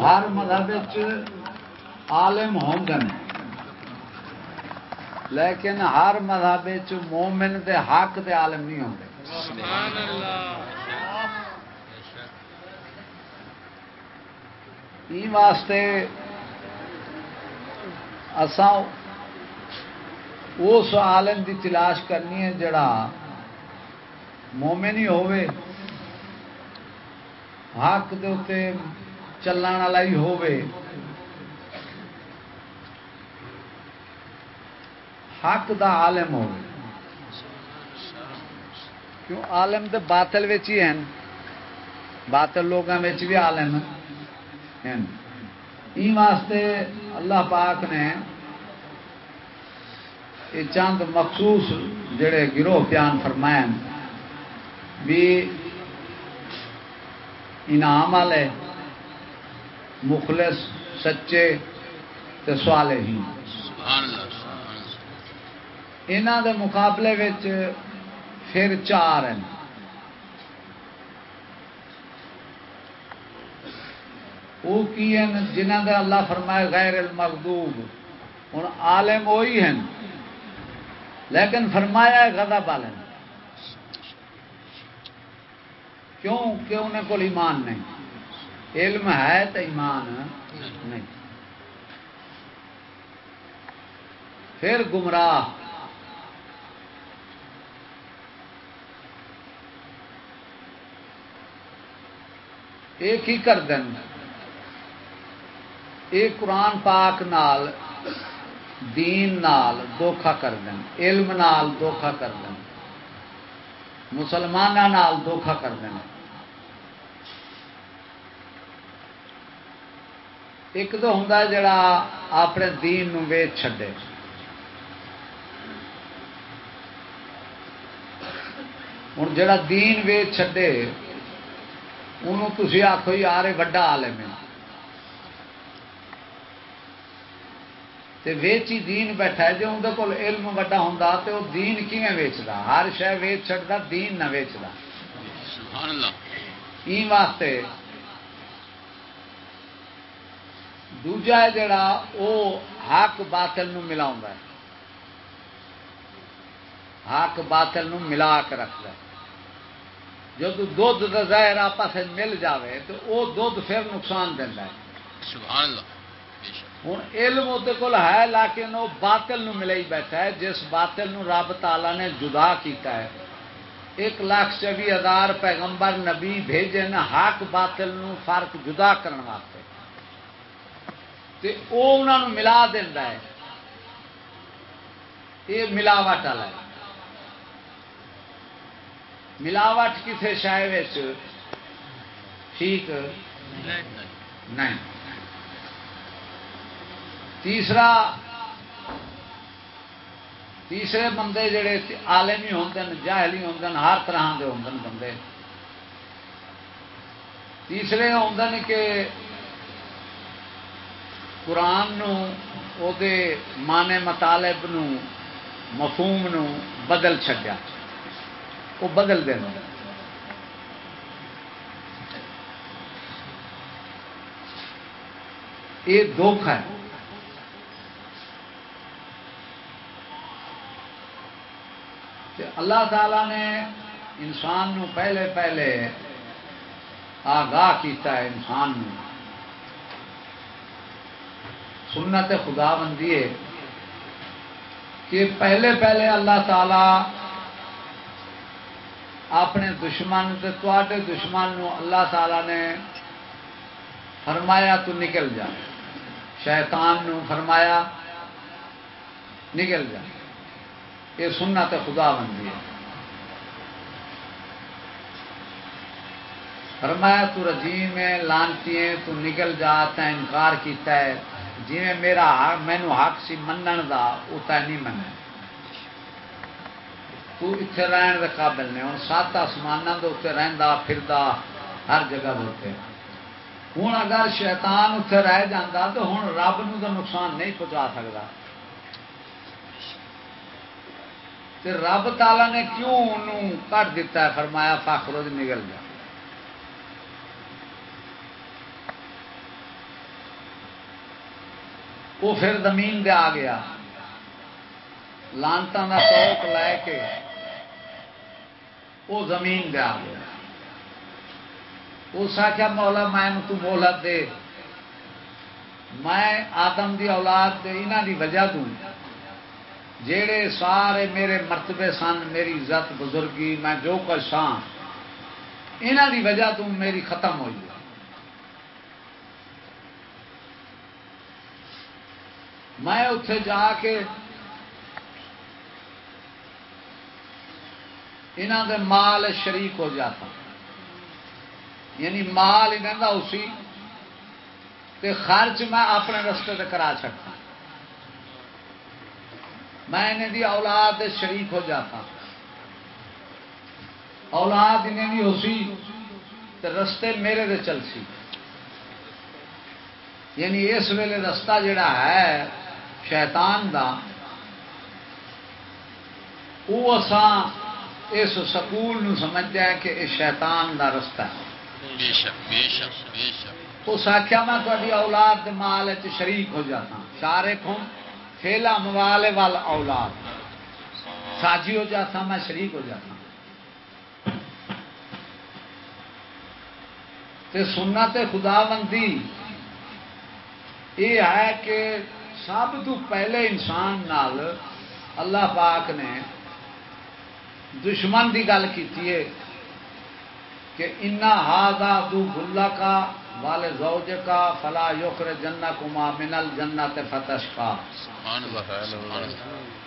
ہر مذہب عالم ہوں گے لیکن ہر مذہب مومن دے حق دے عالم نہیں ہوں گے واسطے اساں اس عالم دی تلاش کرنی ہے جڑا مومن ہی ہوئے حق دے اتنے چلن والا ہی ہوئے حق دا عالم ہو کیوں؟ عالم تو باطل ہی ہیں۔ باطل لوگوں بھی عالم ہیں۔ واسطے اللہ پاک نے یہ چند مخصوص جڑے گروہ بیان فرمائے بھی انعام والے مخلص سچے تے سوالے ہی انہوں دے مقابلے وچ پھر چار ہیں۔ وہ کی ہیں جنہ دے اللہ فرمائے غیر المغضوب۔ ہوں عالم وہی ہیں لیکن فرمایا غضب والے۔ کیوں کہ انہیں کو ایمان نہیں۔ علم ہے تو ایمان نہیں۔ پھر گمراہ۔ ایک ہی کر دیں۔ ایک قرآن پاک نال، دین نال دھوکھا کر دیں۔ علم نال دھوکھا کر دیں۔ مسلمانوں دھوکھا کر دیں۔ ایک تو ہوں جڑا اپنے دین نو ویچ چھڈے۔ ہوں جڑا دین ویچ چھڈے انہوں تھی آخو یار وڈا عالم ہے۔ ویچی دین بیٹھا ہے جی اندر کول علم وڈا ہوں تو وہ دین کیون ویچتا ہر شہ ویچ چڑتا دین نہ ویچتا واسطے دوجا ہے جڑا وہ حق باطل نو ملا حق باطل نو ملا کے رکھتا جب دھد کا زہر آپس مل جاوے تو وہ دھد پھر نقصان دینا ہے۔ ہوں علم وہ ہے لیکن وہ باطل نو ملے ہی بیٹھا ہے جس باطل نو رب تالا نے جدا کیتا ہے۔ ایک لاکھ چوبی ہزار پیغمبر نبی بھیجے نا حق باطل نو فرق جدا کرنے واسطے۔ تے او ملا دینا ہے۔ یہ ملاوٹ والا ہے۔ ملاوٹ کسی شہر ٹھیک؟ نہیں۔ تیسرا، تیسرے بندے جڑے آلمی ہوتے ہیں جاہلی ہوتے ہیں ہر طرح کے ہوتے ہیں بندے۔ تیسرے ہوتے ہیں کہ قرآن نو دے مانے مطالب نو، مفہوم نو بدل چڈیا وہ بدل دینا۔ یہ دکھ ہے۔ اللہ تعالی نے انسان نو پہلے پہلے آگاہ کیتا ہے، انسان نو۔ سنت خدا بندی ہے کہ پہلے پہلے اللہ تعالی اپنے دشمن سے تے دشمن نو اللہ تعالی نے فرمایا تو نکل جا۔ شیطان نو فرمایا نکل جا۔ یہ سننا تو خدا بندی ہے۔ فرمایا تو رجیم ہے لانتی ہے تو نکل جا تا انکار کیتا ہے۔ جی میرا مینو حق سی منن دا وہ نہیں من تے رہن کے قابل نے۔ ہوں سات آسمان کے اتنے رہتا ہر جگہ دے ہوں اگر شیطان اتنے رہ جاتا تو ہوں رب نو تو نقصان نہیں پہنچا سکتا رب تالا نے کیوں انہوں کٹ دیتا ہے؟ فرمایا فاخرو نگل جا۔ وہ پھر زمین دے آ گیا۔ لانتا کا توک لے کے وہ زمین دے آ گیا۔ اس آخیا مولا میں تو مہلت دے۔ میں آدم دی اولاد دے انہ دی وجہ دوں۔ جیڑے سارے میرے مرتبے سن، میری عزت، بزرگی، میں جو کچھ سا یہاں دی وجہ تو میری ختم ہوئی۔ میں اتے جا کے انہوں دے مال شریک ہو جاتا۔ یعنی مال انہوں کا اسی تے خرچ میں اپنے رستے سے کرا سکتا میں انہیں دی اولاد شریک ہو جاتا۔ اولاد انہیں دی ہو سی تو رستے میرے دے چل سی یعنی اس ویلے رستہ جڑا ہے شیطان دا وہ اساں اس سکول نو ہیں کہ یہ شیطان دا رستہ ہے۔ اس آخیا میں تاری اولاد مال شریک ہو جاتا سارے کو فیلا موالے وال اولاد۔ ساجی ہو جاتا میں شریک ہو جاتا تے سننا تے خدا بندی یہ ہے کہ سب تو پہلے انسان نال اللہ پاک نے دشمن دی گل کی کہ انا ہاضا دو گلا کا والے زوج کا فلا یوکر جنا کما منل جنت فتش کا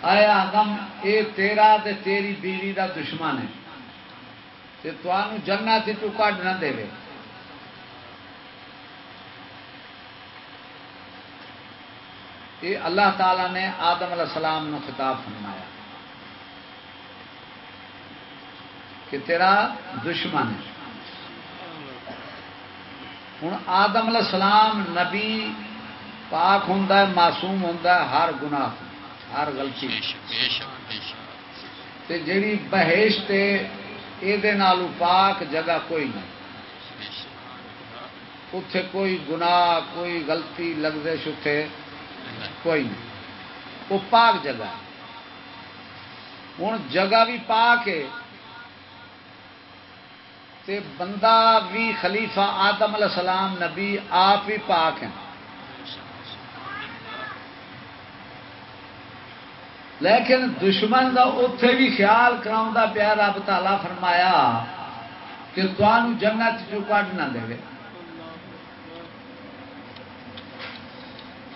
اے آدم اے تیرا تے تیری بیوی دا دشمن ہے۔ تے توانو جنت تو کڈ نہ دے یہ اللہ تعالی نے آدم علیہ السلام نو خطاب فرمایا کہ تیرا دشمن ہے۔ ہوں آدم علیہ السلام نبی پاک ہوں معصوم ہوں ہر گناہ ہر غلطی جیڑی بہشت یہ پاک جگہ کوئی نہیں۔ اتے کوئی گناہ کوئی غلطی لگزش اتے کوئی نہیں۔ وہ پاک جگہ۔ ہوں جگہ بھی پاک ہے۔ تے بندہ بھی خلیفہ آدم علیہ السلام نبی آپ ہی پاک ہیں۔ لیکن دشمن کا اتے بھی خیال کرا پیا رب تالا فرمایا کہ تمہوں جنت چو کڈ نہ دے۔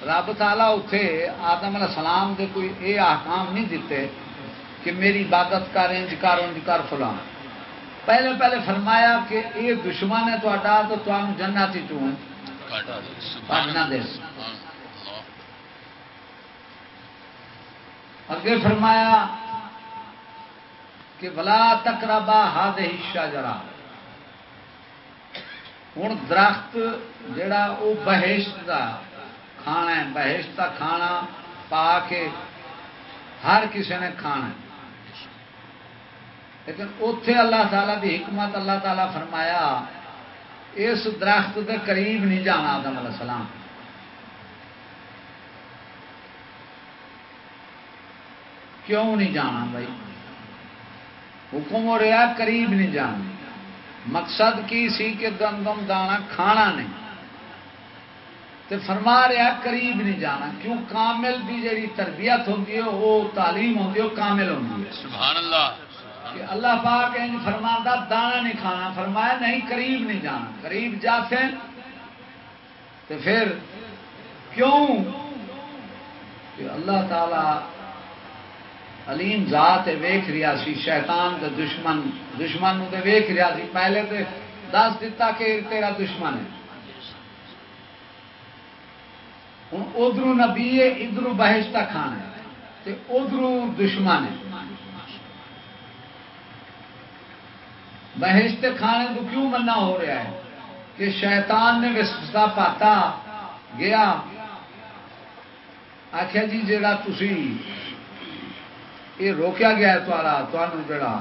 رب تالا اتے آدم علیہ السلام دے کوئی یہ آکام نہیں دیتے کہ میری عبادت کر، انج کر انج کر فلاں۔ پہلے پہلے فرمایا کہ یہ دشمن ہے تو تمہیں جنت ہی چون پڑھنا دے۔ اگے فرمایا کہ بلا تکرابا ہاد ہشا جرا ہوں درخت جڑا وہ بہشت کا کھانا ہے، بہشت کا کھانا پا کے ہر کسی نے کھانا ہے۔ لیکن اتے اللہ تعالیٰ دی حکمت اللہ تعالیٰ فرمایا، اس درخت کے قریب نہیں جانا آدم علیہ السلام۔ کیوں نہیں جانا بھائی؟ حکم ہو رہا قریب نہیں جانا۔ مقصد کی سی کہ گندم دانا کھانا نہیں۔ تو فرما رہا قریب نہیں جانا۔ کیوں؟ کامل کی جی تربیت ہوتی ہے وہ تعلیم ہوتی ہے وہ کامل ہوتی ہے۔ سبحان اللہ۔ کہ اللہ پاک انج فرما دانا نہیں کھانا۔ فرمایا نہیں قریب نہیں جانا۔ قریب جاتے تو پھر کیوں؟ کہ اللہ تعالی علیم ذات ویخ رہا سی شیطان کے دشمن دشمن ویخ رہا سی۔ پہلے تو دس دتا کہ تیرا دشمن ہے۔ ہوں ادھر نبی ہے، ادھر بہشتہ کھانا ہے۔ ادھر دشمن ہے۔ بہشت کھانے تو کیوں منا ہو رہا ہے؟ کہ شیطان نے وسوسہ پاتا، گیا۔ آخیا جی جا تھی یہ روکیا گیا ہے جڑا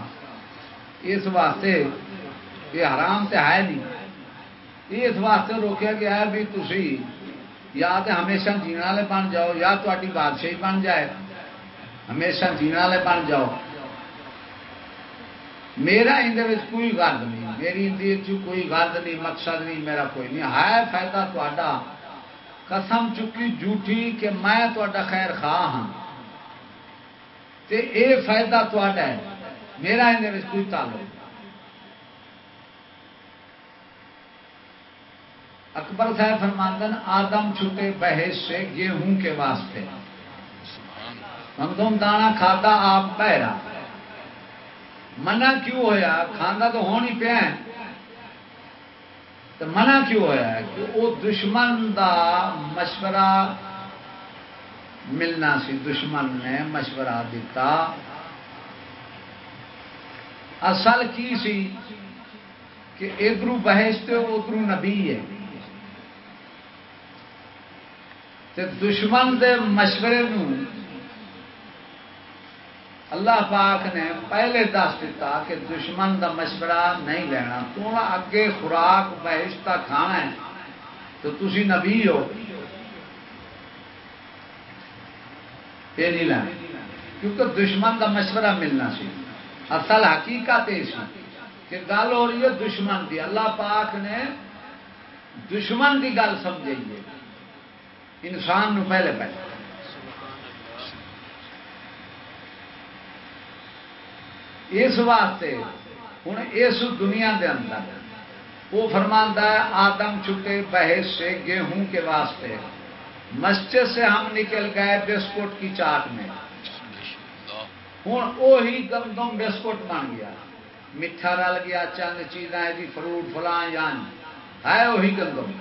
اس واسطے یہ حرام تو ہے نہیں۔ اس واسطے روکیا گیا ہے بھی تھی یا تو ہمیشہ جینے والے بن جاؤ، یا تاری بادشاہی بن جائے، ہمیشہ جینے والے بن جاؤ۔ میرا اندر کوئی گرد نہیں، میری اندر کوئی گرد نہیں، مقصد نہیں، میرا کوئی نہیں۔ ہے فائدہ تا قسم چکی جھوٹھی کہ میں تا خیر خواہ ہاں۔ یہ فائدہ تا ہے، میرا اندر کوئی تعلق اکبر صاحب فرماندن آدم چھٹے بحث سے گیہوں کے واسطے۔ ہم دانا کھاتا آپ پہرا منع کیوں ہویا؟ کھانا تو ہونی پیا تو منع کیوں ہوا کہ وہ دشمن دا مشورہ ملنا سی، دشمن نے مشورہ دیتا۔ اصل کی سی؟ کہ ادھر بحث تو ادھر نبی ہے۔ دشمن دے مشورے نو اللہ پاک نے پہلے دس دیتا کہ دشمن دا مشورہ نہیں لینا۔ تو اگے خوراک بہشتہ کھانا ہے؟ تو تھی نبی ہو۔ یہ نہیں لینا۔ کیونکہ دشمن دا مشورہ ملنا سی۔ اصل حقیقت یہ سی کہ گل ہو رہی ہے دشمن دی۔ اللہ پاک نے دشمن دی گل سمجھائیے انسان نو پہلے پہلے۔ اس واسطے ہوں اس دنیا دے اندر وہ فرماندہ ہے، آدم چھٹے بحث سے، گیہوں کے واسطے۔ مسجد سے ہم نکل گئے بسکٹ کی چاٹ میں۔ ہوں وہی گندم بسکٹ بن گیا۔ میٹھا رل گیا، چند چیزیں جی فروٹ فلاں جان ہے وہی گندم۔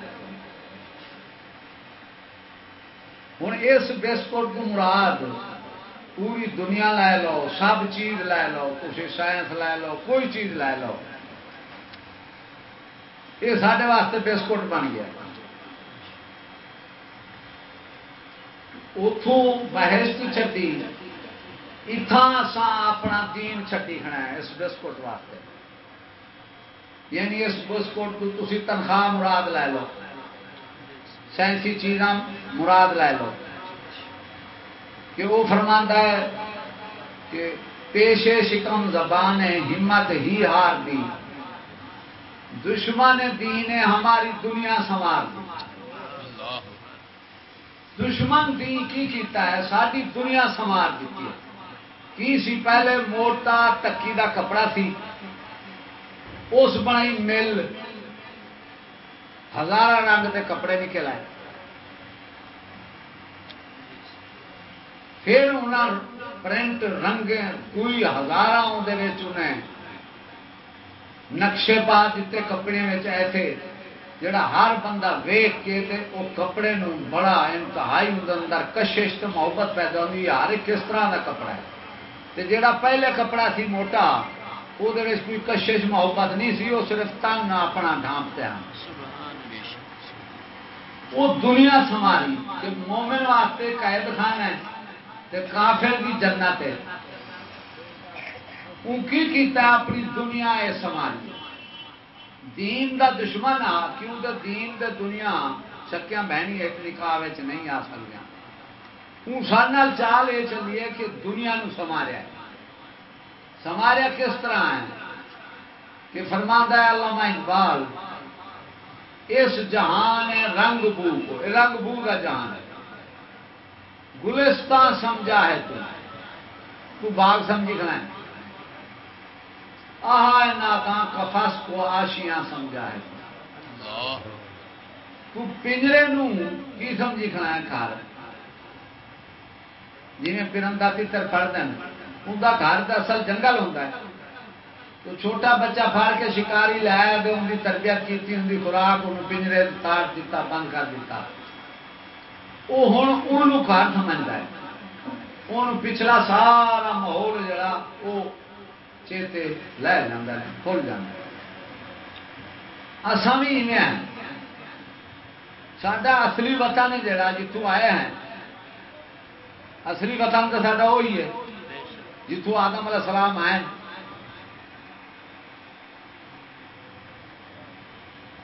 ہوں اس بسکٹ کو مراد پوری دنیا لے لو، سب چیز لے لو کچھ سائنس لے لو، کوئی چیز لے لو۔ یہ سارے واسطے بسکٹ بن گیا۔ اتوں بحث چڈی اتنا سا اپنا دین چڈی کھنا ہے اس بسکٹ واسطے۔ یعنی اس بسکٹ کو تھی تنخواہ مراد لے لو۔ سائنسی چیزاں مراد لے لو۔ کہ وہ فرماندہ ہے کہ پیشے شکم زبان ہمت ہی ہار دی۔ دشمن دین ہماری دنیا سنوار دی۔ دشمن دین کی کیتا ہے؟ ساری دنیا سنوار دیتی ہے۔ کی سی؟ پہلے موٹا تکی دا کپڑا سی۔ اس بنائی مل۔ ہزار رنگ کے کپڑے نکل آئے۔ پھر انہیں پرنٹ رنگ کوئی ہزار نقشے پا دیتے کپڑے ایسے، جڑا ہر بندہ ویخ کے تے وہ کپڑے نو بڑا انتہائی اندر کشش تو محبت پیدا ہوئی یار کس طرح کا کپڑا ہے۔ تے جڑا پہلے کپڑا سی موٹا وہ کوئی کشش محبت نہیں سی وہ صرف تنگ اپنا ڈھانپتے ہیں وہ دنیا سماری کہ مومن واسطے قید خان ہے تے کافر کی جنت ہے۔ ان کی کیتا اپنی دنیا ہے سماری دین دا دشمن آ، کیوں تو دین دے دنیا سکیا بہنی ایک نکاح نہیں آ سکیا ہوں سارے چال یہ چلیے کہ دنیا نو سماریا سماریا کس طرح ہے؟ کہ فرماندہ علامہ اقبال اس جہان ہے رنگ بو کو رنگ بو کا جہان ہے۔ گلستان سمجھا ہے تو تو باغ سمجھی کھنا ہے۔ آہا ناکاں کفاس کو آشیاں سمجھا ہے۔ تو پنجرے نو کی سمجھی کھنا ہے؟ کھار جی پرندہ تیتر پڑ دیں ان کا گھر تو اصل جنگل ہوتا ہے۔ تو چھوٹا بچہ پھاڑ کے شکاری لایا دے ان کی تربیت کی ان کی خوراک، ان پنجرے تاڑ دیتا، بند کر دیتا۔ وہ ہوں ان گھر سمجھتا ہے۔ ان پچھلا سارا ماحول جڑا وہ چیتے لے جانا ہے کھل جانا اصل بھی ایویں سڈا اصلی وطن جڑا جتوں آیا ہے اصلی وطن تو سا وہی ہے۔ جتوں آدم علیہ السلام آئے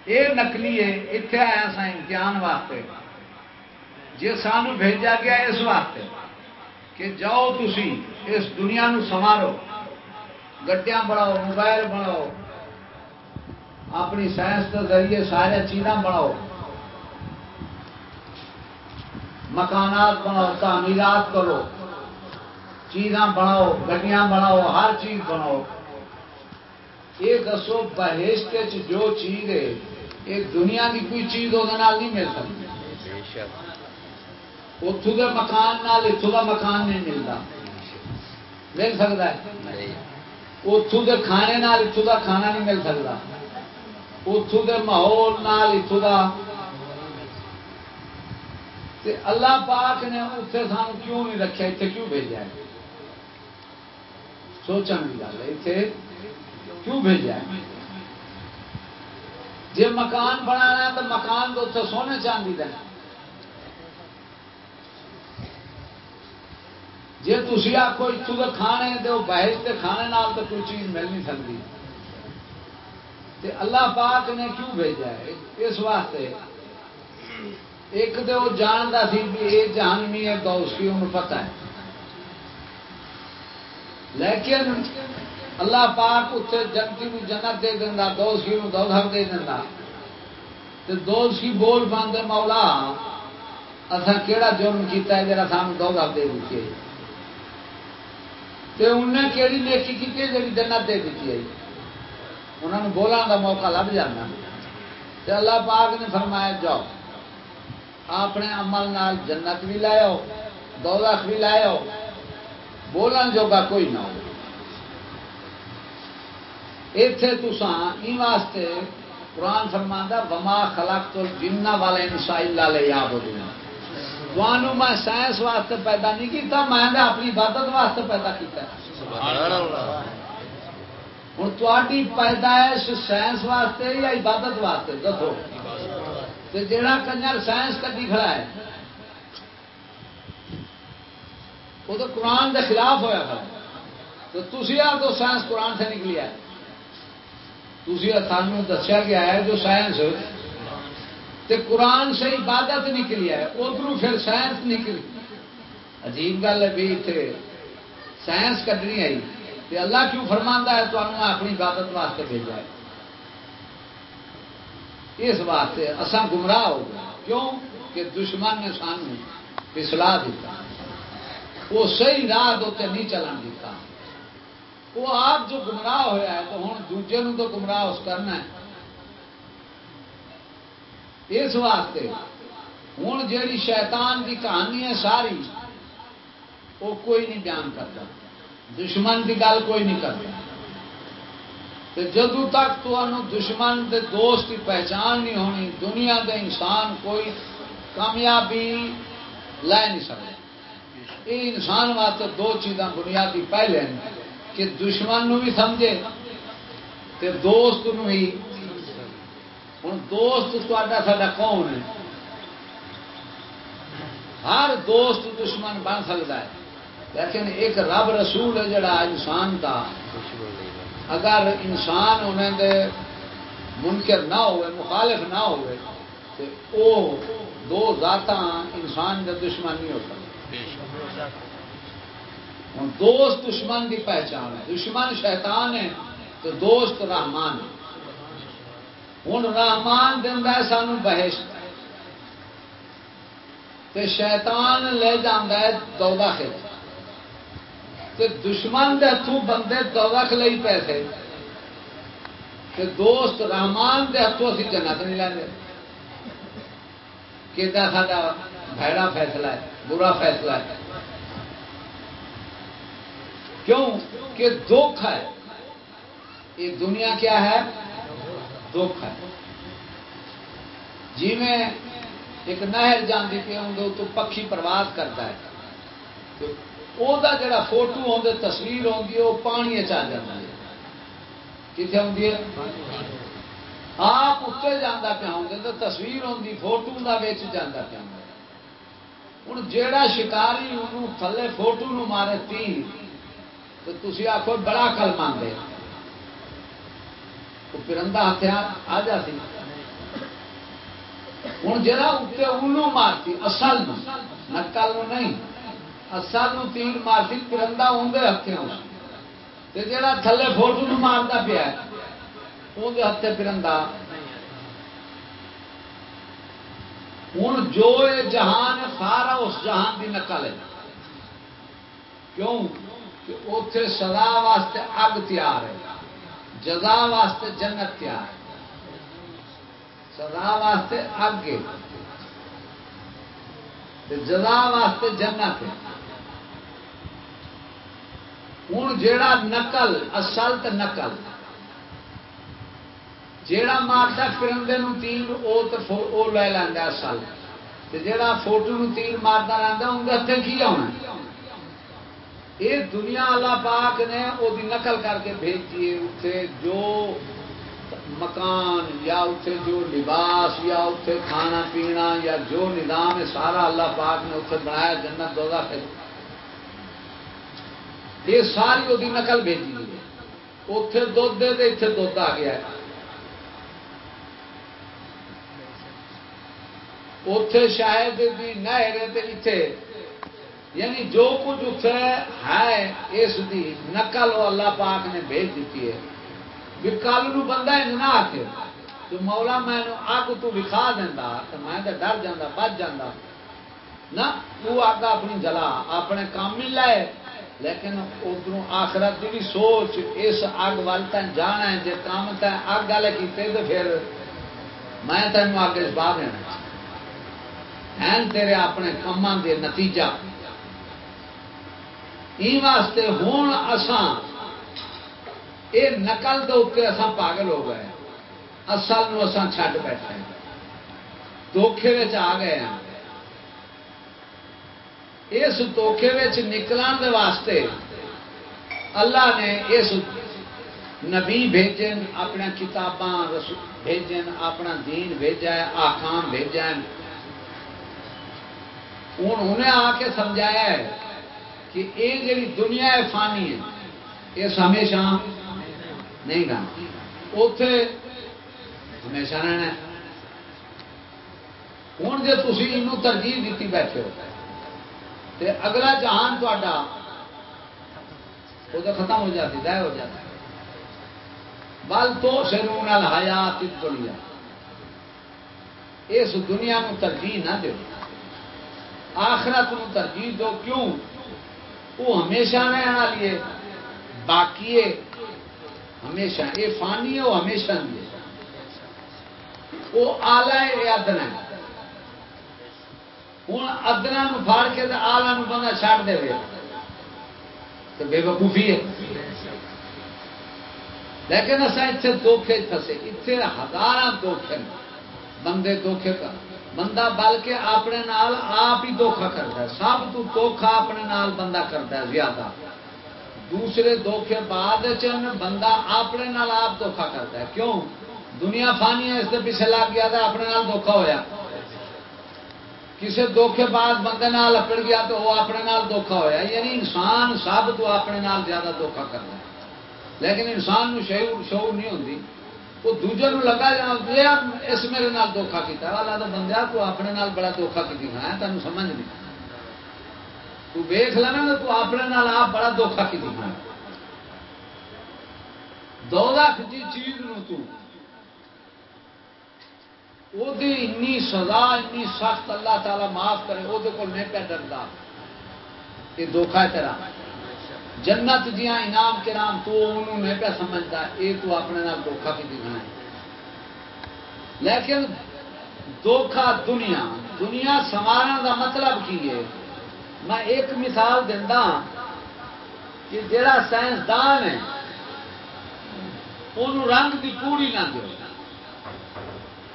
یہ نکلی ہے اتنے آیا ہاں سا امتحان واسطے۔ جی سانو بھیجا گیا اس واسطے کہ جاؤ تھی اس دنیا نو سنوارو۔ گڈیا بناؤ، موبائل بناؤ۔ اپنی سائنس کے ذریعے سارے چیزاں بناؤ۔ مکانات بناؤ، تعمیرات کرو۔ چیزاں بناؤ، گڈیاں بناؤ، ہر چیز بناؤ۔ یہ دسو، بہشت جو چیز ہے یہ دنیا کی کوئی چیز وہ نہیں مل سکتی۔ اتوں کے مکان نال اتوں کا مکان نہیں ملتا۔ مل سکتا ہے؟ اتوں کے کھانے نال اتوں کا کھانا نہیں مل سکتا۔ اتوں کے ماحول نال اتوں کا اللہ پاک نے اتنے سان کیوں نہیں رکھا اتنے کیوں بھیجا ہے؟ سوچنے کی گل ہے اتنے کیوں بھیجا ہے؟ جی مکان بنا تو مکان تو اتنے سونے چاندی دینا جی تھی آخو اتو کے کھانے تو بحث کے کھانے نال تو کوئی چیز مل نہیں سکتی۔ اللہ پاک نے کیوں بھیجا ہے؟ اس واسطے۔ ایک تو وہ جانتا سی بھی یہ جہانوی ہے تو اس کی انہوں پتا ہے۔ لیکن اللہ پاک اتنے جنتی کو جنت دے دینا دوستی جی دوزخ دے دینا تو دوستی جی بول پاندے مولا اصا کہڑا جرم کیتا ہے؟ جرا سان دوزخ دے دیتی ہے۔ تو انہیں کہڑی نیکی کی جی جنت دے دیتی ہے؟ انہوں نے بولنے کا موقع لب جانا۔ تو اللہ پاک نے فرمایا، جاؤ۔ اپنے عمل نال جنت بھی لاؤ دوزخ بھی لاؤ بولن جوگا کوئی نہ ہو۔ اتے تسان واسطے قرآن فرماندہ وما خلق تو جنہ والے انسائی لے یا بولنا تمہوں میں سائنس واسطے پیدا نہیں کیتا میں نے اپنی عبادت واسطے پیدا کیتا ہوں تاری پیدائش سائنس واسطے یا عبادت واسطے؟ دسو۔ جڑا کنجر سائنس کدی کھڑا ہے وہ تو قرآن کے خلاف ہوا کھڑا تو تھی آپ تو سائنس قرآن سے نکلی ہے تھی سانو دسیا گیا ہے جو سائنس تے قرآن سے عبادت نکلی ہے ادھر پھر سائنس نکلی۔ عجیب گل ہے بھی اتنے سائنس کٹنی آئی۔ تے اللہ کیوں فرمانا ہے تو اپنی عبادت واسطے بھیجا ہے؟ اس واسطے اسان گمراہ ہو گیا کیوں؟ کہ دشمن نے سانو پسلا دیتا وہ صحیح راہ نہیں چلن دیتا وہ آپ جو گمراہ ہوا ہے تو ہوں دوجے تو گمراہ اس کرنا ہے۔ اس واسطے ہوں جیڑی شیطان کی کہانی ہے ساری، وہ کوئی نہیں بیان کرتا۔ دشمن کی گل کوئی نہیں کرتا۔ جدو تک تو دشمن دے دوست کی پہچان نہیں ہونی، دنیا دے انسان کوئی کامیابی لے نہیں سکتا۔ یہ انسان واسطے دو چیزاں بنیادی پہلے ہیں۔ کہ دشمن نو بھی سمجھے تے دوست نو ہی۔ ہوں دوست تا کون ہے؟ ہر دوست دشمن بن سکتا ہے۔ لیکن ایک رب رسول ہے جڑا انسان کا اگر انسان انہیں دے منکر نہ ہوئے، مخالف نہ ہوئے تو او دو ذات انسان کا دشمن نہیں ہو سکتا دوست دشمن کی پہچان ہے۔ دشمن شیطان ہے تو دوست رحمان ہے۔ ہوں رحمان دینا سان بحث شیطان لے جانا ہے دودا خلا کہ دشمن دے ہاتھوں بندے دولت لئی پیسے۔ کہ دوست رحمان دے ہاتھوں اسی جنت نہیں لے کہ سا بھڑا فیصلہ ہے، برا فیصلہ ہے۔ کیوں کہ دکھ ہے؟ یہ دنیا کیا ہے؟ دکھ ہے۔ جی میں ایک نہر جاندی پہ ہوں تو پکھی پرواز کرتا ہے۔ وہ جڑا فوٹو آدھے تصویر آتی ہے وہ پانی چل جاتا ہے۔ کتنے آتی ہے آپ اتنے جانا پیا ہوں تو تصویر آتی فوٹو کا جانا پیا ہوں جا شکاری، انہوں تھلے فوٹو نو مارے تین۔ تو تھی آخو بڑا کل مانتے پرندہ ہتھیار آ جاتی ہوں جا اتنے انہوں مارتی، اصل نکل نہیں۔ اصل تیر مارتی، پرندہ اندر ہتھوں جا تھلے فوٹو مارتا پیا اندر ہاتھ پرندہ۔ ہوں جو جہان سارا اس جہان کی نقل ہے۔ کیوں؟ کہ اتے سدا واسطے اگ تیار ہے، جزا واسطے جنت تیار ہے۔ سدا واسطے اگ جزا واسطے جنت ہے۔ ہوں جیڑا نقل اصل تو نقل، جیڑا مارتا پرندے تیر وہ لے لینا اصل جیڑا فوٹو تیر مارتا رہتا اندر کی آنا یہ دنیا اللہ پاک نے وہ نقل کر کے بھیجی اتنے جو مکان یا اتنے جو لباس یا اتنے کھانا پینا یا جو نظام ہے سارا اللہ پاک نے اتنے بنایا جنت دو یہ ساری وہ نقل بھیجی ہے۔ اتے دھد دے اتنے دھد آ گیا اتے شاید بھی نہر اتنے یعنی جو کچھ اتنے ہے اس دی نقل وہ اللہ پاک نے بھیج دیتی ہے۔ بھی کل نو بندہ نہ آ کے تو مولا میں اگ تو وکھا دینا تو میں تو ڈر جا بچ جا نہ، تو اگ اپنی جلا، اپنے کام ہی لائے۔ لیکن ادھر آخرت کی بھی سوچ، اس اگ وال جانا ہے جی کام تین اگ والے کیتے تو پھر میں تینوں اگ اس باہ دینا ہیں تیرے اپنے کاموں کے نتیجہ۔ واسطے ہوں اسان یہ نقل کے اتنے اسان پاگل ہو گئے اصل اسان چھڈ بیٹھے دھوکھے آ گئے ہیں۔ اس دھوکھے نکلن واسطے اللہ نے اس نبی بھیجن اپنے کتاباں بھیجن، اپنا دین بھیجا ہے، آکام بھیجا ہے۔ انہیں آ کے سمجھایا ہے کہ یہ جی دنیا ہے فانی ہے یہ ہمیشہ نہیں گا اتے ہمیشہ رہنا ہوں جی تھی ترجیح دیتی بیٹھے ہو تو اگلا جہان تا وہ تو ختم ہو جاتی، ضائع ہو جاتا بل تو سرون حیات دنیا اس دنیا کو ترجیح نہ دو، آخرت ترجیح دو، کیوں؟ وہ ہمیشہ رہنے لیے۔ باقی ہمیشہ۔ یہ فانی ہے، وہ ہمیشہ نہیں وہ آلہ ہے ادنا ہوں ادنا فاڑ کے آلہ بندہ چڑ دے تو بے وقوفی ہے۔ لیکن اصل اتنے دھوکھے پھسے اتنے ہزار دھوکھے بندے دھوکھے کا بندہ بلکہ اپنے نال آپ ہی دھوکھا کرتا ہے۔ سب تو دھوکھا اپنے نال بندہ کرتا ہے زیادہ۔ دوسرے دھوکھے بعد چن بندہ اپنے نال آپ دھوکھا کرتا ہے۔ کیوں؟ دنیا فانی ہے، اس کے پیچھے لگ گیا تھا اپنے نال دھوکھا ہویا۔ کسی دھوکھے بعد بندے نال اپڑ گیا تو وہ اپنے نال دھوکھا ہویا۔ یعنی انسان سب تو اپنے نال زیادہ دھوکھا کرتا ہے۔ لیکن انسان شعور شعور نہیں ہوتی وہ دوجے لگا جانا اس میرے نال دھوکھا کیا والا تو بندہ تو اپنے نال بڑا دھوکھا کی دکھایا تین سمجھ نہیں۔ تو ویخ لینا تو اپنے نال آپ بڑا دھوکھا کی دکھایا دو لاکھ جی چیز نو تو انی سزا، انی سخت اللہ تعالی معاف کرے وہ نہیں پہ ڈرتا یہ دھوکھا ہے تیرا۔ جنت دیا انعام کے نام تو انہوں نہیں پہ سمجھتا یہ تو اپنے نال دھوکھا کی دکھنا ہے لیکن دھوکھا دنیا دنیا سوارن کا مطلب کی ہے؟ میں ایک مثال دینا کہ جڑا سائنسدان ہے ان رنگ کی پوڑی نہ دو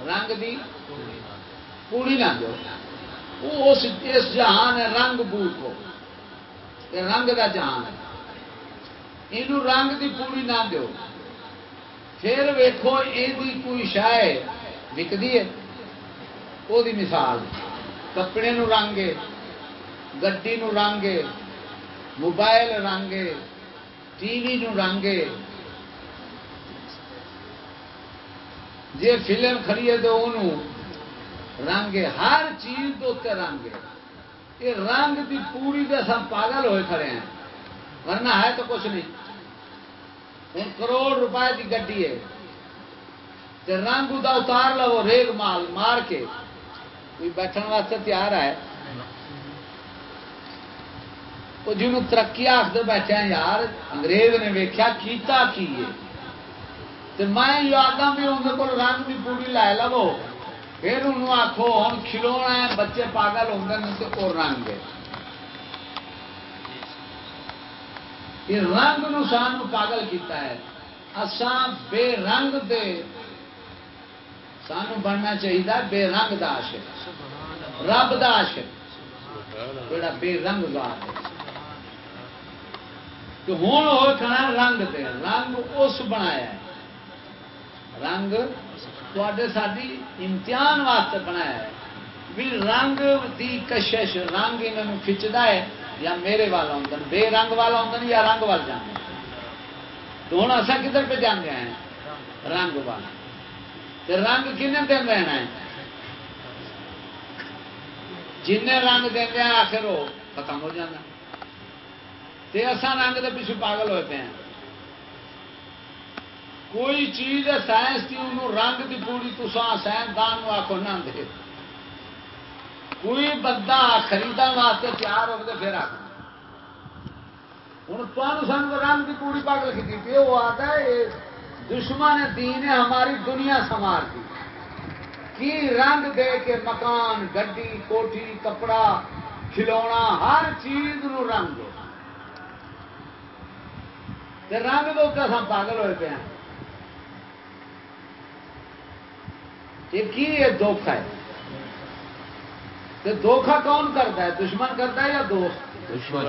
رنگ دی پوڑی نہ دو وہ اس جہان ہے رنگ بوٹ کو۔ رنگ کا جہان ہے۔ یہ رنگ دی پوری نہ دو پھر ویکو یہ کوئی شاید وکتی ہے وہ مثال کپڑے رنگ گی رنگ موبائل رنگ ٹی وی نو رنگے جی فلم کھڑی ہے تو انہوں رنگ ہر چیز کے رنگ یہ رنگ کی پوری تو سب پاگل ہوئے کھڑے ہیں ورنہ ہے تو کچھ نہیں۔ ہوں کروڑ روپئے کی گڈی ہے۔ رنگ ادا اتار لو، ریگ مال مار کے۔ کوئی بیٹھنے واسطے تیار ہے؟ وہ جنوب ترقی آخر بیٹھے یار، انگریز نے ویکیا کیتا کی میں یاد بھی اندر کو رنگ بھی پوری لے لو۔ پھر انہوں آخو ہوں کھلونا ہے، بچے پاگل ہوتے ہیں تو اور رنگ یہ رنگ نو سان پاگل کیتا ہے۔ اسان بے رنگ دے سانو بننا چاہیے بے رنگ دا عاشق۔ رب دا عاشق۔ جڑا بے رنگ ذات ہے۔ تو ہوں وہ کھڑا رنگ دے۔ رنگ اس بنایا ہے۔ رنگ ساری امتحان واسطے بنایا ہے۔ بھی رنگ دی کشش، رنگ انہوں کھچتا ہے۔ یا میرے والا ہوں بے رنگ والا ہوں یا رنگ وال جانے تو ہوں اصا کدھر پہ جانے ہیں؟ رنگ والا۔ رنگ کن دن رہنا ہے؟ جن رنگ دیں آخر وہ ختم ہو جانا۔ اصا رنگ کے پیچھے پاگل ہوئے پے ہیں۔ کوئی چیز ہے سائنس کی انہوں رنگ کی پوری تو سائنسدان آخو نہ دے۔ کوئی بندہ خرید واسطے تیار ہو تو پھر آخ ہوں تمہیں سن رنگ کی پوری پاگل کی پی وہ آتا ہے دشمن دین ہماری دنیا سنوار کی کی رنگ دے کے مکان، گڈی، کوٹھی، کپڑا، کھلونا، ہر چیز نو رنگ دو رنگ دو ہم پاگل ہوئے پے ہیں۔ یہ دھوکھا ہے؟ دھوکھا کون کرتا ہے؟ دشمن کرتا ہے یا دوست؟ دشمن۔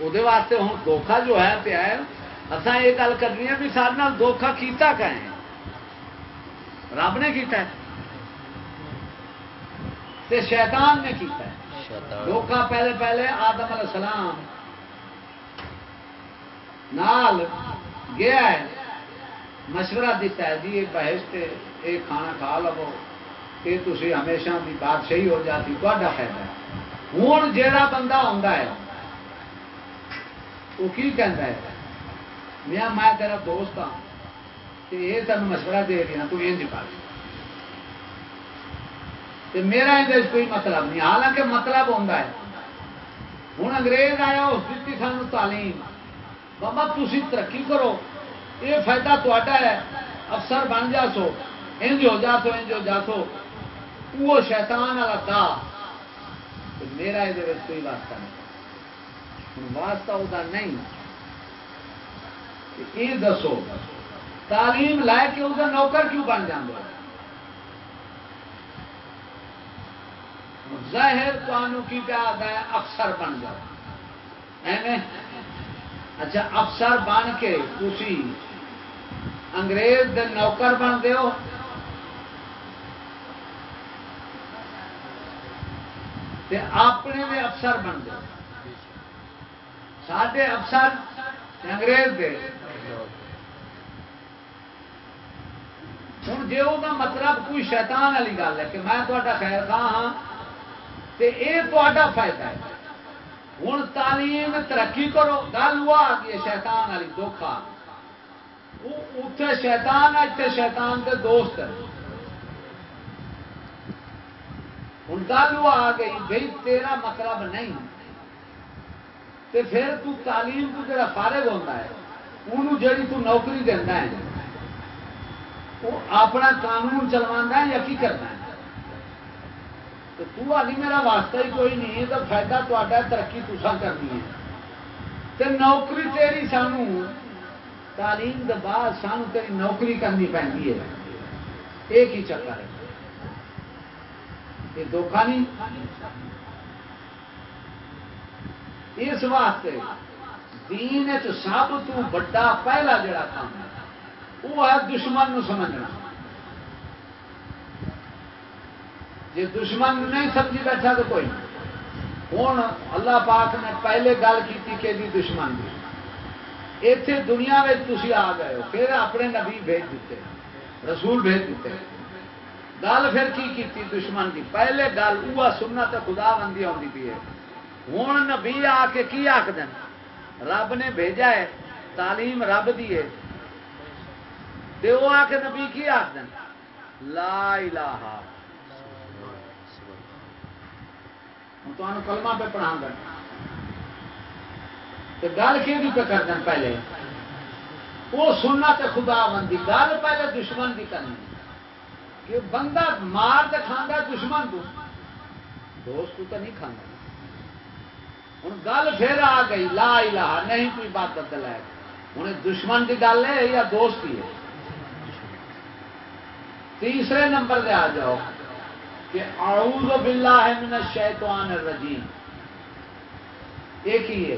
وہ ہوں دھوکھا جو ہے پیا اصا یہ گل کرنی ہے بھی سارے دھوکھا کیتا کہ رب نے کیتا ہے۔ تے شیطان نے کیتا ہے۔ دھوکھا پہلے پہلے آدم علیہ السلام نال گیا ہے مشورہ دیتا ہے جی یہ بحث یہ کھانا کھا لو۔ یہ تھی ہمیشہ کی بات صحیح ہو جاتی تا فائدہ ہے۔ ہوں جا بندہ آتا ہے وہ کی کہہ ہے؟ میاں، میں تیرا دوست ہاں یہ تین مشورہ دے دیا ہاں، تو کر۔ میرا یہ کوئی مطلب نہیں، حالانکہ مطلب ہوتا ہے۔ ہوں انگریز آیا، اس دیتی سانو تعلیم۔ بابا تھی ترقی کرو یہ فائدہ تا ہے۔ افسر بن جا سو انج ہو جا سو انج ہو جا سو وہ شیطان والا دا میرا یہ کوئی واسطہ نہیں۔ واسطہ وہ نہیں۔ یہ دسو، تعلیم لے کے وہ نوکر کیوں بن جانا ظاہر تمہوں کی پیا ہے، افسر بن جاؤ۔ اچھا افسر بن کے تھی انگریز دے نوکر بنتے ہو۔ اپنے میں افسر بنتے سارے افسر انگریز دے۔ ہوں جی وہ مطلب کوئی شیطان والی گل ہے کہ میں تا خیر خاں ہاں تو یہ تا فائدہ ہے۔ ہوں تعلیم، ترقی کرو۔ گل وہ آ گئی شیطان والی دکھا۔ اتنے شیطان ہے اتنے شیطان کے دوست ہوں گل وہ آ گئی بھائی تیرا مطلب نہیں۔ تو پھر تو تعلیم تو جڑا فارغ ہوتا ہے انہوں جڑی تو نوکری دینا ہے وہ اپنا قانون چلوا ہے یا کی کرنا ہے؟ تو تو آدھی میرا واسطہ ہی کوئی نہیں تو فائدہ تا ترقی تسا کرنی ہے۔ تو نوکری تیری سانو تعلیم کے بعد سانو تیری نوکری کرنی پی ہے۔ ایک ہی چکر ہے۔ یہ دھوکھا نہیں۔ اس واسطے دین سب تو بڑا پہلا جڑا کام ہے، وہ ہے دشمن نو سمجھنا۔ جی دشمن نہیں سمجھی بیٹھا تو کوئی ہوں اللہ پاک نے پہلے گل کی کہ جی دشمن کی اتے دنیا میں تھی آ گئے ہو، پھر اپنے نبی بھیج دیتے، رسول بھیج دیتے۔ گل پھر کی کیتی دشمن کی پہلے گل وہ سننا تو خدا بندی آتی پی ہے۔ ہوں نبی آ کے کی آخ دین رب نے بھیجا ہے، تعلیم رب دی ہے۔ وہ آ کے نبی کی آخ دین لا الہ۔ کلمہ پہ پڑھا گا گل کی پہ کر دیں پہلے؟ وہ سننا تے خدا بندی گل پہلے دشمن کی کرنی۔ کہ بندہ مار تو کھانا دشمن تو۔ دوست کو تو نہیں کھانا ہوں گل پھر آ گئی، لا الہ، نہیں کوئی بات بدل ہے ہوں دشمن کی گل ہے یا دوست کی ہے؟ تیسرے نمبر پہ آ جاؤ کہ اعوذ باللہ من الشیطان الرجیم۔ ایک ہی ہے۔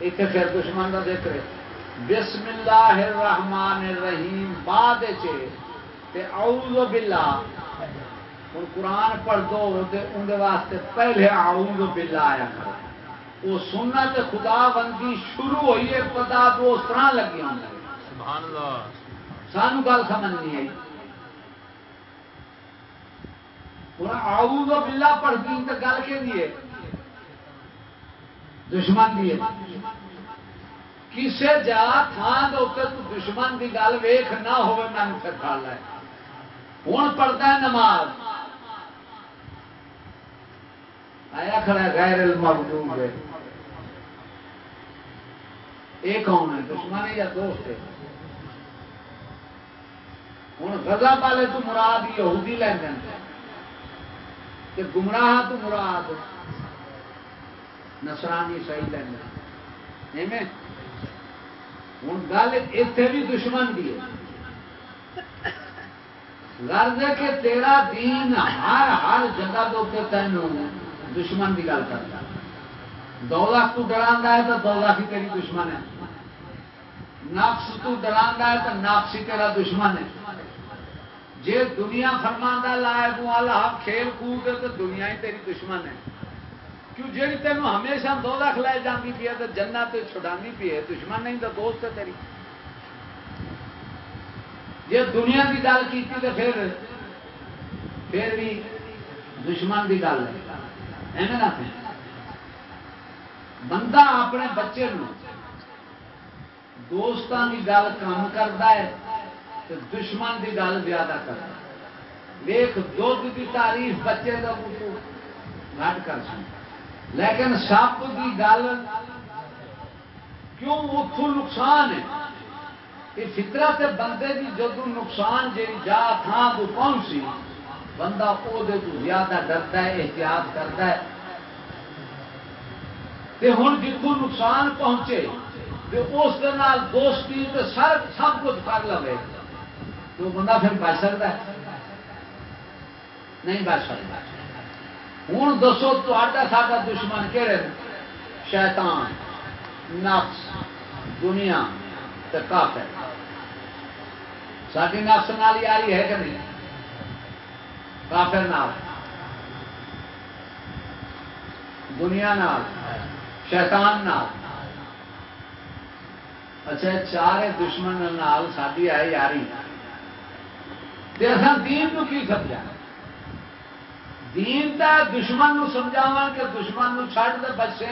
اتنے پھر دشمن کا ذکر بسم اللہ الرحمن الرحیم بعد اعوذ باللہ۔ ہوں قرآن پڑھ دو اندر واسطے پہلے اعوذ باللہ آیا کرو۔ وہ سننا تے خدا بندی شروع ہوئی ہے پتا تو اس طرح لگی ہوں۔ سبحان اللہ۔ سانو گل سمجھ نہیں آئی۔ ہوں اعوذ باللہ پڑھ دی تو گل کے لیے دشمن دی کسی جا تھان تو دشمن کی گل ویخ نہ ہو لے ہوں پڑھتا ہے نماز۔ آیا کھڑا غیر المحدود ہے۔ یہ کون ہے، دشمن ہے یا دوست ہے؟ ہوں غزہ والے تو مراد یہودی لین گمراہ تو مراد نسرانی صحیح لینا ہوں گل اتنے بھی دشمن کی غرض ہے کہ تیرا دین ہر ہر جگہ کے تین دشمن کی گل کرتا۔ دو تو ڈرا ہے تو دو ہی تیری دشمن ہے۔ نفس تو ڈرا ہے تو نفس ہی تیرا دشمن ہے۔ جی دنیا فرماندہ لائق والا کھیل کود تو دنیا ہی تیری دشمن ہے۔ کیوں جی تینوں ہمیشہ دو لاکھ لے جاتی پی ہے تو جنا تو چھڑا پی ہے، دشمن نہیں تو دوست ہے تیری۔ جی دنیا کی گل کی تو پھر پھر بھی دشمن کی گل ہے نہ بندہ اپنے بچے دوستان کی گل کام کرتا ہے تو دشمن کی گل زیادہ کرتا ہے۔ ویخ دھد کی تعریف بچے کا گھٹ کر سکتا لیکن سپ کی گل کیوں اتو نقصان ہے؟ یہ فطرت بندے کی جدو نقصان جی جا تھان تو پہنچی بندہ وہ زیادہ ڈرتا ہے، احتیاط کرتا ہے۔ ہوں جتوں نقصان پہنچے اس دوستی سر سب کچھ کر لے تو بندہ پھر بچ سکتا ہے؟ نہیں بچ سکتا۔ ہوں دسو تا دشمن کہڑے شیطان، نفس، دنیا کافر۔ ساری نفس نال یاری ہے کہ نہیں؟ کافر نال۔ دنیا نال، شیطان نال۔ اچھا چار دشمن نال ساری ہے یاری دین کی سمجھا دین تا دشمن نو سمجھاوا کہ دشمن نو چھڑ دے بچے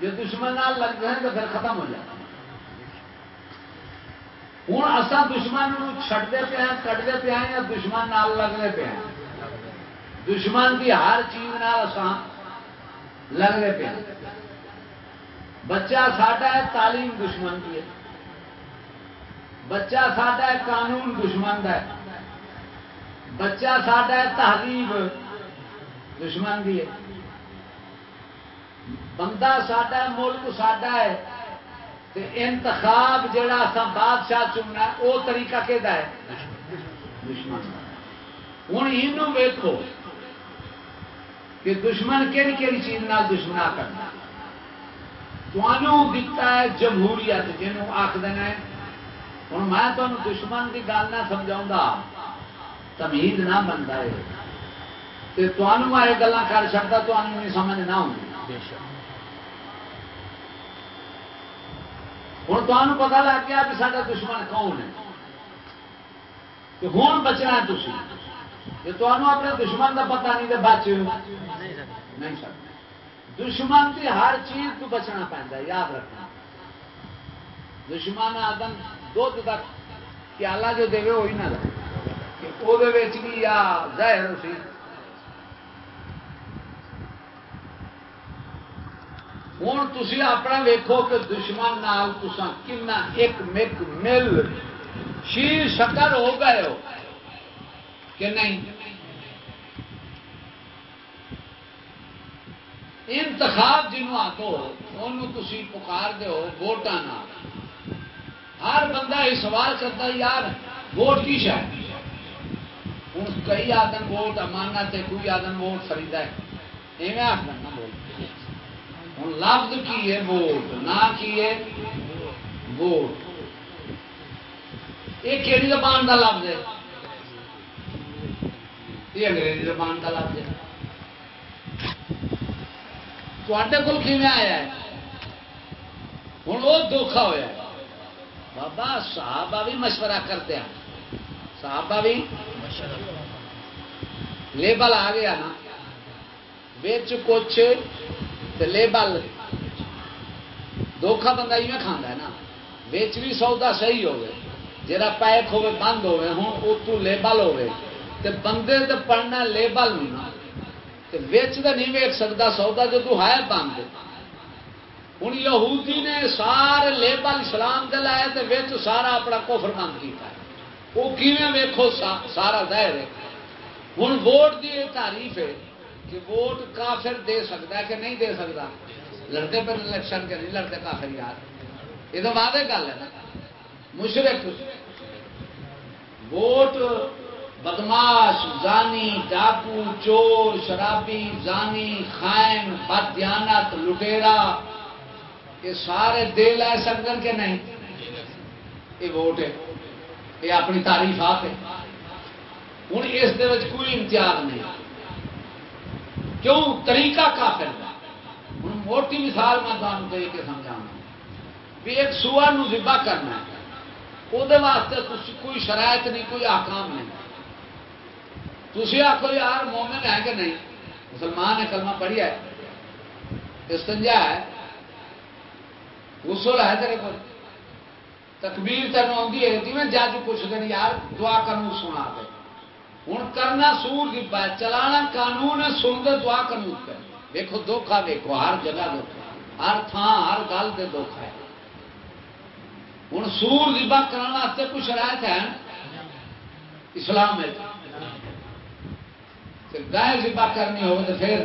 جو دشمن نال لگ جائیں تو پھر ختم ہو جائے۔ ہوں اصا دشمن نو چھڑتے پہ ہیں کٹتے پہ ہیں یا دشمن نال لگنے پہ ہیں؟ دشمن کی ہر چیز نال اساں لگنے پہ ہیں۔ بچہ ساڈا ہے تعلیم دشمن کی ہے۔ بچہ ساڈا ہے قانون دشمن کا ہے۔ بچہ ساڈا ہے تہذیب دشمن بھی ہے۔ بندہ ساڈا ملک ساڈا ہے۔ انتخاب جڑا سا بادشاہ چننا ہے وہ طریقہ کہ دشمن۔ ہوں یہ ویکو کہ دشمن کہڑی کہڑی چیز نال دشمنا کرنا۔ دتا ہے جمہوریت جنوب آخ دینا ہوں میں تمہیں دشمن کی گل نہ سمجھا تمید نہ بنتا ہے۔ یہ گلا کر سکتا تو سمجھ نہ ہوں۔ ہوں تمہیں پتا لگ گیا دشمن کون ہے۔ بچنا اپنے دشمن کا پتا نہیں تو بچ نہیں دشمن کی ہر چیز تو بچنا پہنتا یاد رکھنا۔ دشمن آدم دھد تک پیالہ جو دے وہی نہ وہ سی ہوں تھی اپنا ویکو کہ دشمن نال تسا کنا ایک مک مل شیر شکر ہو گئے ہو کہ نہیں انتخاب جنوب آدھو تھی پکار دو ووٹان ہر بندہ یہ سوال کرتا یار ووٹ کی شاید ہوں کئی آدم ووٹ امانت ہے کوئی آدم ووٹ خریدا ہے ایویں آخر لفظ کی ہے ووٹ، نہ کی ہے ووٹ۔ یہ کہڑی زبان کا لفظ ہے؟ یہ انگریزی زبان کا لفظ ہے۔ تے کول کھے آیا ہے؟ ہوں وہ دھوکھا ہوا بابا، صحابہ بھی مشورہ کرتے ہیں۔ صحابہ بھی لیبل آ گیا نا۔ بچ کچھ لیبل دھوکھا بندہ ہی میں کھانا ہے نا بچ بھی سودا صحیح ہوگی جا پیک ہوے بند ہوے ہوں اتو لیبل ہوے تے بندے تے پڑھنا لیبل نہیں ویچ تو نہیں ویک سکتا سودا جو تو ہے بند ہوں یہودی نے سارے لیبل اسلام دے لائے تے ویچ سارا اپنا کوفر بند کیتا ہے وہ کیویں ویکھو سارا ظاہر ہے ہوں ووٹ کی یہ تعریف ہے کہ ووٹ کافر دے سکتا ہے کہ نہیں دے سکتا؟ لڑتے پہ الیکشن کے نہیں لڑتے کافر یار۔ یہ تو وعدے گل ہے نا۔ مشرق، ووٹ بدماش، زانی، ڈاکو، چور، شرابی، زانی، خائن بدیانت لٹیرا، یہ سارے دے لے سکتے کہ نہیں۔ یہ ووٹ ہے۔ یہ اپنی تعریف آپ ہے۔ ہوں اس کوئی امتیاز نہیں۔ کیوں طریقہ کافر ہوں موٹی مثال میں تمہیں دے کے سمجھا بھی ایک سوا ذبح کرنا ہے۔ کوئی شرائط نہیں، کوئی آکام نہیں۔ تھی آخو یار مومن ہے کہ نہیں؟ مسلمان ہے، کلمہ پڑھیا ہے۔ استنجا ہے۔ غسل ہے تیرے کو تکبیر تین آتی ہے۔ جی میں جج پوچھتے ہیں یار دعا کروں، سنا دے۔ ہوں کرنا سور کی بات چلانا قانون ہے، سن دے دعا کروں پہ۔ دیکھو دھوکھا دیکھو ہر جگہ دھوکھا ہر تھان ہر گل سے دھوکھا ہے۔ ہوں سور لبا کرنے کوئی شرائط ہے؟ اسلام میں گائے ذبح کرنی ہو تو پھر؟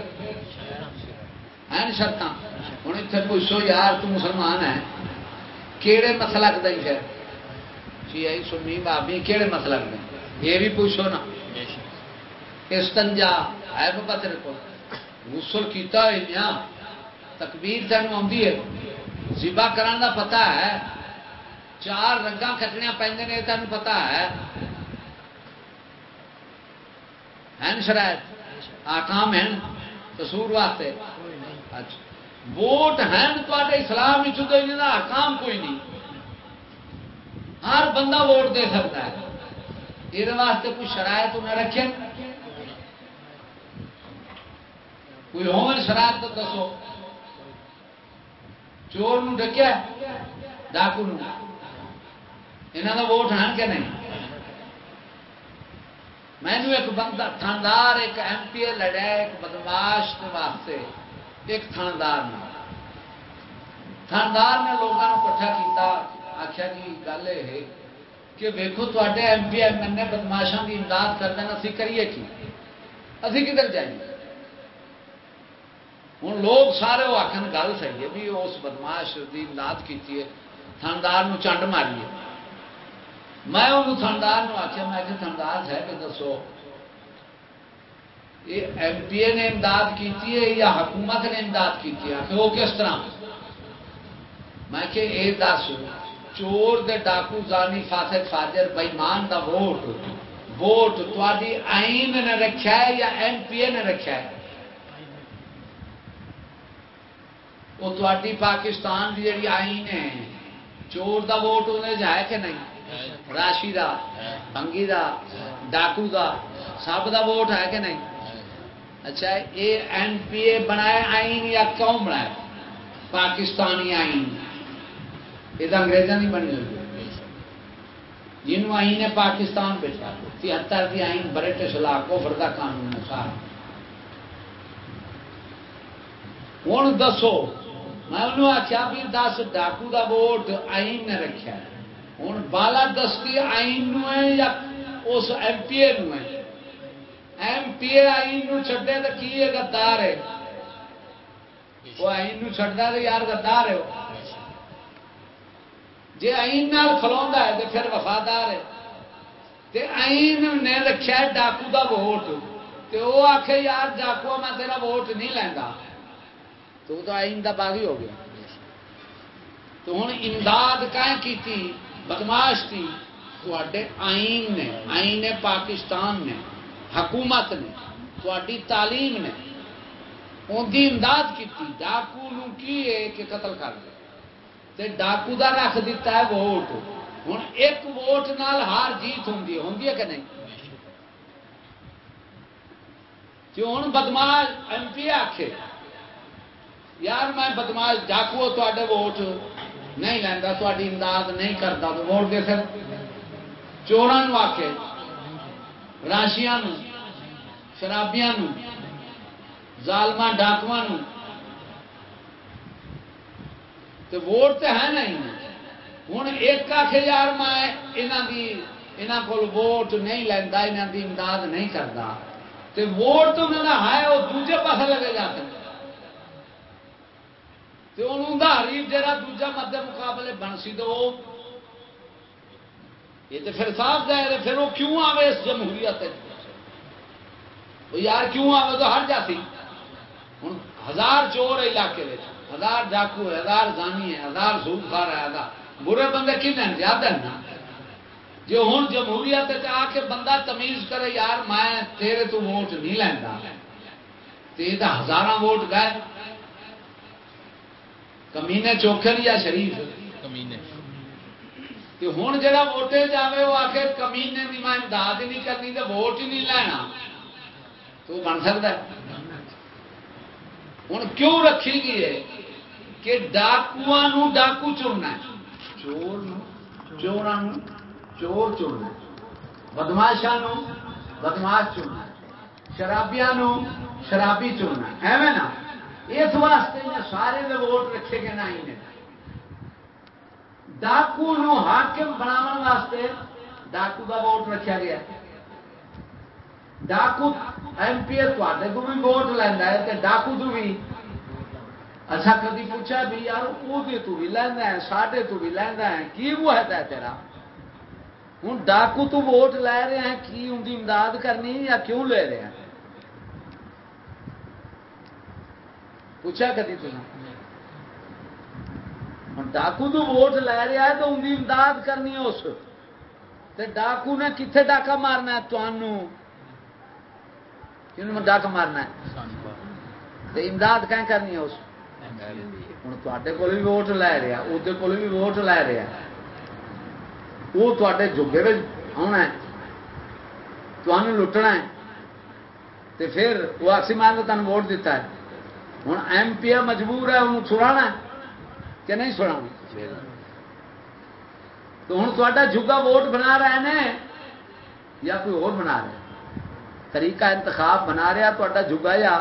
ہے شرط ہوں اتنے پوچھو، یار تو مسلمان ہے؟ کہڑے مسلک دیں پھر؟ جی آئی سنی بابی کہڑے مسلک دیں یہ بھی پوچھو نا۔ استنجا ہے بابا تیرے کو۔ غسل کیتا ہے تکبیر تین آتی ہے۔ ذبح کرنے کا پتا ہے۔ چار رنگا کٹنیا پہ تمہیں پتا ہے۔ شرائط؟ آکام ہیں قصور واسطے۔ اچھا۔ ووٹ ہیں تے اسلام آکام کوئی نہیں۔ ہر بندہ ووٹ دے سکتا ہے۔ یہ واسطے کوئی شرائط انہیں رکھے۔ کوئی ہومن شرائط تو دسو۔ چور ڈکیا ڈاکو یہاں کا ووٹ ہے کہ نہیں؟ مینو ایک بندہ تھاندار، ایک ایم پی اے لڑیا، ایک بدماش کے واسطے، ایک تھاندار نے تھاندار نے لوگوں کٹھا کیا آخیا جی گل یہ کہ ویکو تے M P M L A بدماشوں کی امداد کر دیں اسی کریے کی؟ اسی کدھر جائیں ہوں لوگ سارے وہ آخر گل صحیح ہے بھی اس بدماش کی امداد کی تھاندار چنڈ ماری میں انہوں تھندار آخیا میں کہ تھندار ہے کہ دسو، یہ ایم پی اے نے امداد کی ہے یا حکومت نے امداد کی کہ وہ کس طرح؟ میں کہ یہ دس، چور دے ڈاکو زانی فاسد فاجر بئیمان دا ووٹ ووٹ تاری آئین نے رکھا ہے یا ایم پی اے نے رکھا ہے؟ وہ تاری پاکستان کی جی آئین ہے، چور دا ووٹ انہیں ہے کہ نہیں؟ راشی دا بنگی دا، ڈاکو دا، سب دا ووٹ ہے کہ نہیں؟ اچھا یہ این پی اے بنایا آئین یا کیوں بنایا پاکستانی آئین۔ یہ تو انگریزا نہیں بنی ہوئی جنہوں آئین پاکستان بیٹھا تہتر کی آئین برٹش لا کو فردا قانون ہے سارا ہوں دسو میں انہوں آخیا بھی دس ڈاکو دا ووٹ آئین نے رکھا ہوں بالا دستی آئین ہے یا اس ایم پی اے ہے؟ ایم پی اے آئین چڈے تو کی ہے گدار ہے؟ وہ آئین چڈا تو یار گدار ہے جی آئین کھلوا ہے تو پھر وفادار ہے۔ تے آئین نے رکھا ڈاکو دا ووٹ۔ تے وہ آخ یار ڈاکو میں تیرا ووٹ نہیں لینا تو وہ تو آئین دا باغی ہو گیا۔ تو ہوں امداد کی بدماش تھی تے آئین نے، آئین پاکستان نے، حکومت نے تاری تعلیم نے ان کی امداد کی ڈاکو نو کی ہے کہ قتل کر دے؟ ڈاکو کا رکھ دیتا ہے ووٹ۔ ہوں ایک ووٹ نال ہار جیت ہوں ہوں کہ نہیں؟ کہ ہوں بدماش ایم پی آخے یار میں بدماش ڈاکو تے ووٹ نہیں لینا تاری امداد نہیں کرتا تو ووٹ دے پھر چوران آخے راشیا شرابیا ظالم ڈاکو ووٹ تو ہے نہیں۔ ہوں ایک آخ یار میں یہاں کو ووٹ نہیں لینا یہاں کی امداد نہیں کرتا تو ووٹ تو انہوں ہے وہ دوجے پاس لگے جا سکتے ہریف جہاں دوجا مد مقابلے بن سی تو یہ تو پھر صاف جائے پھر وہ کیوں آئے اس جمہوریت یار کیوں آئے تو ہر جاتی۔ ہوں ہزار چور ہے علاقے میں ہزار ڈاکو ہے، ہزار زانی ہے، ہزار سود خار ہے، ہزار۔ برے بندے کن ہیں؟ زیادہ ہیں نا۔ ہوں جمہوریت آ کے بندہ تمیز کرے، یار میں تیرے تو ووٹ نہیں لینا یہ تو ہزار ووٹ گئے۔ کمینے چوکھے یا شریف. کمینے. ہوں جا ووٹے جائے وہ آخر کمینے کی میں امداد نہیں کرنی تو ووٹ ہی نہیں لینا. تو بن سکتا ہے. ہوں کیوں رکھی گئی ہے کہ ڈاکو ڈاکو چننا چور چور چور چننا بدماشا بدماش چننا شرابیا شرابی چننا ایویں نا؟ اس واسطے سارے ووٹ رکھے گئے نہ ڈاکو حاکم بناو واسطے ڈاکو کا ووٹ رکھا گیا۔ ڈاکو ایم پی تے کو بھی ووٹ لینا ہے ڈاکو تو بھی اچھا کدی پوچھا بھی یار وہ تو بھی لینا ہے، ساڈے تو بھی لینا ہے، کی وہ ہے تیرا؟ ہوں ڈاکو تو ووٹ لے رہے ہیں، کی ان کی امداد کرنی یا کیوں لے رہے ہیں؟ پوچھا کدی تھی ڈاکو تو ووٹ لے رہا ہے تو ان امداد کرنی ہے اس۔ ڈاکو نے کتنے ڈاکا مارنا ہے تمہوں ڈاک مارنا ہے؟ امداد کہیں کرنی ہے اس؟ ہوں تے کول بھی ووٹ لے رہا ادھر کول بھی ووٹ لے رہا۔ وہ تے جگے آنا ہے تمہیں لٹنا ہے۔ تو پھر وہ آکسی مان نے تمہیں ووٹ دیتا ہے۔ ہوں ایم پی مجبور ہے انہوں سنا کہ نہیں سنا تو ہوں تا جگا ووٹ بنا رہے ہیں یا کوئی اور بنا رہے؟ طریقہ انتخاب بنا رہا تا جگا یا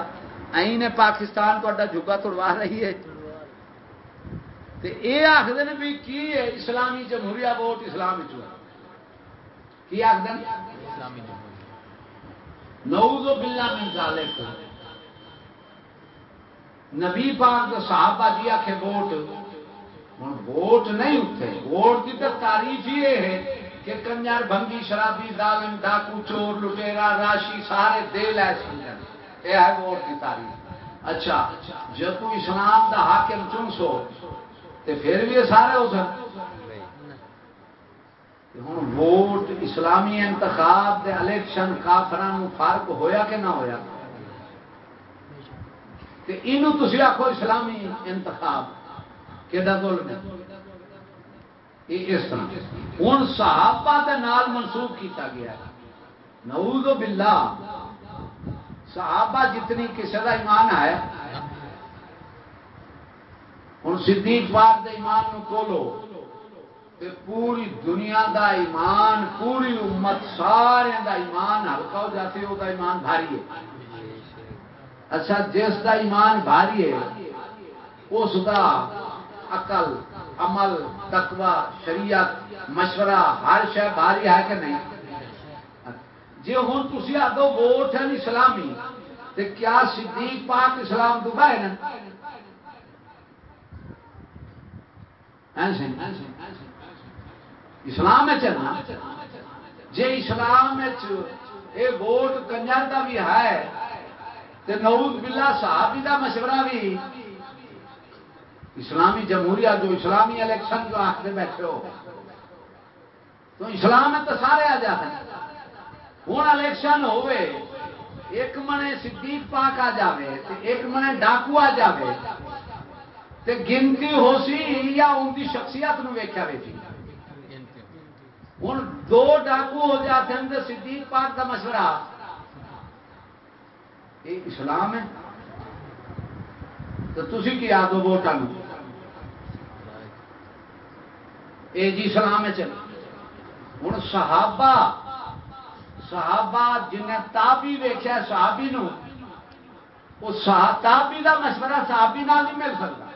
این پاکستان تا جگا توڑوا رہی ہے؟ تو یہ آخر بھی کی ہے، اسلامی جمہوریہ ووٹ اسلام کی آخر نوز و بلا میں ڈالے نبی پاک صحابہ جی آخے ووٹ۔ ہوں ووٹ نہیں اٹھے ووٹ کی تو تعریف یہ ہے کہ کنجر بنگی شرابی، ظالم، ڈاکو، چور لٹےرا راشی، سارے دے لے سمجھ یہ ہے ووٹ کی تعریف۔ اچھا جب اسلام دا حاکم چن سو تو پھر بھی یہ سارے ہو سکتے ہوں ووٹ اسلامی انتخاب دے الیکشن کافران فرق ہویا کہ نہ ہویا؟ یہ آخو اسلامی انتخاب کہ اس طرح۔ ہوں صحابہ کے نال منسوخ کیتا گیا۔ نعوذ باللہ۔ صحابہ جتنی کسی کا ایمان ہے ہوں صدیق پاک دے ایمان نو کھولو پوری دنیا دا ایمان، پوری امت سارے دا ایمان، ہلکا ہو جاتے وہ ایمان بھاری ہے۔ اچھا جس دا ایمان بھاری ہے، اس دا عقل، عمل، تقوی، شریعت، مشورہ ہر شہ بھاری ہے کہ نہیں؟ جی ہوں تھی آدھو ووٹ ہے اسلامی تو کیا صدیق پاک اسلام دبا ہے نا؟ اسلام چلنا جی اسلام یہ جی ووٹ کنجر کا بھی ہے۔ تو نوز بلا صحابی کا مشورہ بھی اسلامی جمہوریت جو اسلامی الیکشن جو آخر بیٹھے ہو، تو اسلام تو سارے آ جاتے ہیں۔ ہوں الیکشن ہوئے، ایک منے صدیق پاک آ جائے ایک منے ڈاکو آ جائے تے گنتی ہو سی یا ان کی شخصیت نو ویکیا ویسی ہوں دو ڈاکو ہو جاتے ہیں تو صدیق پاک کا مشورہ۔ یہ اسلام ہے۔ تو تھی کی آدھو ووٹان یہ جی اسلام ہے چل ہوں صحابہ صحابہ جنہیں تابی ویخیا صحابی نو وہ تابی کا مشورہ صحابی نال نہیں مل سکتا۔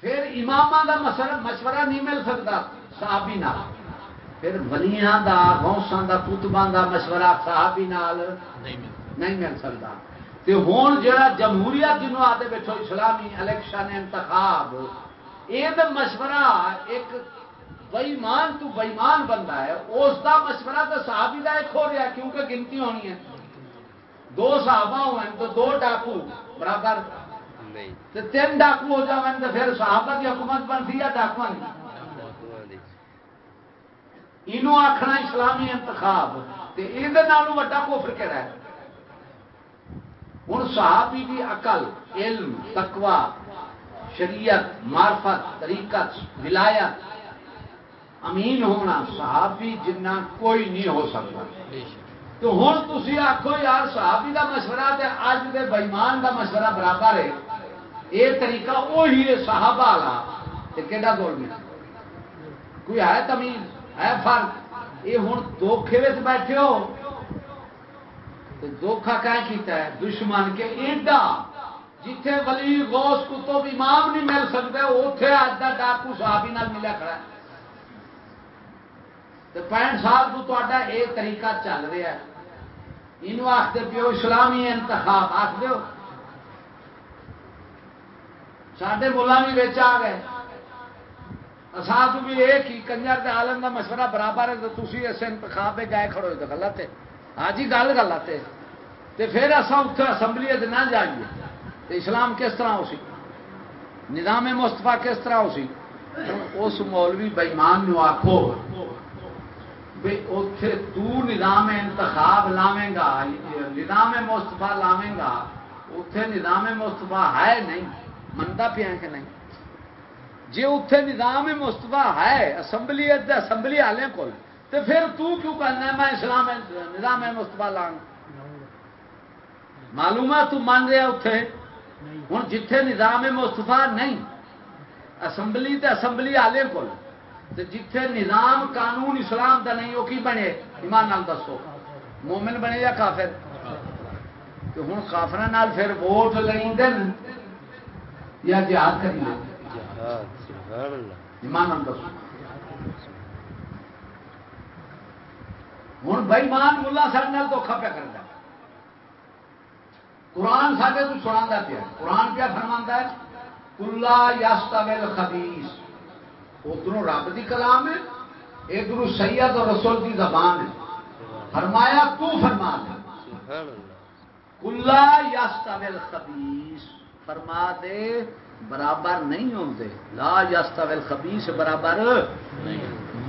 پھر امام کا مشورہ نہیں مل سکتا صحابی نال۔ پھر ولیاں دا گوسان دا پتبان دا مشورہ صحابی نال نہیں مل سکتا۔ تے ہوں جڑا جمہوریت جنوب آتے بیٹھو اسلامی الیکشن انتخاب یہ مشورہ ایک بئیمان تو بئیمان بندہ ہے اس کا مشورہ تو صحابی کا ایک ہو رہا کیونکہ گنتی ہونی ہے۔ دو صحابہ ہوئے تو دو ڈاکو برابر تین ڈاکو ہو جائے تو پھر صحابہ کی حکومت بنتی ہے ڈاکو یہ آخنا اسلامی انتخاب یہ وا کوفر کہڑا ہے ہوں صحابی کی عقل، علم تقوا شریعت مارفت طریقت، ولایت امین ہونا صحابی جنہ کوئی نہیں ہو سکتا۔ تو ہوں تھی آخو یار صحابی کا مشورہ اج کے بئیمان کا مشورہ برابر ہے۔ یہ طریقہ وہی ہے صحابہ والا۔ کہ کوئی ہے تمیز؟ ہے فرق یہ ہوں دھوکھے بیٹھے ہو۔ دھوکھا کیا کیتا ہے؟ دشمن کے ایڈا جتھے ولی غوث کتب امام نہیں مل سکتے اتے اج کا ڈاکو صحابی نال ملیا کھڑا ہے۔ پینٹ سال تو تا یہ طریقہ چل رہا ہے۔ یہ آخر پیو، اسلامی انتخاب آخ دو سڈے ملا بھی آ گئے۔ بھی یہ کنجر کے عالم کا مشورہ برابر ہے تو تھی اس انتخاب گئے کھڑو تو غلط ہے۔ ہاں جی گل غلط ہے۔ تو پھر اصا اتنے اسمبلی نہ جائیے۔ تو اسلام کس طرح ہو سی؟ نظام مستفا کس طرح ہو سی؟ اس مولوی بئیمان آخو اتے تو نظام انتخاب لاویں گا، نظام مستفا لاویں گا۔ اتے نظام مستفا ہے نہیں، منتا پیا کہ نہیں؟ جی اتے نظام مستفا ہے، اسمبلی اسمبلی والے کو تو پھر تو کیوں کرنا میں اسلام، نظام مستفا لا معلوم ہے تو من رہا اتے ہوں جتھے نظام مستفا نہیں، اسمبلی تے اسمبلی والے کو جتھے نظام قانون اسلام کا نہیں، وہ کی بنے؟ ایمان نال دسو۔ مومن بنے یا کافر؟ ہوں کافر پھر ووٹ لیں یا جہاد کریے ایمان نال دسو ہوں بھائی مان ملا سارے دھوکھا پیا کرتا قرآن سارے تو سنا پیا قرآن پیا فرما ہے کلا یس خبیس ادھر رب کی کلام ہے ادھر سید اور رسول کی زبان ہے۔ فرمایا تو فرما دے۔ کلا یاستاویل خبیس فرما دے برابر نہیں ہوتے لا یاستاویل خبیس برابر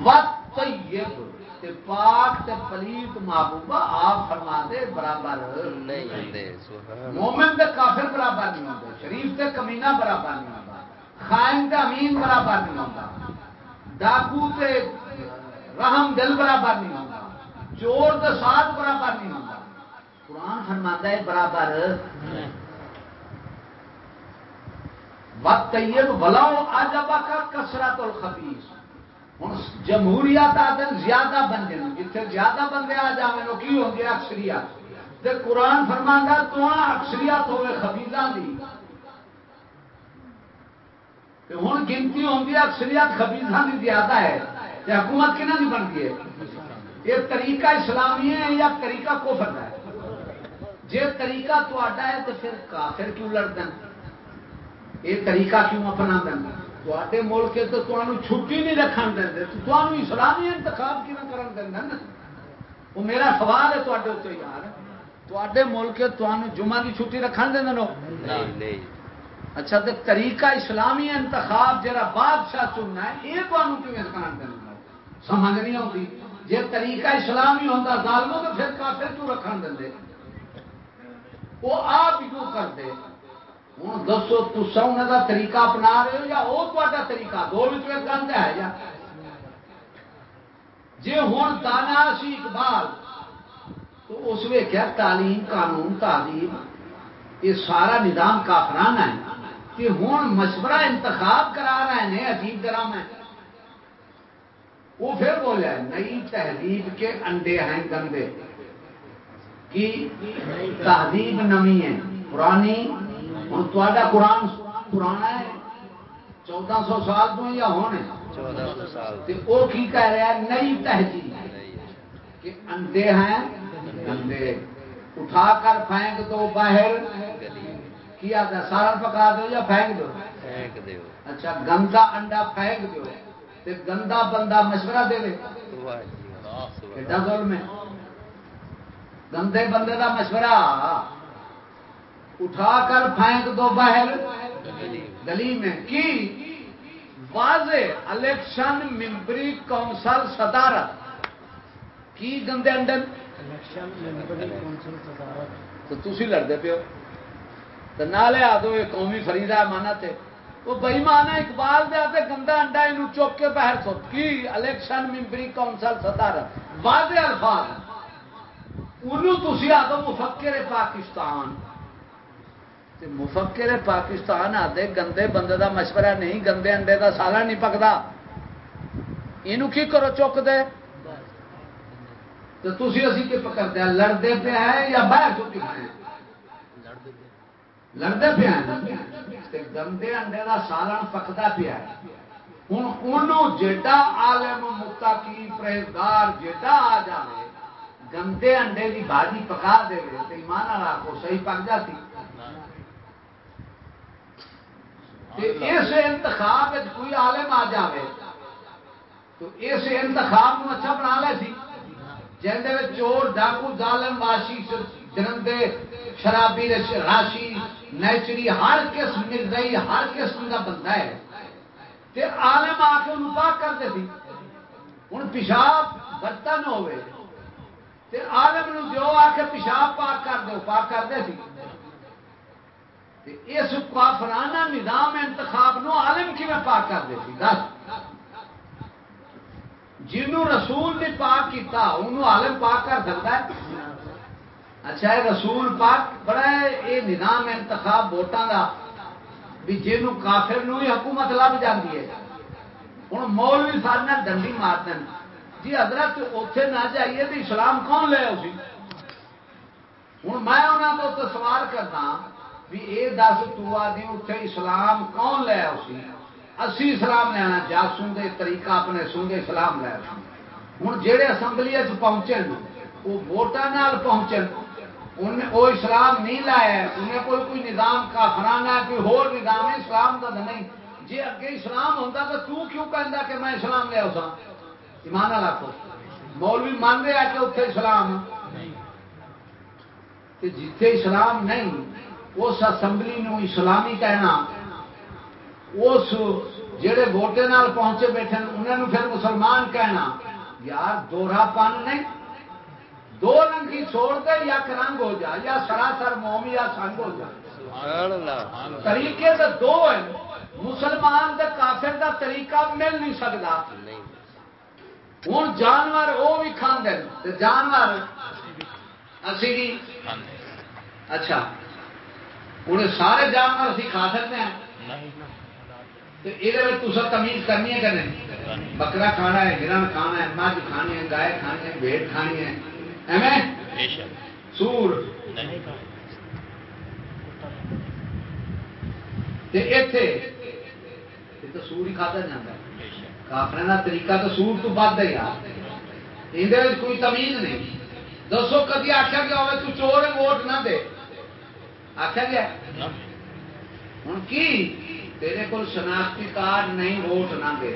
وقت پاک تے پلیت محبوبہ آپ فرما دے برابر نہیں مومن تے کافر برابر نہیں ہوتے شریف تے کمینہ برابر نہیں ہوتا خائن کا امین برابر نہیں ہوتا ڈاکو تے رحم دل برابر نہیں ہوتا چور تو ساتھ برابر نہیں ہوتا قرآن فرماتا ہے برابر وقت بلاؤ آجابا کا کسرت الخبیس ہوں جمہوریت آدھے زیادہ بندے جتنے زیادہ بندے آ جائیں کی ہوگی اکثریت۔ قرآن فرما تو اکثریت ہوئے خبیزاں دی۔ ہوں گنتی ہوتی ہے اکثریت خبیزاں کی زیادہ ہے۔ حکومت کہنا نہیں بنتی ہے؟ یہ طریقہ اسلامی ہے یا طریقہ کو ہے؟ جی طریقہ تا ہے تو پھر کافر کیوں لڑ دیں یہ طریقہ کیوں اپنا دیں تے ملک تو تمہیں چھٹی نہیں رکھن دیں تمہیں اسلامی انتخاب کیوں کرن دیں وہ میرا سوال ہے تے اتنے یار تے ملک تمہیں جمعہ کی چھٹی رکھن دیں اچھا تو طریقہ اسلامی انتخاب جہاں بادشاہ چننا ہے یہ تمہیں کیون کرن سمجھ نہیں آتی جی طریقہ اسلامی ہوتا ظالموں تو پھر کافر کیوں رکھن دیں وہ آپ کیوں کرتے ہوں دسو تسا انہوں کا طریقہ اپنا رہے ہو یا وہ تا طریقہ؟ دو گند ہے یا؟ جی ہوں دانا سی اقبال، تو اس ویکیا تعلیم، قانون، تعلیم، یہ سارا نظام کافرانہ ہے کہ ہوں مشورہ انتخاب کرا رہے ہیں عجیب گرام ہے وہ پھر بولے، نئی تہذیب کے انڈے ہیں گندے۔ کی؟ تہذیب نمی ہے، پرانی ہوں تا قرآن پرانا ہے چودہ سو سال تو یا ہونے وہ کی کہہ رہا ہے نئی تہذیب۔ کہ انڈے ہیں گندے اٹھا کر پھینک دو باہر۔ کیا سارا پکا دو یا پھینک دو؟ اچھا گندا انڈا پھینک دو۔ گندا بندہ مشورہ دے دے۔ ظلم ہے۔ گندے بندے کا مشورہ۔ اٹھا کر پھینک دو باہر۔ گلی میں کی واضح الیکشن ممبری کونسل صدارت۔ کی گندے انڈن؟ تو تھی لڑتے پیو۔ تو نالے آ دو قومی فریدا مانا تے۔ وہ بئی مانا اقبال دے آتے گندا انڈا یہ چوک کے باہر سو کی الیکشن ممبری کونسل صدارت۔ واضح الفاظ۔ انہوں تھی آدھو مفکر پاکستان۔ مفکر پاکستان آتے گندے بندے دا مشورہ نہیں، گندے انڈے دا سالہ نہیں پکتا یہ کی کرو چک دے؟ تو تھی اسی کے پکڑتے ہیں، لڑتے پہ ہیں یا باہر چکی لڑتے پہ ہیں۔ گندے انڈے دا سالن پکتا پیا ہوں ان جیڈا عالم مکتا کی پرہیزگار جیڈا آ جائے گندے انڈے کی بھاجی پکا دے تو ایمان والا کو صحیح پک جاتی۔ اس انتخاب کوئی عالم آ جائے تو اس انتخاب کو اچھا بنا لے سی۔ جہاں چور، ڈاکو، ظالم، واشی جنندے شرابی، راشی، نیچری، ہر قسم مل رہی، ہر قسم کا بندہ ہے۔ تے عالم آ کے انہوں پاک کرتے تھی ہوں پیشاب برتن ہوئے تے عالم نو جو آ کے پیشاب پاک کر دو، پاک کرتے تھی اس کافرانہ نظام انتخاب نو عالم کی میں پاک کر دیتی؟ دس۔ جنوں رسول نے پاک کیتا انہوں عالم پاک کر سکتا ہے۔ اچھا ہے رسول پاک، بڑا ہے یہ نظام انتخاب ووٹان کا بھی جنوں کافر نو ہی حکومت لب جاتی ہے۔ ہوں مولوی سارے ڈنڈی مار دیں جی حضرت اتنے نہ جائیے تو اسلام کون لے اسی جی؟ ہوں میں انہوں کو سوال کرتا ہاں، بھی یہ دس تو آدھی اتنے اسلام کون لے اسی اسی اسلام لینا جا سنگے طریقہ اپنے سنگے اسلام لے ہوں جہے اسمبلی پہنچے وہ ووٹان پہنچے وہ اسلام نہیں لایا انہیں کوئی کوئی نظام کافرانہ کوئی ہور نظام ہے اسلام کا نہیں۔ جی اگے اسلام ہوتا تو تو کیوں کہہ کہ میں اسلام لیا سا؟ ایمان لاکھو مولوی مان رہا کہ اتنے اسلام؟ جتھے اسلام نہیں اس اسمبلی نو اسلامی کہنا اس جڑے ووٹے نال پہنچے بیٹھے انہوں پھر مسلمان کہنا یار دوہرا پن نہیں دو رنگ کی چھوڑ دے یا رنگ ہو جائے یا سراسر موم یا سنگ ہو جائے طریقے تو دو ہیں مسلمان دے کافر دا طریقہ مل نہیں سکتا ہوں جانور وہ بھی کھانے جانور اسی بھی اچھا۔ ہوں سارے جانور اسی کھا سکتے ہیں۔ یہ تمیز کرنی ہے کہ نہیں؟ بکرا کھانا ہے ہرن کھانا ہے مجھ کھانی ہے گائے کھانی ہے بھیڑ کھانی ہے۔ ایویں؟ سور۔ تو سور ہی کھاتا جاتا کافر کا طریقہ تو سور تو بد ہے یار۔ کوئی تمیز نہیں۔ دسو کدی آخیا گیا ہوئے تو چور ووٹ نہ دے۔ آخیا گیا؟ ہوں کی؟ تیرے کو شناختی کارڈ نہیں ووٹ نہ دے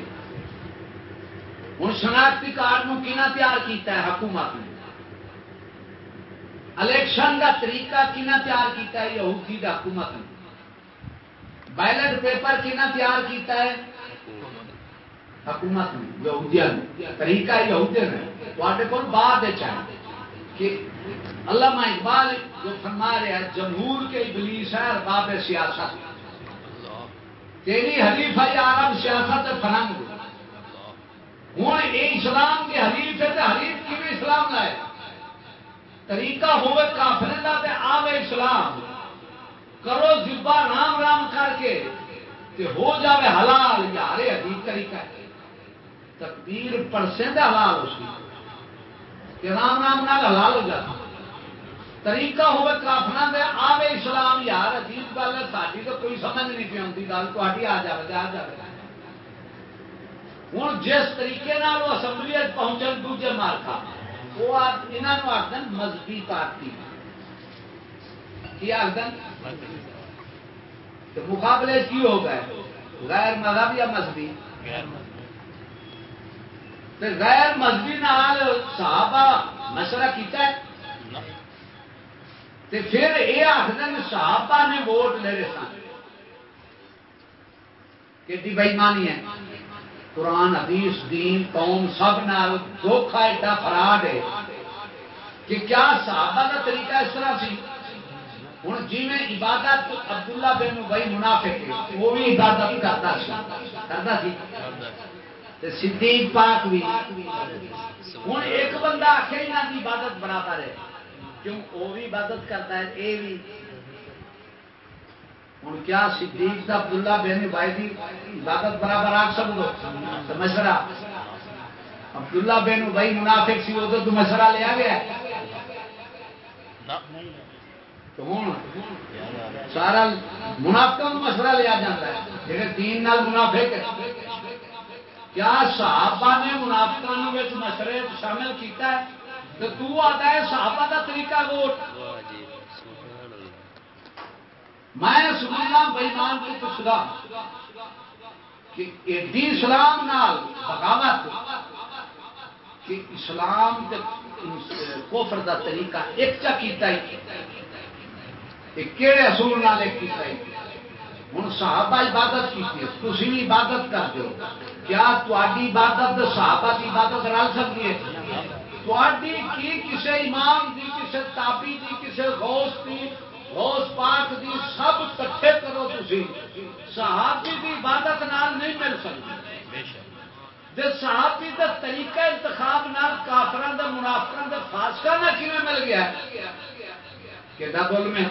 ہوں شناختی کارڈ کنا تیار کیتا ہے حکومت نے؟ الیکشن کا طریقہ کنا تیار کیتا ہے؟ یہودی دا حکومت نے۔ بیلٹ پیپر کنا تیار کیتا ہے؟ حکومت نے یہودیا نے۔ طریقہ یہودی نے۔ تے کو بعد چاہیے کہ علامہ اقبال جو فرما رہے ہیں، جمہور کے ابلیس ہے ارباب سیاست۔ تیری حلیف ہے عرب سیاست فرنگ۔ ہوں یہ اسلام کے حلیف ہے تو حلیف کی بھی اسلام لائے؟ طریقہ ہوئے کافر کا تے آوے اسلام۔ کرو جبا رام رام کر کے تے ہو جاوے حلال۔ یار عجیب طریقہ ہے۔ تقدیر پرسنٹ حلال اس کی کہ رام رام نال حلال ہو جاتا طریقہ ہوئے کافنا دے آوے اسلام یار، عجیب گل ہے ساری تو کوئی سمجھ نہیں پی آتی گل تھی آ جائے آ جائے ہوں جس طریقے نال وہ اسمبلی پہنچے دوجے مارکا وہ یہاں آخد مذہبی پارٹی۔ کی آخد مقابلے کی ہو گئے؟ غیر مذہب یا مذہبی؟ غیر مذہب غیر مذہبی نال صحابہ مشورہ کیتا ہے۔ تے پھر یہ آخر صحابہ نے ووٹ لے رہے سن۔ کہ بےمانی ہے۔ قرآن، حدیث، دین، قوم سب نال دھوکھا ایڈا فراڈ ہے کہ کیا صحابہ کا طریقہ اس طرح سی؟ ہوں جی میں عبادت عبداللہ بن بھائی منافق وہ بھی عبادت کرتا کرتا سی۔ صدیق پاک بھی ہوں ایک بندہ آخر نہ عبادت برابر ہے کیوں؟ وہ بھی عبادت کرتا ہے یہ بھی ہوں کیا صدیق کا عبداللہ بہن بھائی کی عبادت برابر آ سکو تو مشورہ۔ عبداللہ بہن بھائی منافق سی وہ تو مشورہ لیا گیا۔ ہوں سارا منافقوں کو مشورہ لیا جاتا ہے جہاں تین نال منافق کیا صحابہ نے منافقوں مشورے شامل کیتا ہے؟ تو تو آتا ہے صحابہ کا طریقہ ووٹ میں سننا بےمان کو پوچھتا کہ ایڈی اسلام نال بغاوت کہ اسلام کوفر دا طریقہ ایک چا کیتا ہی۔ کہڑے اصول نال ایک کیتا ہی۔ ہوں صحابہ عبادت کی تھی بھی عبادت کر دو کیا تاری عبادت صحابہ کی عبادت رل سکتی ہے؟ تاری کی کسی امام دی کسی تابی دی کسی غوث دی، غوث پاک دی سب کٹھے کرو تھی صحابی دی عبادت نال نہیں مل سکتی صحابی دا طریقہ انتخاب نال کافران دا منافقان دا فاسقہ نہ کیوں مل گیا؟ کہ ظلم ہے؟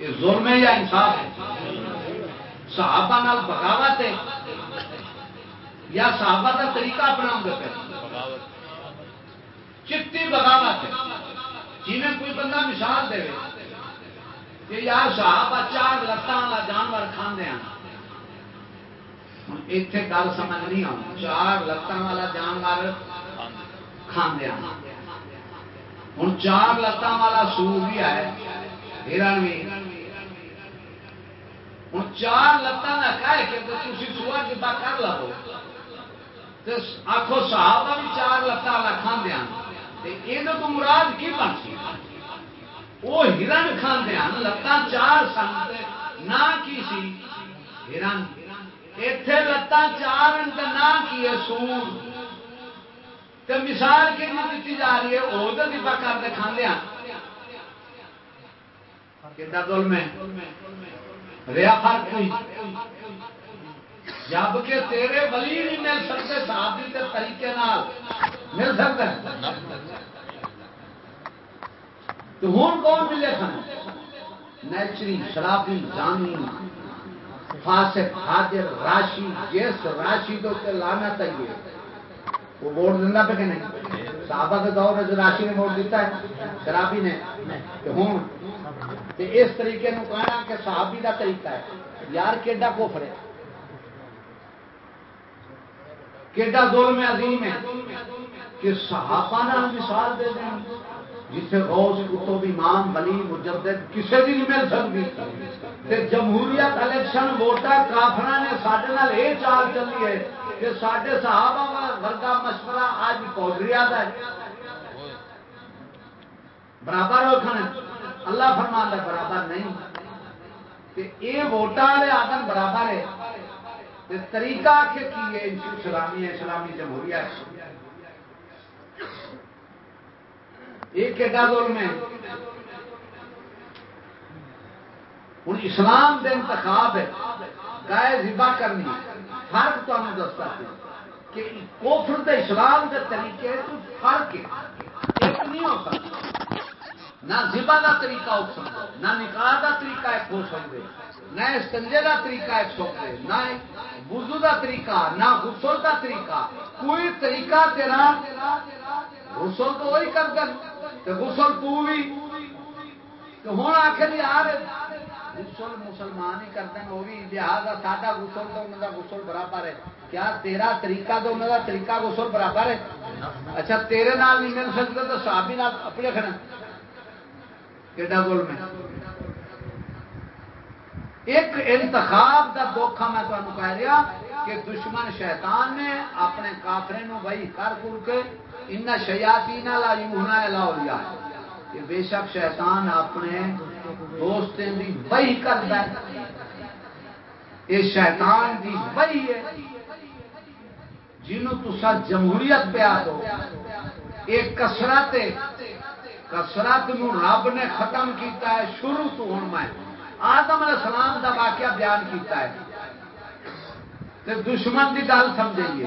یہ ظلم ہے یا انصاف ہے؟ صحابہ نال بغاوت ہے۔ یا صحابہ کا طریقہ اپنا پہ۔ چٹی بغاوت جی میں کوئی بندہ مثال دے کہ یار صاحب چار لتان والا جانور کھانے ہیں اتنے گل سمجھ نہیں آ چار لتان والا جانور کھانے ہوں چار لتان والا سور بھی ہے ہرن بھی ہوں چار لتان کا کہہ کے تھی سوا جبا کر لو آخو صاحب بھی چار لتان والا کھانے یہ تو مراد کی بن سی وہ ہرن کھانے لتان چار سن نہ کی سی ہرن اتے لتان چار نہ کی ہے سور تو مثال کی دیتی جا رہی ہے وہ تو دبا کرتے کھانے کہ ریا فرق ہوئی جبکہ تیرے ولی نہیں مل سکتے صحابی کے طریقے نال۔ مل سکتا ہے تو ہوں کون ملے سن؟ نیچری، شرابی، جانی، فاسق، حاضر، راشی جس راشی تو لانا چاہیے وہ ووٹ دینا پہ کہ نہیں؟ صحابہ کے دور میں راشی نے ووٹ دیتا ہے، شرابی نے۔ ہوں اس طریقے نو کہنا کہ صحابی کا طریقہ ہے۔ یار، کیڈا کوفر ہے؟ کیڈا ظلم عظیم ہے؟ کہ صحابہ نے مثال دے دیں، جسے غوث کتب امام ولی مجدد کسی بھی نہیں مل سکتی۔ جمہوریت الیکشن ووٹر کافر نے سارے یہ چال چلی ہے۔ کہ سارے صحابہ ورگا مشورہ آج پودری آتا ہے برابر رکھنا اللہ فرما ہے برابر نہیں۔ یہ ووٹان والے آدم برابر ہے۔ طریقہ آخر کی ہے؟ اسلامی اسلامی جمہوریہ ہے۔ یہ کہا ظلم ہے؟ ہوں اسلام دے انتخاب ہے۔ گائے ذبح کرنی ہے۔ فرق تمہیں دستا کہ کوفر دے اسلام کے طریقے تو فرق ہے۔ ایک نہیں ہو سکتا۔ نہ ذبح کا طریقہ اٹھ سکتے نہ نکاح کا طریقہ ایک ہو سکتے نہ استنجے کا طریقہ ایک سکتے نہ وضو کا طریقہ، نہ غسل کا طریقہ۔ کوئی طریقہ تیرا غسل تو وہی کر دیں غسل تو بھی۔ تو ہوں آخر یار غسل مسلمان ہی کرتے ہیں، وہ بھی لہٰذا ساڈا غسل تو انہوں کا غسل برابر ہے۔ کیا تیرا طریقہ تو انہوں کا طریقہ غسل برابر ہے؟ اچھا تیرے نال نہیں مل سکتے تو صحابی نال اپنے کھڑے ظلم ہے؟ ایک انتخاب کا دکھا میں تمہیں کہہ رہا کہ دشمن شیطان نے اپنے کافرے نو وہی کر کر کے ان شیاتی نہ لا یونا لا لیا کہ بے شک شیطان اپنے دوستیں دی وہی کرتا ہے۔ یہ شیطان دی وہی ہے۔ جنہوں تسا جمہوریت پہ آ دو۔ ایک کسرت کسرت رب نے ختم کیتا ہے۔ شروع تو ہوں میں آدم علیہ السلام دا واقعہ بیان کیتا ہے۔ تے دشمن کی گل سمجھیں گے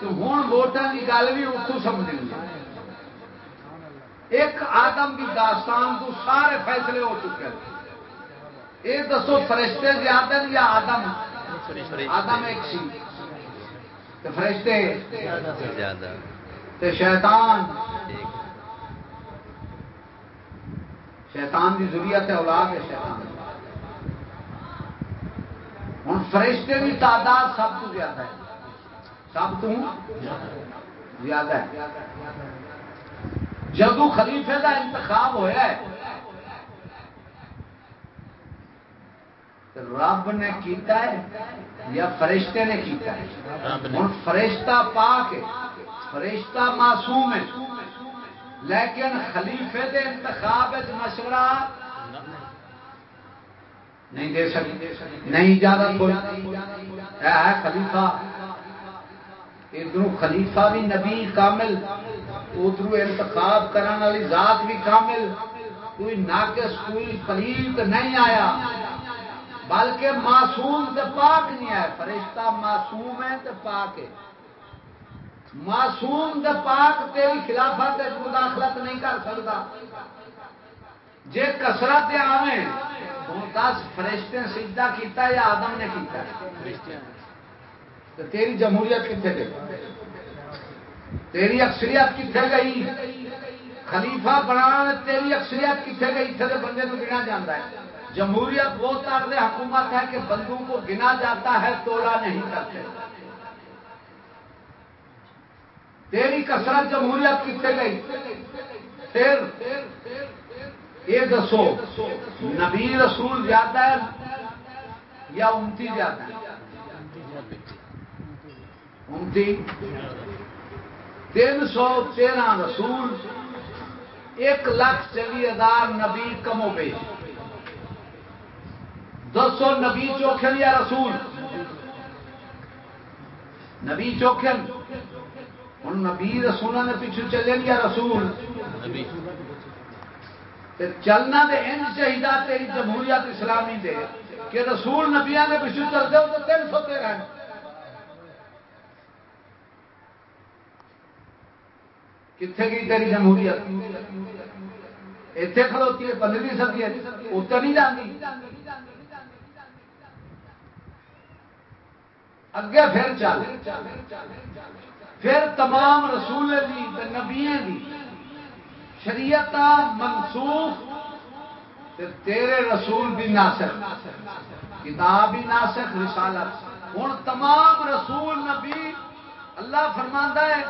تو ہوں ووٹان کی گل بھی اتو سمجھیں گے ایک آدم کی داستان تو سارے فیصلے ہو چکے ہیں۔ یہ دسو فرشتے زیادہ یا آدم؟ آدم ایک سی فرشتے؟ شیطان؟ شیطان کی ضروریت ہے اولاد ہے شیطان۔ ہوں فرشتے کی تعداد سب تو زیادہ ہے۔ سب تو زیادہ ہے۔ جدو خلیفے کا انتخاب ہوا ہے رب نے کیتا ہے یا فرشتے نے کیتا ہے؟ ہوں فرشتہ پا کے فرشتہ معصوم ہے لیکن خلیفے دے انتخاب مشورہ نہیں دے سکتے نہیں زیادہ ہے خلیفہ۔ ادھر خلیفہ بھی نبی کامل ادھر انتخاب کرنے والی ذات بھی کامل۔ کوئی ناقص کوئی پلیت نہیں آیا، بلکہ معصوم سے پاک نہیں آیا۔ فرشتہ معصوم ہے تو پاک ہے۔ معصوم دے پاک تیری خلافت مداخلت نہیں کر سکتا۔ جے کسرت آویں دس فرشتے سجدہ کیتا یا آدم نے کیتا؟ تو تیری جمہوریت کتنے گئی تیری اکثریت کتنے گئی خلیفہ بنا تیری اکثریت کتنے گئی اتنے بندے کو گنا جاتا ہے۔ جمہوریت وہ طرز حکومت ہے کہ بندوں کو گنا جاتا ہے، تولا نہیں کرتے۔ تیری کسرت جمہوریت کتنے گئی پھر یہ دسو، نبی رسول زیادہ ہے یا امتی زیادہ ہے؟ امتی تین سو تیرہ رسول ایک لاکھ چوی ہزار نبی کمو بیش دس سو نبی چوکھن یا رسول؟ نبی چوکھن۔ ہوں نبی رسول نے پیچھو چلے یا رسول؟ چلنا دے ان چاہیے تیری جمہوریت اسلامی دے کہ رسول نبیا کے پچھو چلتے ہو تو تین سو تیرہ کتنے گئی تیری جمہوریت؟ اتنے کھلوتی ہے پلے پندرہ سدی اتنے نہیں جانی اگے پھر چل۔ پھر تمام رسول دی نبیے دی۔ شریعت منسوخ تیرے رسول بھی ناسک کتاب بھی ناسک رسالت۔ ہوں تمام رسول نبی اللہ فرماندہ ہے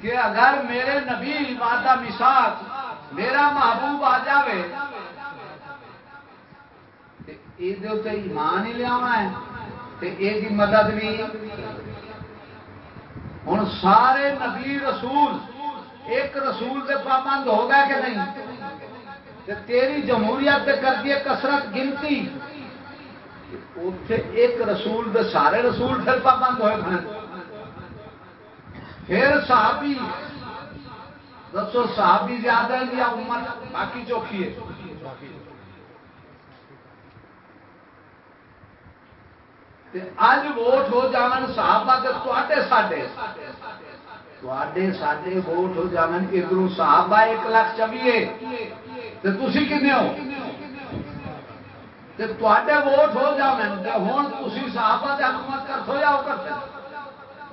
کہ اگر میرے نبی وعدہ مساق میرا محبوب آ جائے یہ ایمان ہی لیا ہے یہ مدد بھی۔ ہوں سارے نبی رسول ایک رسول سے پابند ہو گئے کہ نہیں؟ تیری جمہوریت کر دی کسرت گنتی۔ ایک رسول دے سارے رسول پھر پابند ہوئے پھر صحابی، دسو صحابی زیادہ ہے یا عمر؟ باقی چوکھی ہے۔ اج ووٹ ہو جان صحابہ تے ساڈے۔ تے ساڈے ووٹ ہو جان ادھر صحابہ ایک لاکھ چویے تھی کنے ہو؟ تے ووٹ ہو جان ہوں تھی صحابہ سے حکومت کر سو یا کر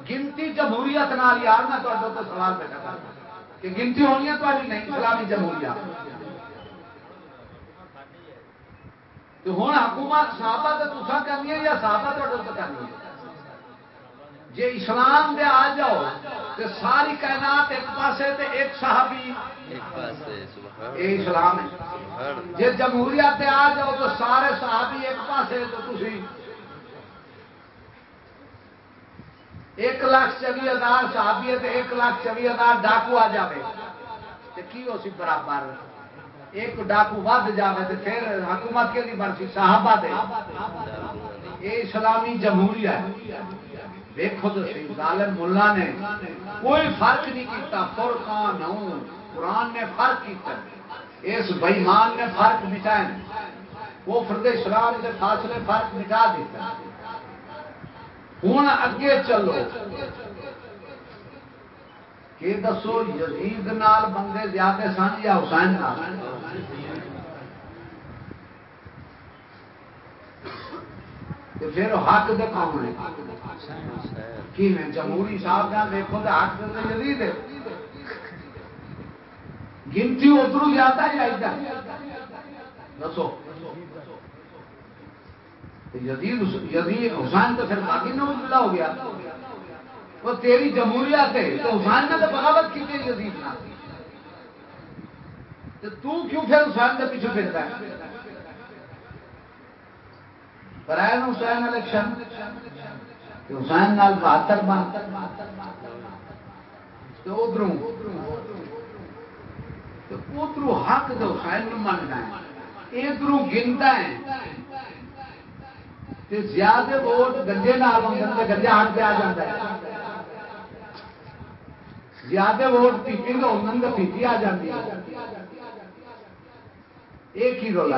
گنتی جمہوریت نال یار میں تو سوال بیٹھا کر کہ گنتی ہونی ہے تاری نہیں اسلامی جمہوریت۔ تو ہوں حکومت صحابہ تو تصا کرنی ہے یا صحابہ تو کرنی ہے؟ جی اسلام دے آ جاؤ تو ساری کائنات ایک پاسے تے ایک صحابی۔ یہ اسلام ہے۔ جی جمہوریت آ جاؤ تو سارے صحابی ایک پاسے تو تھی ایک لاکھ چوی ہزار صحابی ایک لاکھ چوی ہزار ڈاکو آ جائے تو کی ہو سی برابر؟ ایک ڈاکو ود جائے تو پھر حکومت کے لیے برسی صحابہ دے۔ یہ اسلامی جمہوریت دیکھو تو سی ظالم ملا نے کوئی فرق نہیں کیتا فرقان ہوں قرآن نے فرق کیتا اس بئیمان نے فرق مٹائے وہ فرد اسلام کے فاصلے فرق مٹا دیتا ہوں اگے چلو۔ کہ دسو یزید نال بندے زیادہ سن یا حسین نال؟ پھر حق دے کون کی میں جمہوری صاحب کا دیکھو تو حق دے یزید ہے۔ گنتی ادھر زیادہ ہے دسو۔ یزید یزید حسین تو پھر باقی نہ ملا ہو گیا۔ وہ تیری جمہوریت ہے، تو حسین نے تو بغاوت کی تھی یزید نہ۔ تو تو کیوں پھر حسین کے پیچھے پھرتا ہے؟ برائے حسین الیکشن۔ حسین نال بہتر بہتر تو ادھر ادھر حق تو حسین مننا ہے۔ ادھر گنتا ہے۔ زیادہ ووٹ گنجے نال ہوتے گنجا ہٹ پہ آ جاتا ہے زیادہ ووٹ پیپی کا ہونے تو پیپی آ جاتی ہے۔ ایک ہی رولا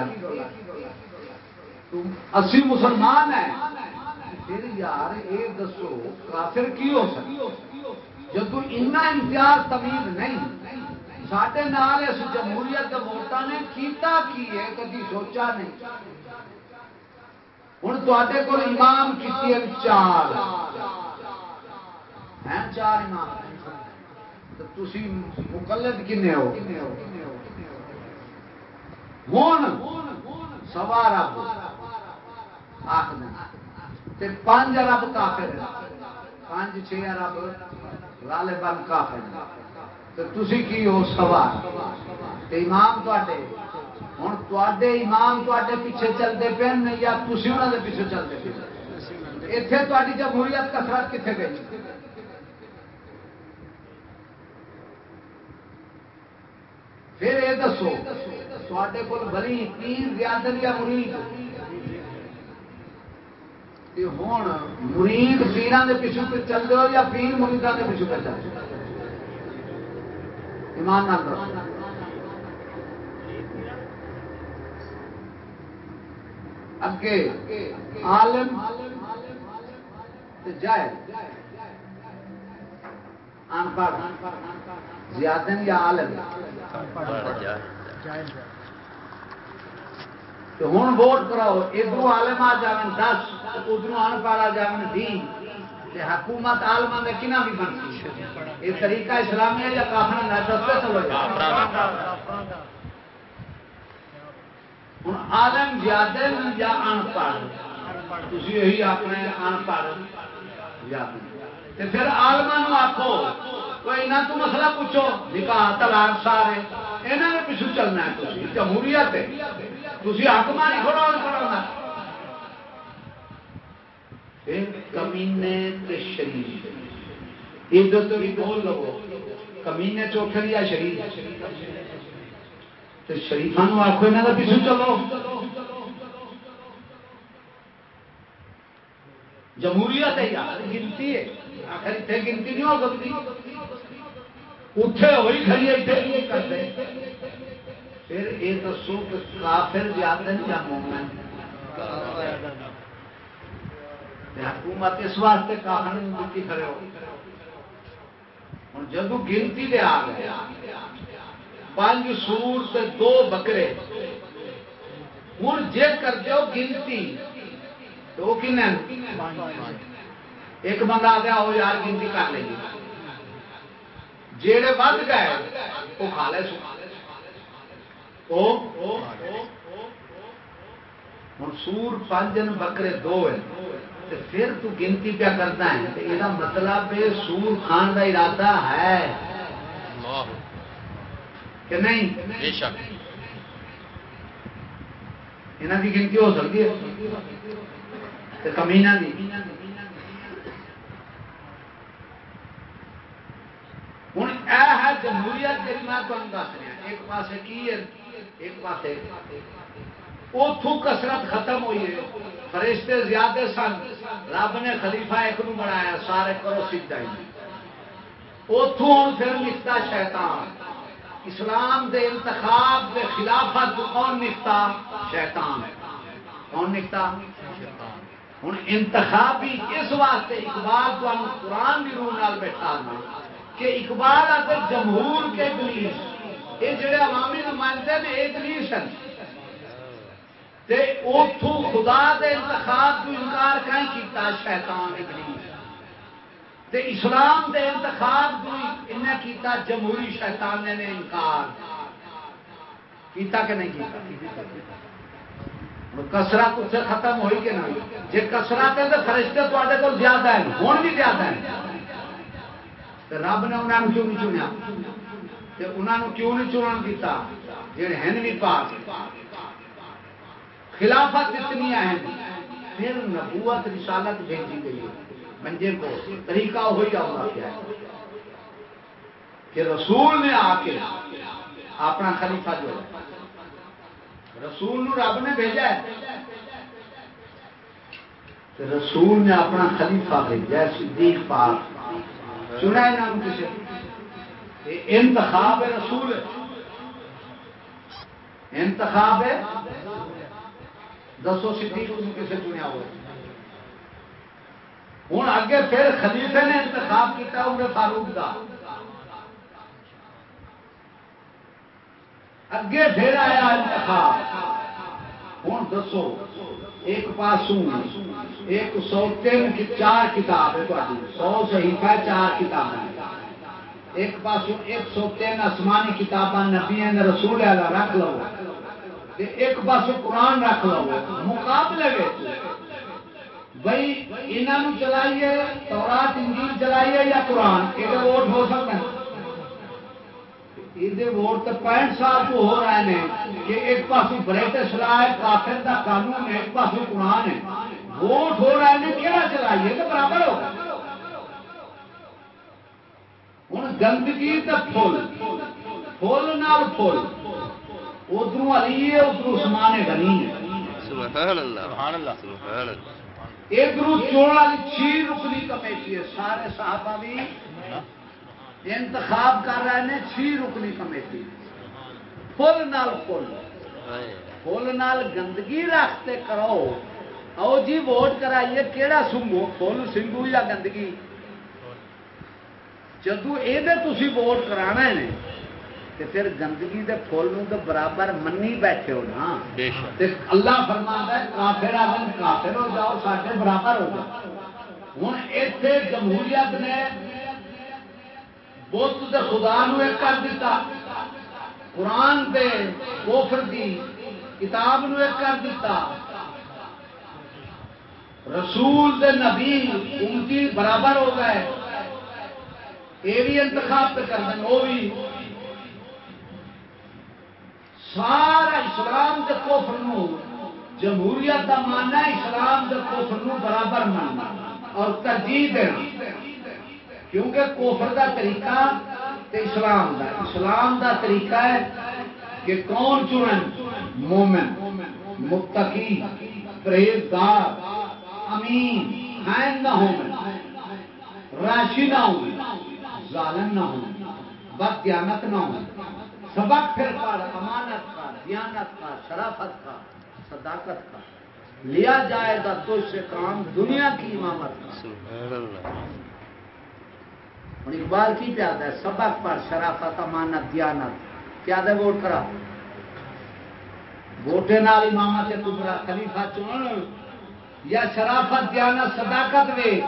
اسی مسلمان ہے پھر یار یہ دسو، کافر کی ہو سکتی جب اتنا امتیاز تمیز نہیں سڈے نال اس جمہوریت ووٹان نے کیتا کی ہے؟ کدی سوچا نہیں۔ ہوں تے کو امام کی چار۔ ہیں چار امام؟ تھی مقلد کنے ہو؟ ہوں سوا رب۔ آخر۔ پانچ ارب کافر پانچ، چھ ارب لالے بن کافر تھی کی ہو سوا؟ امام تے ہوں تے امام تے پیچھے چلتے پے یا تھی انہوں کے پیچھے چلتے پے؟ اتنے تاری جمہوریت کسرت کتنے گئی؟ پھر یہ دسو تے کول بلی پیر زیادہ یا مرید ہوں مرید پیران کے پیچھے پہ چلتے ہو یا پیر مریدان کے پیچھے پہ چلتے ایمان اگے عالم جائے ان پڑھ۔ زیادہ یا عالم؟ تو ہوں ووٹ کراؤ ادھر آلم آ جائیں دس ادھر ان پڑھ آ جائیں بھی حکومت آلما میں کنا بھی بنتی؟ یہ طریقہ اسلامی ہے یا کافر نہ دستے چلو ہوں آلم زیادہ یا ان پڑھ؟ تھی یہی اپنے ان پڑھ پھر آلما آخو کوئی نہ تو مسئلہ پوچھو، نکاح تلاق سارے یہاں نے پیچھو چلنا ہے جمہوریت تھی حکم نہیں کھڑا کھڑا کمینے شریف۔ ادھر تو بھی بول لو۔ کمینے چوکھر یا شریف؟ شریفان آخو یہاں کا پیچھو چلو۔ جمہوریت ہے یار، گنتی ہے۔ آخر اتنے گنتی نہیں ہو سکتی۔ اتے ہوئی کھڑی اتنے کرتے پھر یہ دسو کہ کافر زیادہ یا مومن۔ حکومت اس واسطے کافر گنتی کھڑے ہو۔ ہوں جدو گنتی دے آ گئے۔ پانچ سور سے دو بکرے۔ ہوں جے کر دو گنتی۔ تو کن ایک بندہ آ گیا وہ یار گنتی کر لیں گے جیڑے بد گئے وہ کھا لے سو۔ سور پانچ بکرے دو ہیں پھر تو گنتی پیا کرتا ہے۔ یہ مطلب سور کھان کا ارادہ ہے۔ کہ نہیں؟ یہاں کی گنتی ہو سکتی ہے؟ کمینہ دی۔ ہوں یہ ہے جمہوریت جی میں تمہیں دس رہا ایک پاس کی ہے؟ ایک پاس اتو کسرت ختم ہوئی ہے۔ فرشتے زیادہ سن۔ رب نے خلیفہ ایک نو بنایا سارے کرو سیدھا ہی۔ اتو ہوں پھر نکتا شیطان۔ اسلام دے انتخاب دے خلافت کون نکتا؟ شیطان۔ کون نکتا؟ ہوں انتخابی اس واسطے اقبال تو قرآن کی روح نال بیٹھا کہ اقبال آتے جمہور کے دلیس یہ جڑے عوامی نمائندے نے یہ دلیس ہیں اتو خدا دے انتخاب کو انکار کہیں کیتا؟ شیطان ابلیس تے اسلام دے انتخاب کو انہیں کیتا جمہوری شیطان نے انکار کیتا کہ نہیں کیتا؟ کسرت اس سے ختم ہوئی کہ نہیں؟ جی کسرت ہے تو فرشتے تے کو زیادہ ہیں ہوں بھی زیادہ ہیں۔ رب نے انہوں کیوں نہیں چنیا؟ انہوں کیوں نہیں چنن دیتا جڑے ہیں بھی پاس خلافت اتنی ہیں پھر نبوت رسالت بھیجی گئی ہے۔ منجے کو، طریقہ ہوئی ہوگا کیا ہے۔ کہ رسول نے آ کے اپنا خلیفہ جو ہے، رسول نو رب نے بھیجا ہے۔ رسول نے اپنا خلیفہ بھیجا ہے، صدیق پاک۔ سنا ہے نام کسی؟ انتخاب رسول انتخاب ہے دسو صدیق کسے چنیا ہوا ہوں اگے پھر خلیفے نے انتخاب کیا عمر فاروق کا اگے پھر آیا انتخاب۔ ہوں دسو، ایک پاسوں، ایک سو تین چار کتاب ہے سو صحیفہ چار کتاب ہے ایک پاسوں ایک سو تین آسمانی کتاباں نبی رسول رکھ لو۔ ایک پاس قرآن رکھ لو۔ مقابلے بھائی انہوں چلائیے تورات انجیل چلائیے یا قرآن؟ یہ ووٹ ہو سکتا ہے یہ ووٹ تو پینٹ سال کو ہو رہے ہیں کہ ایک پاس برٹش لا ہے کافر کا قانون ہے ایک پاس قرآن ہے۔ ووٹ ہو رہے ہیں کہڑا چلائیے تو برابر ہو۔ ہوں گندگی تو فل فل نال فل ادھر علی ہے ادھر سمان غنی ہے۔ ادھر چوڑ والی چھی رکنی کمیٹی ہے سارے صحابہ بھی انتخاب کر رہے ہیں چھ رکنی کمیٹی فل نال فل فل نال گندگی رکھتے کرو۔ آؤ جی ووٹ کرائیے کہڑا سنگو؟ فل سنگو یا گندگی؟ جدو یہ ووٹ کرا ہے تے پھر گندگی دے پھول نو تو برابر منی بیٹھے ہو نا۔ اللہ فرما ہے کافر آدم کافر ہو جاؤ سارے برابر ہو جاؤ۔ ہوں اتنے جمہوریت نے بت دے خدا نو ایک کر دیتا قرآن دے کوفر دی کتاب نو ایک کر دیتا رسول دے نبی امتی برابر ہو گئے۔ یہ بھی انتخاب پہ کر دیں وہ بھی سارا اسلام کے کوفر نو، جمہوریت کا ماننا اسلام کے کوفر نو برابر ماننا اور ترجیح دینا۔ کیونکہ کوفر کا طریقہ تے اسلام دا۔ اسلام دا طریقہ ہے کہ کون چنن؟ مومن، متقی، پرہیزگار، امین خائن نہ ہو راشی نہ ہو ظالم نہ ہو بد نہ ہو سبق پھر پر امانت کا دیانت کا شرافت کا صداقت کا لیا جائے گا تو سے کام دنیا کی امامت کا ہوں اقبال کی پیاد ہے؟ سبق پر شرافت امانت دیانت۔ کیا دے ووٹ کرا؟ ووٹے نال امامت کبرا خلیفہ چن۔ یا شرافت دیانت صداقت وے۔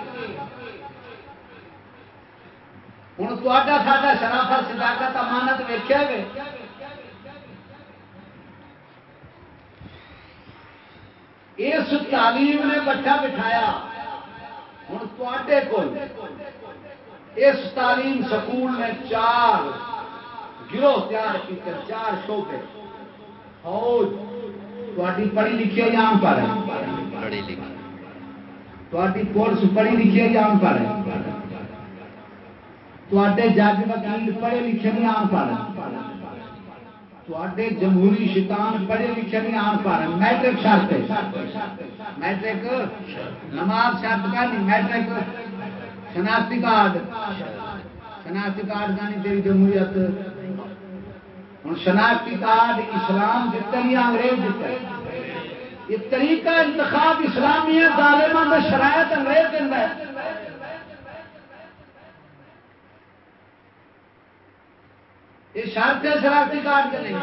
ہوں تا سا شرافت صداقت امانت ویخیا گے اس تعلیم نے بٹھا بٹھایا۔ ہوں تے کو اس تعلیم سکول نے چار گروہ تیار کیتے چار شعبے۔ فوج تھی پڑھی لکھی ہے یا پڑھ پڑھی پولیس پڑھی لکھی ہے یا پڑھ تے جج وکیل پڑھے لکھے نہیں آن پڑھ تے جمہوری شیطان پڑھے لکھے نہیں آن پڑھ میٹرک شرط میٹرک نماز شرط کا نہیں میٹرک شناختی کارڈ شناختی کارڈ کا نہیں تیری جمہوریت ہوں شناختی کارڈ اسلام دیتے نہیں انگریز دیتے یہ طریقہ انتخاب اسلامی ہے ظالمان میں شرائط انگریز دینا ہے یہ شرط ہے شناختی کارڈ کے نہیں۔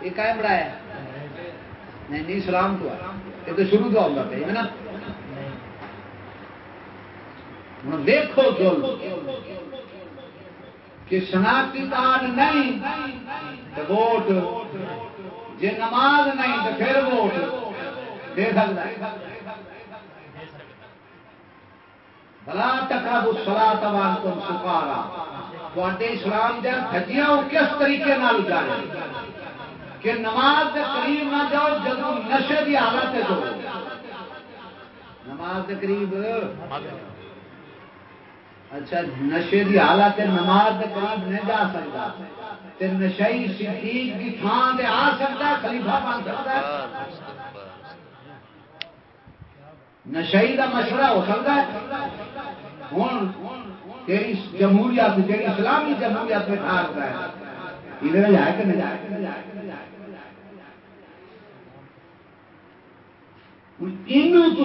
یہ قائم بڑا ہے۔ نہیں نہیں اسلام تو یہ تو شروع تو آؤں پہ نا؟ دیکھو جو کہ شناختی کارڈ نہیں تو ووٹ۔ جی نماز نہیں تو پھر ووٹ۔ دے سکتا بلا ٹکرا سلا تبان تم سکارا۔ تے اسلام دیا کھجیاں وہ کس طریقے نال جائے کہ نماز کے قریب نہ جاؤ جب نشے کی اچھا، حالت ہے نماز کے قریب۔ اچھا نشے کی حالت نماز کے قریب نہیں جا سکتا۔ نشئی صدیق کی تھان سے آ سکتا، خلیفہ بن سکتا۔ نشئی کا مشورہ ہو سکتا۔ ہے ہوں تیری جمہوریت تیری اسلامی جمہوریت میں ٹھار ہے ادھر جائے کہ نہیں جائے۔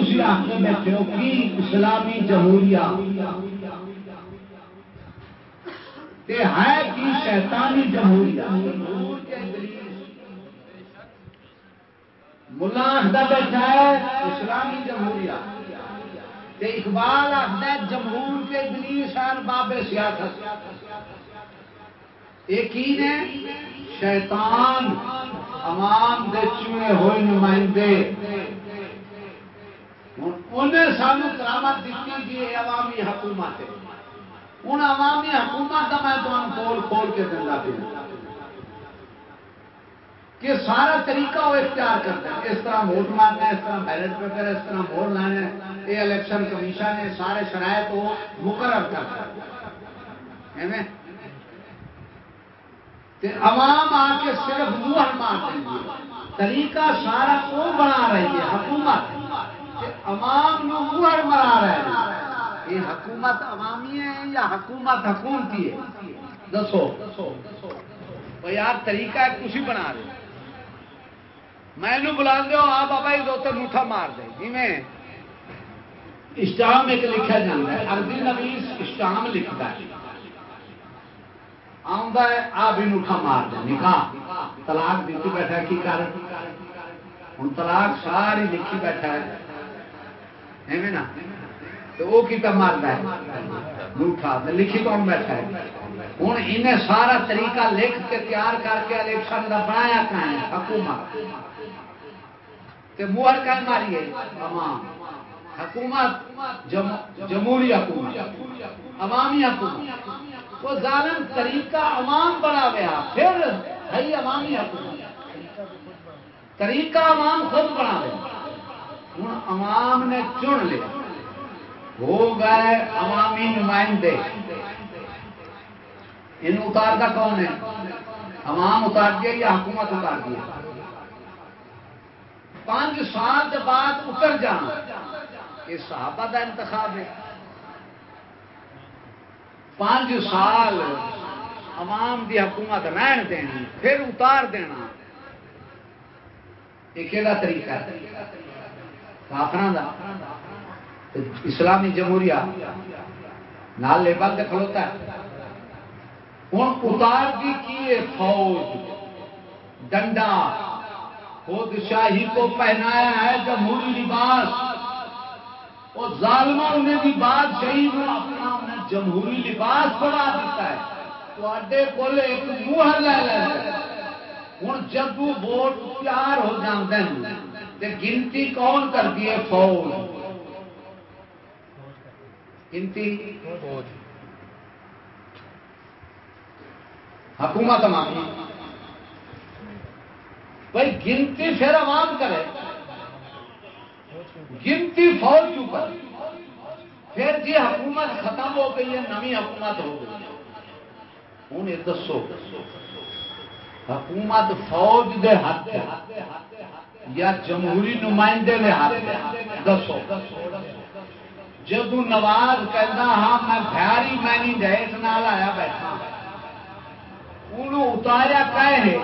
تھی آخر بیٹھے ہو کہ اسلامی جمہوریت ہے کی شیطانی جمہوریہ؟ ملا آخر بیٹھا ہے، اسلامی جمہوریہ۔ تے اقبال آخر جمہور کے دلیل سان باب سیاست۔ ایک ہی نے؟ شیطان عوام دے چوئے ہوئے نمائندے۔ انہیں سانو کرامت دیتی جی عوامی حکومت ہے۔ ہوں عوامی حکومت کا میں تمہیں کھول کھول کے دیا پہ کہ سارا طریقہ وہ اختیار کرتا ہے۔ اس طرح ووٹ مارنا ہے، اس طرح بیلٹ پیپر ہے، اس طرح ووٹ لانا ہے۔ یہ الیکشن کمیشن ہے، سارے شرائط وہ مقرر کرتا ہے۔ عوام آ کے صرف منہ مار دیں گے طریقہ سارا وہ بنا رہی ہے، حکومت۔ عوام منہ مرا رہے ہیں یہ حکومت عوامی ہے یا حکومت حکومتی ہے؟ دسو۔ یار طریقہ ہے، کچھ بنا رہے میں بلا دو آ بابا جی دو موٹا مار دے۔ جی میں اسٹام ایک لکھا جا ہے اربی نویس اسٹام لکھتا ہے۔ آتا ہے، آ بھی موٹا مار دے۔ نکاح، طلاق دیتی بیٹھا کی کر؟ ہوں طلاق ساری لکھی بیٹھا ہے۔ ایویں نا؟ تو وہ کتا مارتا ہے؟ لوٹا لکھی کون بیٹھا ہے؟ ہوں انہیں سارا طریقہ لکھ کے تیار کر کے الیکشن کا بنایا کہیں حکومت۔ موہر کہ ماری ہے۔ حکومت جمہوری حکومت۔ عوامی حکومت۔ وہ ظالم طریقہ عوام بنا گیا۔ پھر ہے عوامی حکومت۔ طریقہ عوام خود بنا گیا۔ ہوں عوام نے چن لیا۔ ہو گئے عوامی نمائندے۔ ان اتارتا کون ہے؟ عوام اتار دیا یا حکومت اتار دیا پانچ سال کے بعد اتر جانا۔ یہ صحابہ کا انتخاب ہے۔ پانچ سال عوام دی حکومت رہن دینی پھر اتار دینا۔ یہ کہڑا طریقہ ہے؟ کافر اسلامی جمہوریہ نال لیبل سے کھلوتا ہے۔ ہوں اتار دی کی فوج، ڈنڈا۔ خود شاہی کو پہنایا ہے جمہوری لباس۔ اور ظالمہ انہیں بھی بات شہید اپنا انہیں جمہوری لباس بنا دیتا ہے۔ تو اڈے کول ایک منہ لے لے۔ ہوں جب وہ ووٹ تیار ہو جاتے ہیں گنتی کون کرتی ہے؟ فوج۔ گنتی؟ حکومت ہماری۔ بھائی گنتی پھر عوام کرے۔ گنتی فوج کیوں کر پھر جی حکومت ختم ہو گئی ہے نمی حکومت ہو گئی ہوں یہ دسو۔ حکومت فوج دے ہاتھ یا جمہوری نمائندے نے ہاتھ دسو۔ جدو نواز کہنا ہاں میں بہاری میں نہیں جہیز نال آیا بیٹھا۔ انہوں اتاریا کہ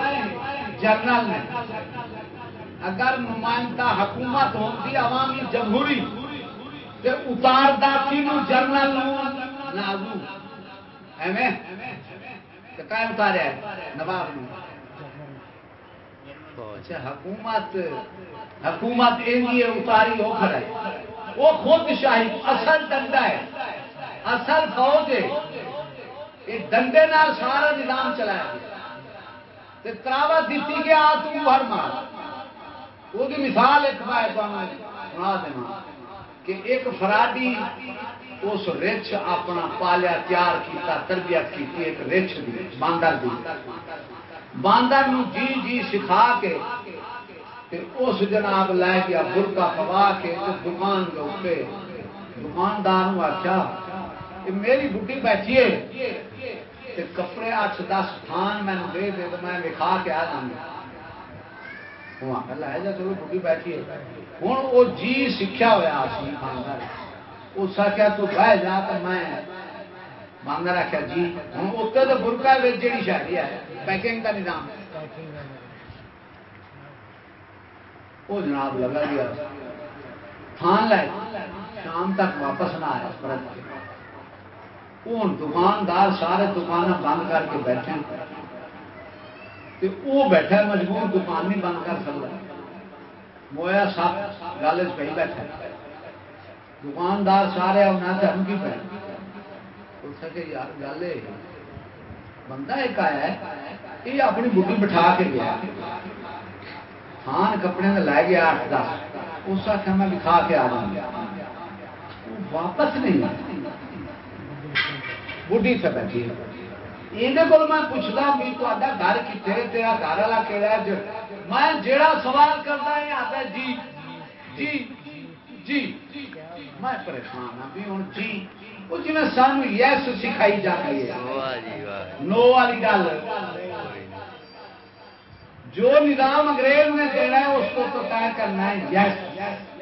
جنرل نے۔ اگر نمائندہ حکومت ہوتی عوامی جمہوری تو اتارتا تینوں جنرل نازو ایویں اتاریا نواب نے اچھا حکومت حکومت اتاری ہو کھڑا ہے۔ وہ خود شاہی، اصل ڈنڈا ہے۔ اصل فوج ہے۔ یہ ڈنڈے نال سارا نظام چلایا گیا۔ تراوا دیتی گیا تم ہر مار۔ وہ مثال ایک میں سنا دینا کہ ایک فراڈی اس رچ اپنا پالیا تیار کیتا، تربیت کی ایک رچ باندر دی۔ باندر جی جی سکھا کے اس جناب لے گیا برقا پوا کے دکان کے اتنے دکاندار آخیا میری بڈی بیٹھی ہے کپڑے اٹھ دس تھان میں دے دے تو میں لکھا کے آ جانا لے جا چلو بڈی بیٹھی ہے۔ ہوں وہ جی سیکھا ہوا سی باندر اس آخیا تو بہ جا تو میں باندر آخیا جی۔ ہوں اتنے تو برقا جی شہری ہے پیکنگ کا نظام۔ وہ جناب لگا گیا تھان لے، شام تک واپس نہ آیا۔ وہ دکاندار سارے دکان بند کر کے بیٹھے وہ بیٹھا مجبور، دکان نہیں بند کر سکتا۔ مویا سب گل پہ بیٹھا دکاندار سارے انہیں دھمکی پہ سکے یار گل بندہ ایک آیا ہے، یہ اپنی بڑھی بٹھا کے گیا تھان کپڑے میں لے گیا آٹھ دس۔ اس آخر میں لکھا کے آ جاؤں گا واپس نہیں۔ بڑھی سے بیٹھی یہ کو میں پوچھتا بھی تا گھر کتنے تیرا گھر والا کہڑا میں جڑا سوال کرتا ہے آتا جی جی جی میں پریشان ہوں بھی ہوں جی وہ جی سانو یس سکھائی جاتی ہے نو والی گل جو نظام انگریز نے دینا ہے اس کو تو طے کرنا ہے یس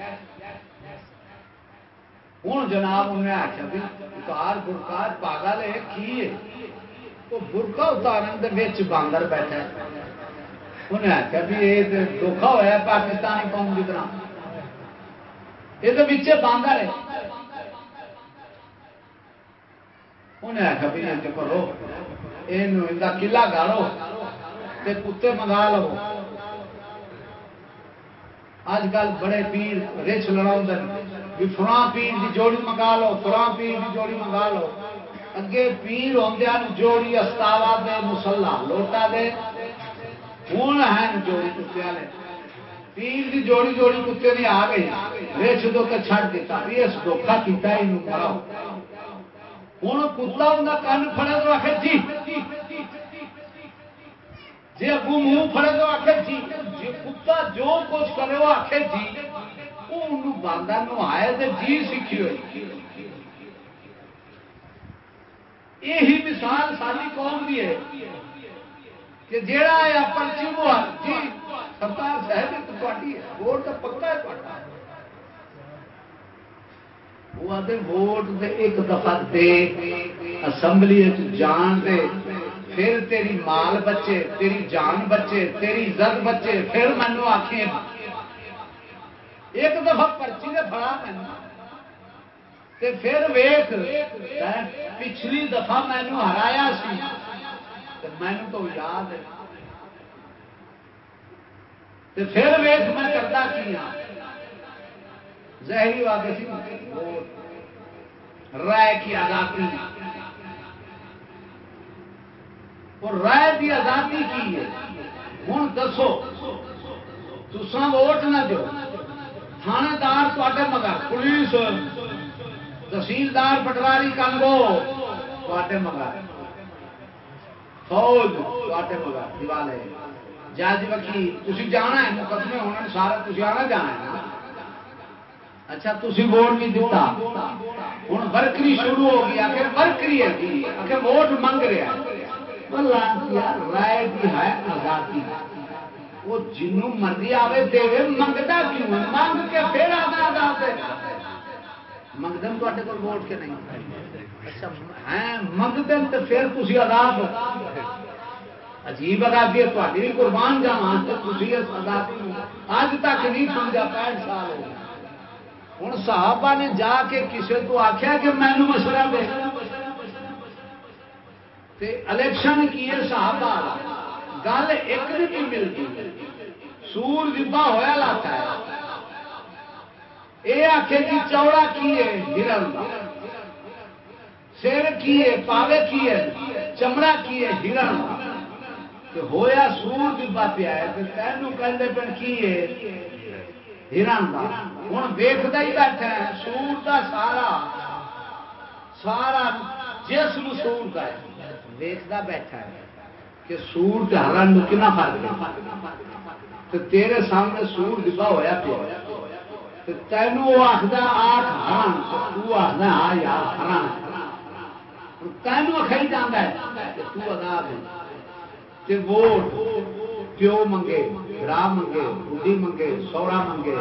ہوں جناب انہیں آخیا بھی اتار برکار پاگل ہے، کی ہے؟ وہ برکا اتارن باندر بیٹھا انہیں آخیا بھی یہ دھوکھا ہوا پاکستانی قوم کی طرح۔ یہ تو بچے انہیں آخیا بھی یہ کرو یہ کلا گاڑو کتے منگا لو۔ اج کل بڑے پیر رچ لڑا بھی فراں پیر کی جوڑی منگا لو فراں پیر کی جوڑی منگا لو اگے پیر آدھا جوڑی استاوا دے مسلا لوٹا دے ہوں ہے جوڑی کتے والے پیر کی جوڑی جوڑی کتے نے آ گئی رچ دو کے چڑ دیتا بھی اس دھوکھا کیا یہ مراؤ ہوں کتا ان کن فڑے تو آخر جی جی اگو منہ فڑے تو آخر جی جی کتا جو کچھ کرے وہ آخر جی وہ باندھا نو آئے تو جی سیکھی ہوئی یہی مثال ساری قوم کی ہے کہ جیڑا ہے پرچی وہ جی سرکار صاحب تاری ہے ووٹ تو پکا ہے وہ آتے ووٹ دے ایک دفعہ دے اسمبلی جان دے پھر تیری مال بچے تیری جان بچے تیری عزت بچے پھر مینو آخیں ایک دفعہ پرچی دے بڑا مینو تے پھر ویخ پچھلی دفعہ مینو ہرایا سی۔ مینو تو یاد ہے۔ تے پھر ویخ میں کرتا کی ہاں۔ زہری واقع سی۔ رائے کی آزادی۔ اور رائے کی آزادی کی ہے؟ ہوں دسو تسان ووٹ نہ دو تھانے دار تے مگر پولیس تحصیلدار پٹواری کنگو تے مگر فوج تے مگر دیوالے جج وکیل تھی جانا ہے مقدمے ہونے سارا تھی آنا جانا ہے اچھا تھی ووٹ بھی دتا ہوں ورکری شروع ہو گئی آخر ورکری ہے آخر ووٹ منگ رہا رائے کی ہے آزادی وہ جنوں مرضی آئے دے منگتا کیوں؟ منگ کے پھر آنا آزاد منگتے تے کو ووٹ کے نہیں؟ اچھا منگتے تو پھر تھی آزاد عجیب آزادی ہے تاری بھی قربان جانا تھی آزادی اج تک نہیں سمجھا پینٹ سال ہو ہوں صحابہ نے جا کے کسی کو آخیا کہ مینو مشورہ دے۔ الیکشن کی ہے صحابہ گل ایک نہیں ملتی سور دبا ہوا لاتا ہے۔ یہ آخے جی چوڑا کی ہے؟ ہرن سر کی ہے؟ پاوے کی ہے؟ چمڑا کی ہے؟ ہرن ہویا سور دبا پیا ہے۔ تینوں کہتے پہ کی ہے؟ ہرن کا ہوں ویختا ہی بیٹھا ہے۔ سور کا سارا۔ سارا جسم سور کا ہے۔ ویختا بیٹھا ہے کہ سور ہرن کنا فرق تو تیرے سامنے سور دبا ہوا پیا۔ تینوں وہ آخر آٹھ ہرن تو آخر ہاں یار ہرن تینوں کھائی جانا ہے تو ووٹ پیو منگے برا منگے بڑھی منگے سوڑا منگے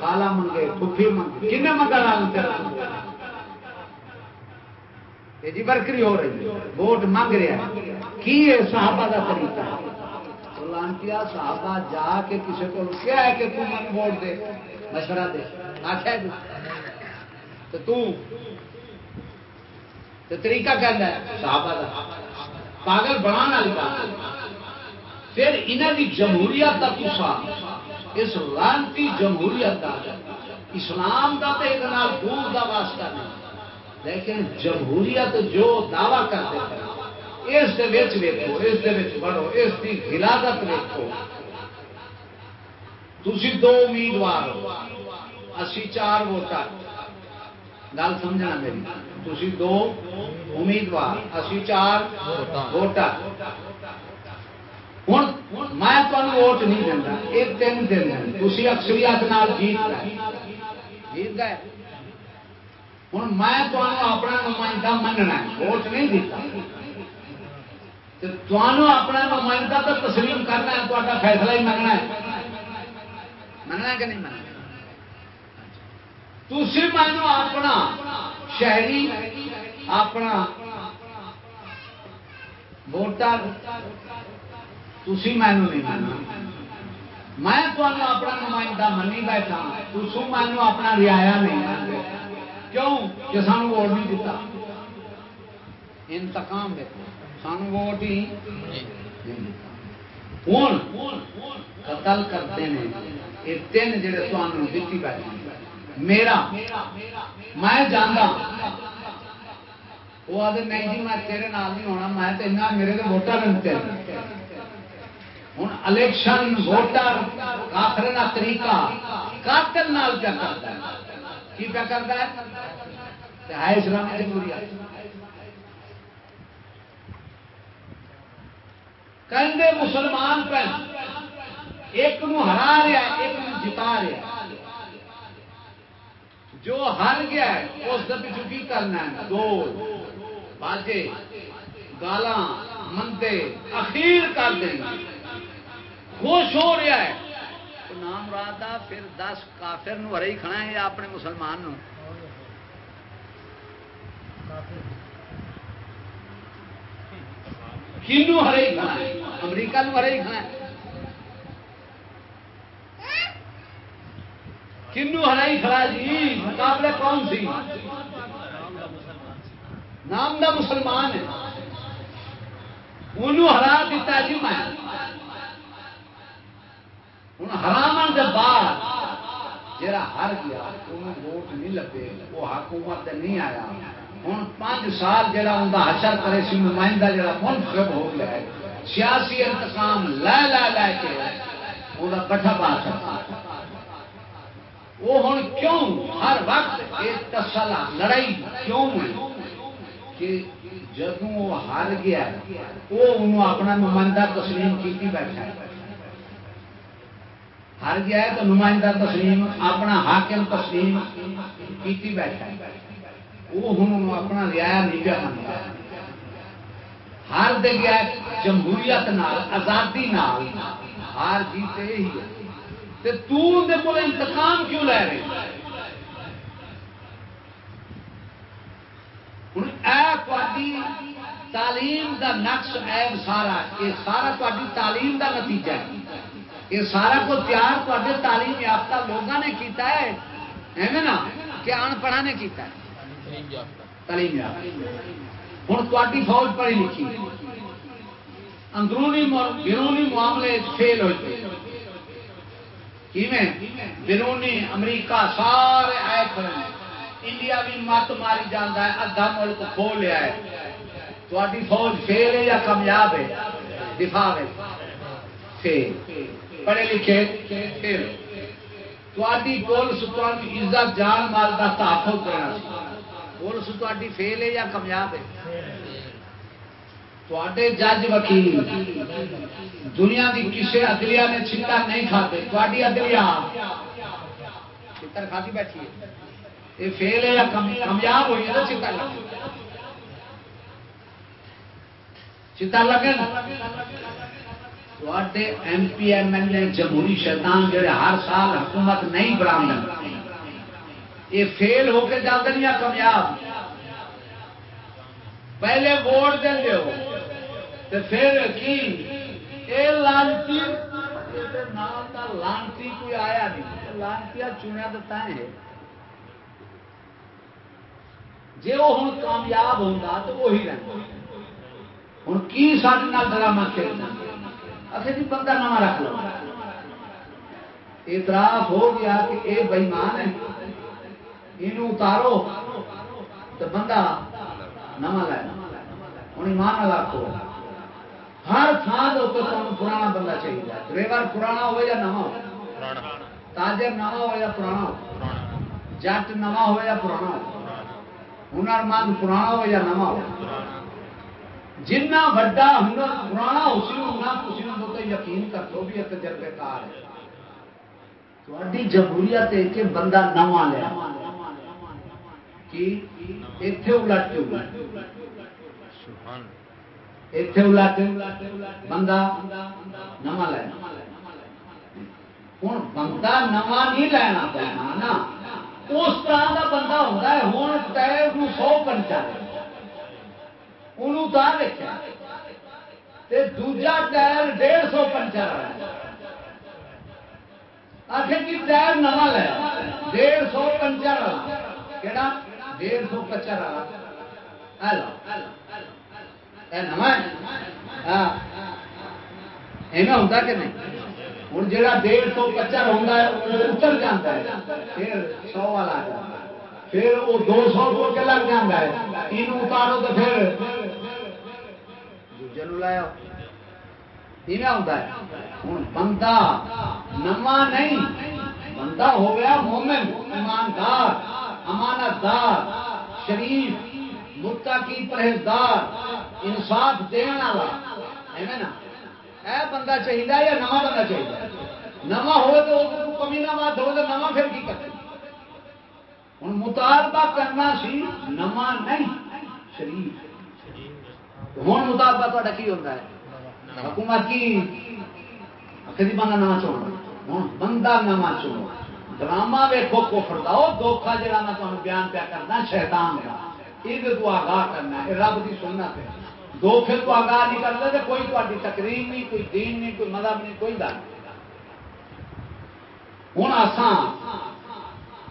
خالا منگے پھوپھی منگے۔ کن منگا جی برکری ہو رہی ہے، ووٹ منگ رہا کی ہے صحابہ کا طریقہ؟ لانچیا صحابہ جا کے کسی کو کیا ہے کہ تم من ووٹ دے؟ مشورہ دے۔ آخیا تو۔ تو طریقہ کہنا ہے؟ صحابہ کا پاگل بنا والی پھر انہوں کی جمہوریت کا کسا اس لانتی جمہوریت کا اسلام کا تو ایک نال دور کا واسطہ نہیں۔ لیکن جمہوریت جو دعوی کرتے ہیں اس ویکو اس بڑھو اس کی ہلاکت ویکو تھی دو امیدوار ہو، اسی چار ووٹر گل سمجھنا میری؟ تھی دو امیدوار، اسی چار ووٹر ہوں میں تمہیں ووٹ نہیں دینا، یہ تین دن تھی اکثریت جیت جیت گئے؟ ہوں میں تمہیں اپنا نمائندہ مننا ووٹ نہیں دیتا۔ اپنا نمائندہ تو تسلیم کرنا ہے تا فیصلہ ہی منگنا ہے۔ مننا کہ نہیں مننا تھی مینو اپنا شہری اپنا ووٹر تھی مینو نہیں ماننا میں تمہیں اپنا نمائندہ منی بیٹھا تسو مینو اپنا ریا نہیں کیوں؟ کہ سانو ووٹ نہیں دیتا انتقام دیکھو۔ سانو ووٹ ہی ہوں قتل کرتے ہیں۔ یہ تین جڑے تمہیں دیتی بیٹھے میرا، میں جانا ہاں۔ وہ آدھے نہیں جی میں تیرے نال نہیں ہونا، میں تو میرے تو ووٹر بنتے ہوں الیکشن ووٹر کافر کا طریقہ قاتل نال کیا کرتا ہے؟ کی کیا کرتا ہے؟ اسلام کہندے مسلمان پہ ایک نو ہرا رہا ایک نو جتا رہا۔ جو ہر گیا ہے اس پیچھو کی کرنا ہے؟ دو باجے گالا مندے اخیر کر دیں خوش ہو رہا ہے۔ نام رات پھر دس کافر نو ہر ہی کھڑا ہے یا اپنے مسلمان نو۔ کنو ہر ہی کھڑا ہے امریکہ نو ہر ہی کھڑا ہے کنو ہرائی کھڑا جی مقابلے کون سی نام دا مسلمان ہے انہوں ہرا دیتا جی میں ہوں حرام کے بعد جا ہر گیا انہوں ووٹ نہیں لگے وہ حکومت نہیں آیا ہوں، پانچ سال جا حشر کرے سی، نمائندہ جا منتخب ہو گیا ہے۔ سیاسی انتقام لے لے لے کے وہ کٹھا پا سکتا وہ ہوں کیوں ہر وقت ایک تسلا لڑائی کیوں کہ جب وہ ہار گیا، وہ انہوں اپنا نمائندہ تسلیم کی بیٹھا ہے۔ ہار گیا ہے تو نمائندہ تسلیم، اپنا حاکم تسلیم کی بیٹھا ہے۔ وہ ہوں اپنا ریا نہیں پیا منتا ہار دے گیا جمہوریت نال، آزادی نال ہار جیتے ہی ہے۔ تو انتقام کیوں لے رہے تعلیم دا نقش ایب سارا، یہ سارا تاری تعلیم دا نتیجہ ہے۔ یہ سارا کو تیار تعلیم یافتہ لوگوں نے کیتا ہے، ایویں نا کہ ان پڑھا نے کیتا ہے۔ تعلیم یافتہ۔ ہوں تاری فوج پڑھی لکھی۔ اندرونی بیرونی معاملے فیل ہوتے بیرونی امریکہ سارے آئے کھڑے انڈیا بھی مت ماری جانا ہے، ادھا ملک کھو لیا ہے۔ تاری فوج فیل ہے یا کامیاب ہے؟ دفاع ہے۔ فیل۔ پڑھے لکھے فیل۔ تاری پولیس تاری عزت جان مال کا تحفظ کرنا پولیس تاری فیل ہے یا کامیاب ہے جج وکیل دنیا کی کسی ادلیا نے چھتر نہیں کھاتے تاری ادلیا چھتر کھاتی بیٹھی ہے یہ فیل ہے یا کامیاب ہوئی ہے چھتر لگے چھتر لگے تے M P M L A جمہوری شیطان جڑے ہر سال حکومت نہیں برامد یہ فیل ہو کے جاتے یا کامیاب؟ پہلے ووٹ دیں ہو۔ پھر کی؟ اے لانتی لانتی کوئی آیا نہیں۔ لانتی چنیا تو ہے۔ جی وہ ہوں کامیاب ہوتا تو وہی رہتا ہوں کی سارے ڈرامہ کھیلنا اچھا جی بندہ نواں رکھ لو۔ اعتراف ہو گیا کہ یہ بئیمان ہے۔ یہ اتارو تو بندہ نواں لے ہوں ایمان رکھو ہر تھان کے اوپر تمہیں پرانا بندہ چاہیے ڈرائیور پرانا ہو یا نواں ہو تاجر نواں ہو یا پرانا ہو جٹ نواں ہو یا پرانا ہو ہنر مند پرانا ہو یا نواں ہو جنا وڈا ہنر پرانا ہو سی اتنا تھی یقین کر دو بھی تجربے کار ہے تھوڑی جمہوریت ہے کہ بندہ نواں لیا کہ اتنے الٹ بندہ نواں لینا ہوں بندہ نواں نہیں لینا پڑنا نا۔ اس طرح کا بندہ ہوتا ہے ہوں ٹائر سو پنچا۔ انہوں دوجا ٹائر ڈیڑھ سو پنچر آخر کی ٹائر نوا لیا ڈیڑھ سو پنچر کہڑا ڈیڑھ سو پچر ہاں۔ ہوتا کہ نہیں؟ ہوں جا ڈیڑھ سو پچر ہوتا ہے وہ اتر جاتا ہے۔ پھر سو والا پھر وہ دو سو کو کے لگ جاتا ہے۔ تین اتارو تو پھر دوجے لایا ہوتا ہے۔ ہوں بندہ نما نہیں، بندہ ہو گیا مومن، ایماندار۔ امانت دار شریف متا کی پرہیزدار انصاف دن والا۔ ہے نا اے بندہ چاہیے یا نواں بندہ چاہیے نواں ہو تو کمی نہ بات ہو تو نواں پھر کی کرتے ہوں مطالبہ کرنا سی، نواں نہیں، شریف۔ ہوں مطالبہ تا کی ہوتا ہے؟ حکومت کی۔ کسی جی بندہ نواں چاہنا ہوں بندہ نواں چنو ڈرامہ ویکو کفر کا وہ دھوکھا جہاں میں تمہیں بیان پیا کرنا، شیطان کا یہ تو آگاہ کرنا ہے رب کی سننا پہ دھوکھے تو آگاہ نہیں کرتا تو کوئی تاری تقریر نہیں، کوئی دین نہیں، کوئی مذہب نہیں، کوئی گل ہوں آسان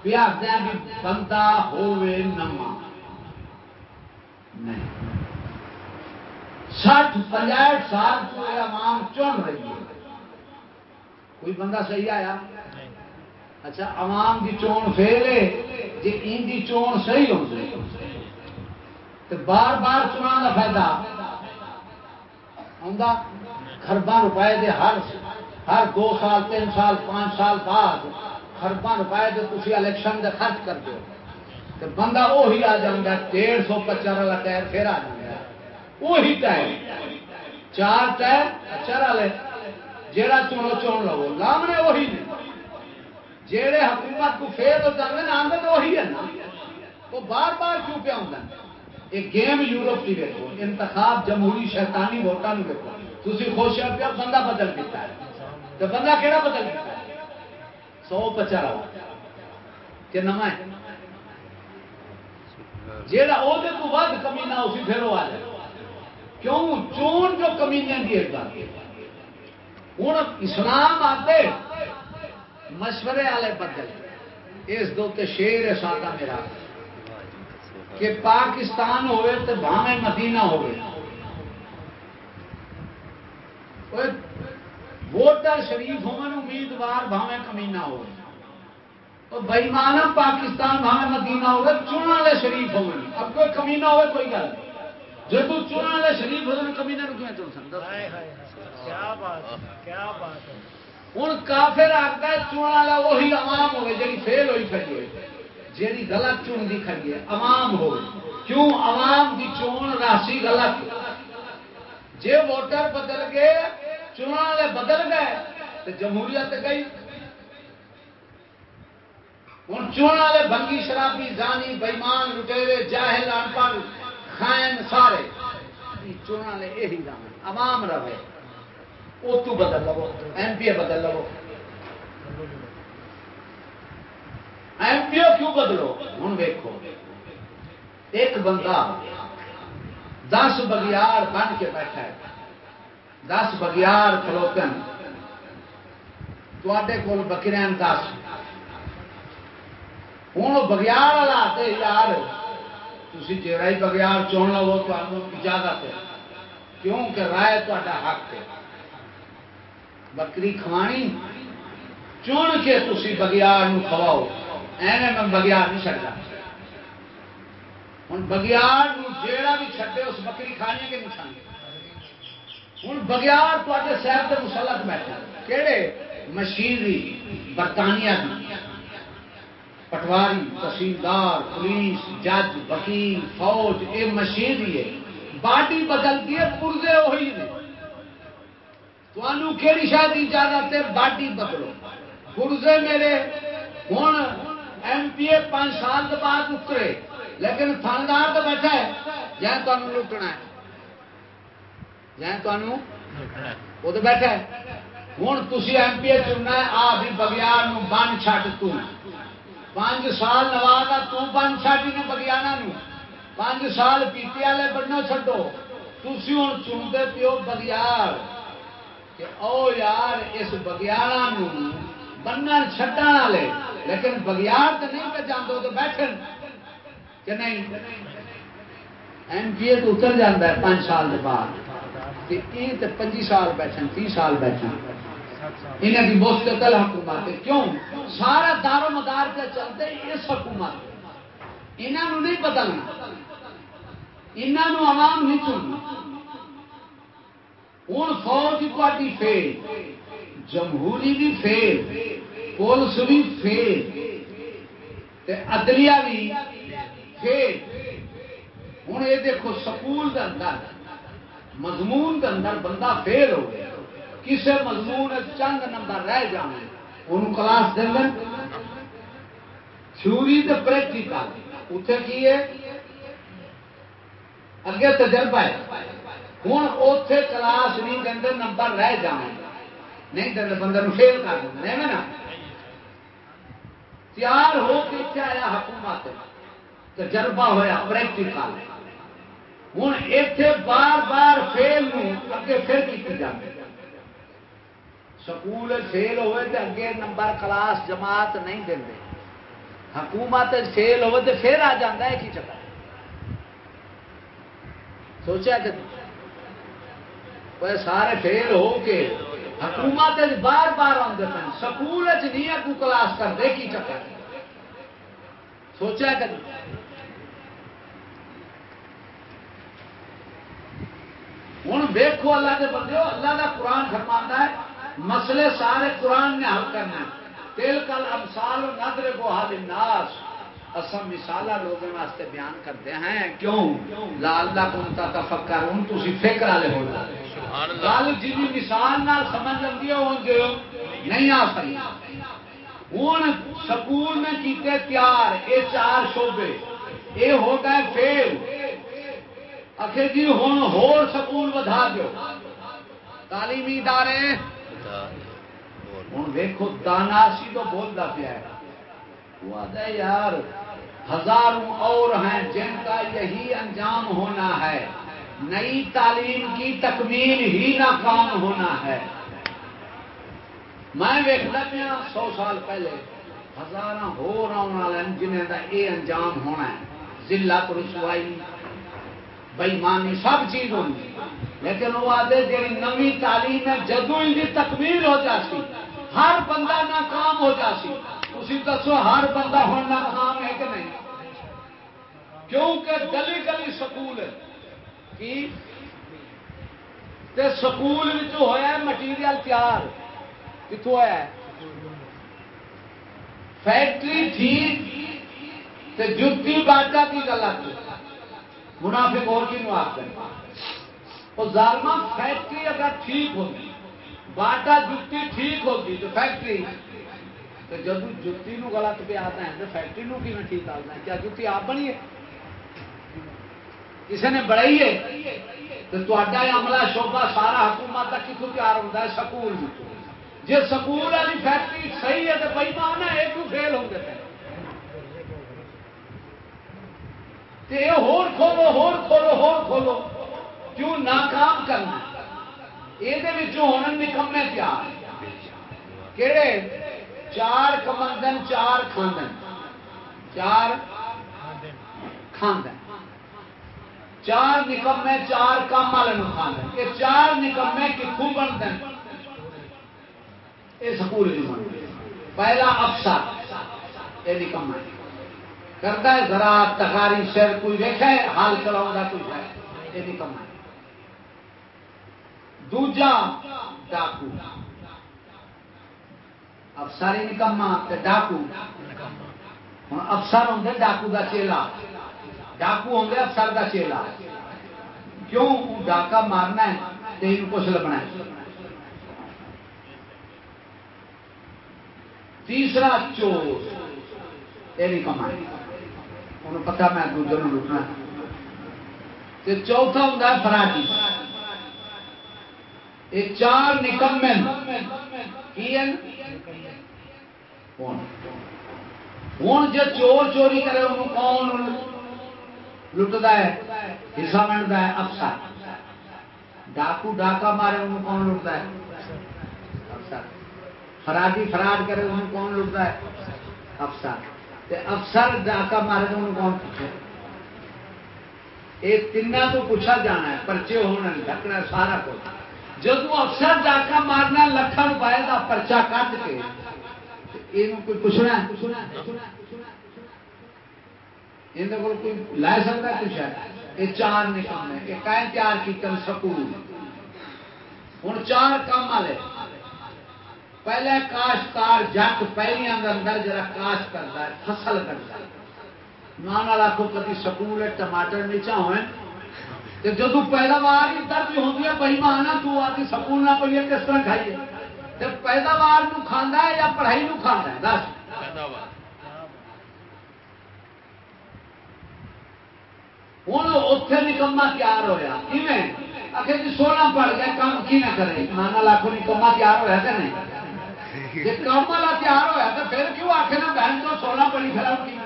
پیاستے ہیں بھی بندہ ہوے نما نہیں۔ سٹھ پنجاٹ سال تو عوام چن رہی ہے۔ کوئی بندہ صحیح آیا؟ اچھا عوام کی چون فیل ہے جی ان کی چون صحیح ہو جائے تو بار بار چنا کا فائدہ۔ آتا خربا روپئے دے ہر ہر دو سال، تین سال، پانچ سال بعد خربا روپئے دے تھی الیکشن دے خرچ کر دو تو بندہ وہی آ جائے ڈیڑھ سو پچر والا ٹائر پھر آ جائے وہی ٹائر، چار ٹائر پچر والے جہاں چنو چون لو۔ لامنے وہی نے۔ جہے حکومت کو فیل ہو جاتے ہیں آمد وہی ہے نا۔ وہ بار بار کیوں پہ آتا ایک گیم یورپ کی دیکھو انتخاب جمہوری شیطانی ووٹاں دیکھو تھی خوش ہو پیا، بندہ بدل دیتا ہے۔ تو بندہ کہڑا بدل دیتا ہے؟ سو پچا کہ نو ہے؟ جہاں وہ ود کمی نہ اسی پھر وہ آ جائے کیوں؟ چون جو کمی نہیں دی ہوں اسلام آتے مشورے والے بدل اس دو شیر ہے سادہ میرا۔ کہ پاکستان ہوئے تو بھاوے مدینہ ہوئے۔ ووٹر شریف ہوئے امیدوار بھاوے کمینا ہوئے۔ تو بئیمان پاکستان بھاوے مدینہ ہوئے چن والے شریف ہوئے اب کوئی کمینا ہوئے، کوئی گل۔ جب چن والے شریف ہوئے کمینا کیوں چن سکتا کیا بات ہے۔ ہوں کافر آتا ہے چن والا وہی عوام ہوئے جی فیل ہوئی کھڑی ہوئی جیڑی غلط چون دی کھڑی ہے عوام ہو کیوں؟ عوام دی چون راسی غلط۔ جی ووٹر بدل گئے چون والے بدل گئے تو جمہوریت گئی۔ ہوں چون والے بنگی شرابی، زانی بےمان لٹےرے جاہل ان پڑھ خائن، سارے۔ چون والے یہی رہے عوام رہے۔ وہ تو بدل لو، ایم پی اے بدل لو۔ ایم پی او کیوں بدلو؟ ہوں ویکو ایک بندہ دس بگیار بن کے بیٹھا ہے۔ دس بگیار کھلوتے تے کول بکرے دس۔ ہوں بگیار والا یار تھی جڑا ہی بگیار چن لو تو اجازت ہے۔ کیوں کہ رائے تا حق ہے۔ بکری کھوانی چن کے تھی بگیار کھواؤ ایویں میں بگیار نہیں چڑھتا ہوں بگیار جیڑا بھی چھڈے اس بکری کھانی کے نشانی ہوں بگیار تے سیر کے مسلط بیٹھے کہڑے مشینری برطانیہ کی پٹواری تحصیلدار پولیس جج وکیل فوج یہ مشینری ہے باڈی بدلتی ہے پورزے وہی نے تمہوں کہڑی شاید اجازت ہے باڈی بدلو۔ پورزے میرے ہوں ایم پی اے پانچ سال کے بعد اترے، لیکن تھاندار تو بیٹھا ہے جائیں تمہیں لٹنا ہے۔ جائیں تمہیں وہ تو بیٹھا ہے۔ ہوں تھی ایم پی اے چننا ہے آ بھی بگیار بن چھٹ تانچ سال نواز آ تن چھٹ نے بگیانا پانچ سال پیتے والے بننا چڈو تھی ہوں چنتے پیو بگیار کہ او یار اس بگیارا بننا چڈن والے، لیکن بگیار تو نہیں پہ جانے تو بیٹھن کہ نہیں؟ ایم پی اے تو اتر جاتا ہے پانچ سال کے بعد۔ یہ تو پچی سال بیٹھن تی سال بیٹھن۔ انہیں کی مستقل حکومت کیوں؟ سارا دار و مدار پہ چلتے اس حکومت۔ انہوں نہیں بدلنا انہوں عوام نہیں چننا ہوں فوج پارٹی فیل؟ جمہوری بھی فیل، پولیس بھی فیل عدلیہ بھی فیل۔ ہوں یہ دیکھو، سکول کے اندر، مضمون کے اندر بندہ فیل ہو گیا۔ کسی مضمون چند نمبر رہ جانا ان کلاس دیں تھوری تو پریکٹیکل اتنے کی ہے؟ اگے تجربہ ہے۔ ہوں اتے کلاس نہیں دیں نمبر رہ جانا نہیں دیں بندے فیل کر دیں نا تیار ہو کے اتنے آیا حکومت تجربہ ہوا پریکٹیکل ہوں اتنے بار بار فیل اگے پھر کی جاتی سکول فیل ہوئے تو اگے نمبر کلاس جماعت نہیں دیں حکومت فیل ہوئے تو پھر آ جاتا ہے کی چکر سوچا کہ وہ سارے فیل ہو کے حکومت بار بار آتے پہ سکول نہیں اگو کلاس کرتے کی چکر سوچا کہ ہوں دیکھو اللہ کے بندے اللہ کا قرآن فرماتا ہے مسئلے سارے قرآن نے حل کرنا تیل کل امسال ندر کو حال ناس اسم مثالہ لوگوں واسطے بیان کرتے ہیں۔ کیوں؟ لال لا کو تفکر ہوں تھی فکر والے ہو گل جی مثال نال سمجھ آتی ہے نہیں آ سکتی۔ ہوں سکول میں کیتے تیار یہ چار شعبے۔ یہ ہو گئے فیل۔ آخر جی ہوں ہو سکول ودھا دو تعلیمی ادارے۔ ہوں دیکھو دانا سی تو بولتا پیا وہ آتا یار ہزاروں اور ہیں جن کا یہی انجام ہونا ہے۔ نئی تعلیم کی تکمیل ہی ناکام ہونا ہے۔ میں ویکتا پیا سو سال پہلے ہزار ہو والے جنہیں کا یہ انجام ہونا ہے۔ ضلع رسوائی بےمانی سب چیز ہوگی لیکن وہ آدھے جی نوی تعلیم ہے جدو ان کی تکمیل ہو جاسی، ہر بندہ ناکام ہو جاسی۔ اسی دسو ہر بندہ ہوں ناکام ہے کہ نہیں؟ کیونکہ گلی گلی سکول ہے۔ کی؟ سکول ہوا مٹیریل تیار۔ کتوں ہوا فیکٹری تھی جتی باٹا کی غلط منافق اور کی آخر وہ ظالمہ فیکٹری اگر ٹھیک ہوگی باٹا جتی ٹھیک ہوگی تو فیکٹری تو جب جتی نو غلط پہ آتا ہے تو فیکٹری نو کی ٹھیک آتا ہے؟ کیا جتی آپ بنی کسی نے بڑھائی ہے؟ تو تا عملہ شوبہ سارا حکومت تک کتوں تیار ہوتا ہے؟ سکول جی سکول والی فیکٹری صحیح ہے تو بھائی مان ہے ایک فیل ہو گئے ہور کھولو ہور کھولو ہور کھولو۔ کیوں ناکام کرنا؟ یہ ہونے نکمے تیار۔ کہڑے چار کمندن، چار کھاندن۔ چار کھاندن۔ چار نکمے، چار کام والے کھاندن۔ یہ چار نکمے کتوں بنتے یہ سکول پہلا افسر یہ نکما کرتا ہے ذرا تکاری شہر کوئی دیکھے حال چلاؤں گا کوئی ہے۔ یہ نکما دوجا ڈاکو۔ افسر نکما ڈاکو۔ ہوں افسر ہوں ڈاکو کا چیلا۔ ڈاکو ہوں افسر کا چیلا۔ کیوں ڈاکا مارنا ہے تین کچھ لبنا ہے؟ تیسرا چور یہ نہیں کما انہوں پتا میں دوجے لٹنا چوتھا ہوں فراٹی یہ چار نکمے ہوں جی چور چوری کرے ان کون لٹتا ہے؟ حصہ بنتا ہے، افسر۔ ڈاکو ڈاکا مارے انہوں کون لٹتا ہے؟ افسر۔ فرادی فراد کرے انہوں کون لٹتا ہے؟ افسر۔ افسر ڈاکا مارے تو انہوں کون پوچھے؟ یہ تین تو پوچھا جانا ہے، پرچے ہونا ڈکنا سارا کچھ۔ جب افسر ڈاکا مارنا لکھن روپئے کا پرچا کٹ کے یہ کوئی پوچھنا یہ کوئی لے سکتا ہے کچھ ہے؟ یہ چار نکم ہے یہ کہیں تیار کی کل سکول ہوں چار کام والے۔ پہلے کاشتکار جٹ پہلے اندر جرا کاشت کرتا ہے، فصل کرتا ہے۔ نہ آخو کبھی سکول ہے، ٹماٹر نیچا ہوئے۔ تو جب پیداوار درج ہوتی ہے بہی مانا تو آتی سکول نہ پڑھیے، کس طرح کھائیے؟ جب پیداوار کھانا ہے یا پڑھائی نو کھانا ہے؟ دس ہوں اتنے نکما تیار ہوا آخر جی سولہ پڑھ گیا کام کی نہ کرے؟ نانا لاکھوں نکما تیار ہوا کہ نہیں؟ جی کام والا تیار ہوا تو پھر کیوں آخر نا بہن تو سولہ پڑھی کھڑا کی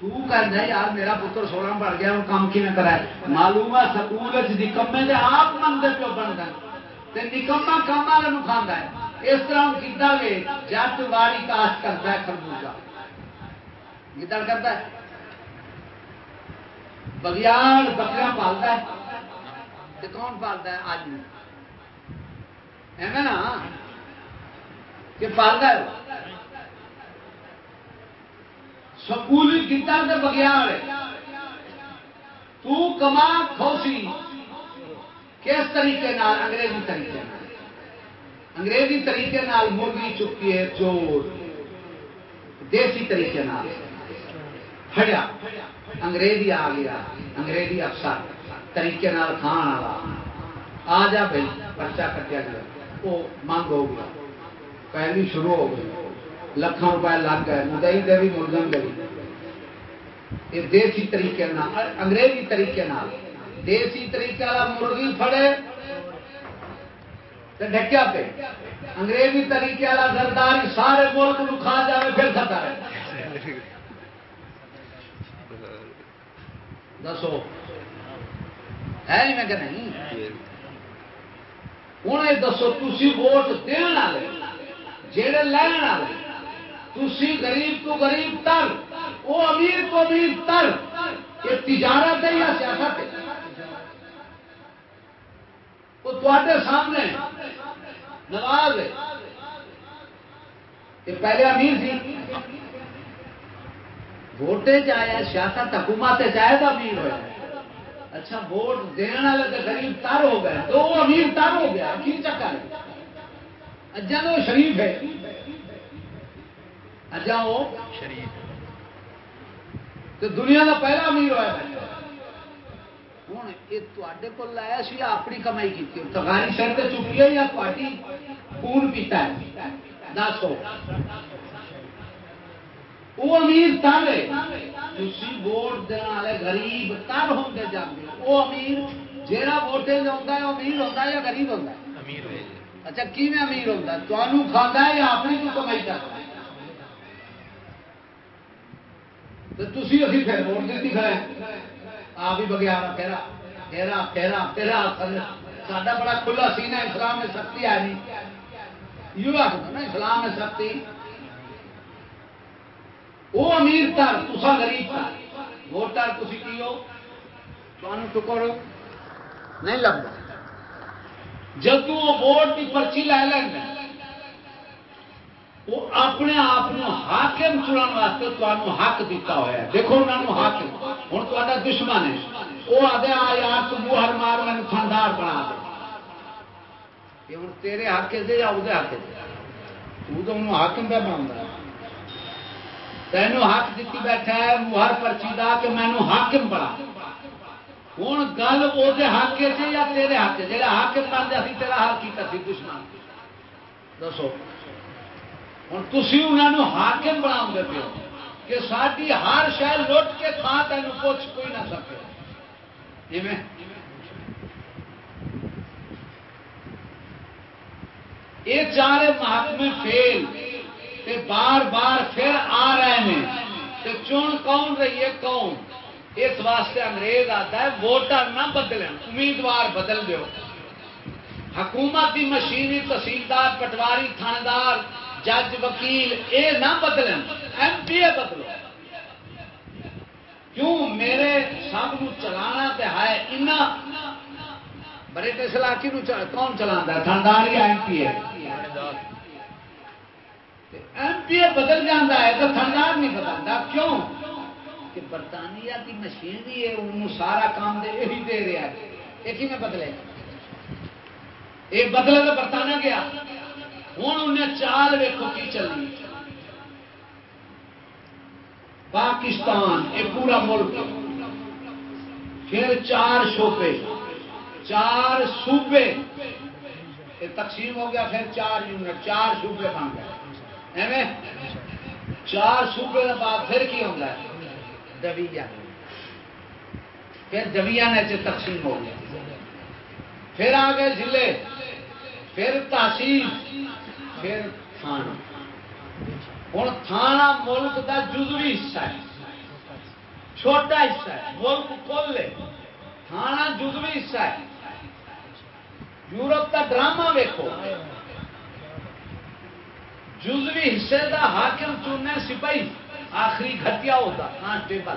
تو یار میرا پتر سولہ پڑھ گیا ہوں کام کی نہ کرا معلوم ہے سکول نکمے دے آپ منگے پیو بن گئے نکما کام والے کھانا ہے۔ اس طرح کتا گے جٹ واری کاشت کرتا ہے خربوزہ۔ گدڑ کرتا ہے؟ بگیار بکرا پالتا ہے۔ تو کون پالتا ہے؟ آج ہے نا کہ پالتا ہے۔ سکولی کتا تو بگیار تو کما کھوسی۔ کس طریقے نال؟ انگریزی طریقے انگریزی طریقے نال مرغی چکی ہے چور۔ دیسی طریقے نال۔ پھڑیا۔ انگریزی آ گیا۔ انگریزی افسر۔ طریقے نال کھان والا۔ آ جا بھائی پرچا کٹیا گیا وہ منگ ہو گیا۔ پہلی شروع ہو گئی۔ لکھان روپئے لگ گئے۔ مدئی دے بھی ملزم گئی یہ دیسی طریقے انگریزی طریقے نال۔ دیسی طریقے والا مرغی فڑے ڈکیا پہ انگریزی طریقے والا سردار سارے ملک کھا جائے پھر کھتا ہے دسو۔ ہے میں کہ نہیں؟ ہوں یہ دسو تھی ووٹ دن والے جہے لین والے تھی گریب تو غریب تر وہ امیر تو امیر تر، یہ تجارت ہے یا سیاست ہے؟ وہ تے سامنے نواز ہے۔ یہ پہلے امیر تھی ووٹے چاہے سیاست حکومت چاہے تو امیر ہوا اچھا ووٹ دن والے تو غریب تر ہو گئے۔ تو وہ امیر تر ہو گیا کی چکر۔ ہے اجا تو شریف ہے۔ اجا وہ شریف۔ تو دنیا کا پہلا امیر ہوا ہوں یہ کو لایا سی اپنی کمائی کی تغاری سر سے چکی ہے یا تاری خون پیتا ہے دس ہو وہ امیر تھی ووٹ دینے والے غریب تر ہوتے جاتے وہ امیر جہاں ووٹے آتا ہے امیر ہوتا ہے یا غریب ہوتا ہے اچھا کی میں امیر ہوتا ہے تمہوں کھانا ہے یا اپنی کو کمائی کرتا ہے تو تھی ابھی پھر ووٹ دیتی کھڑے آپ ہی بگیارا پھیرا ساڈا بڑا کھلا سی نا اسلام میں سختی آئی نہیں یو آخر نا اسلام میں سختی وہ امیر تر تسا غریب تر ووٹر تھی کی ہو ٹکر نہیں لگتا جب وہ ووٹ کی پرچی لے لینا وہ اپنے آپ حاکم چنن واسطے تمہیں حق دیتا ہوا ہے۔ دیکھو انہوں نے حاکم۔ ہوں تا دشمن ہے۔ وہ آدھے آ یار تم ہر مار میں خاندار بنا دے۔ یہ ہوں تیرے حق دے یا وہ حق دے؟ تو انہوں حاکم پہ بنا تینوں حق دیتی بیٹھا ہے، مہر پرچی دا کہ مینو حاکم بڑا ہوں گل وہ حق سے یا تیرے حق جا حاکم بن جا تیرا حق کیا دشمن۔ دسو۔ ہوں تھی انہوں حاکم بنا پیو کہ ساری ہر شہر لٹ کے کھا تین پوچھ کوئی نہ سکے۔ جی یہ چارے محکمے فیل تے بار بار پھر آ رہے ہیں تے چون کون رہی ہے؟ کون؟ اس واسطے انگریز آتا ہے، ووٹر نہ بدلیں، امیدوار بدل دو حکومت کی مشینری تحصیلدار، پٹواری، تھاندار جج وکیل یہ نہ بدلیں ایم پی اے بدلو۔ کیوں میرے سب چلانا ہے بڑے علاقے کون چلا تھاندار یا ایم پی اے۔ ایم پی اے بدل جانا ہے تو تھاندار نہیں بدلتا۔ کیوں؟ کہ برطانیہ کی مشینری ہے، انہوں سارا کام دے یہی دے رہا ہے۔ یہ میں بدلے؟ یہ بدلے تو برطانیہ گیا۔ ہوں انہیں چال ویکو کی چلی۔ پاکستان یہ پورا ملک۔ پھر چار شوبے چار صوبے۔ تقسیم ہو گیا، پھر چار یونٹ، چار صوبے بن گئے۔ ایویں چار صوبے کے بعد پھر کی ہوتا ہے؟ پھر جبیا نے تقسیم ہو گیا۔ پھر آ گئے ضلع، پھر تحصیل۔ پھر تھانہ۔ ہوں تھانہ ملک کا جزوی حصہ ہے۔ چھوٹا حصہ ہے، ملک کل ہے۔ تھانہ جزوی حصہ ہے۔ یورپ کا ڈرامہ ویکو جزوی حصے کا حاکم چننے سپاہی، آخری گھٹیا ہوتا ہاں، کانسٹیبل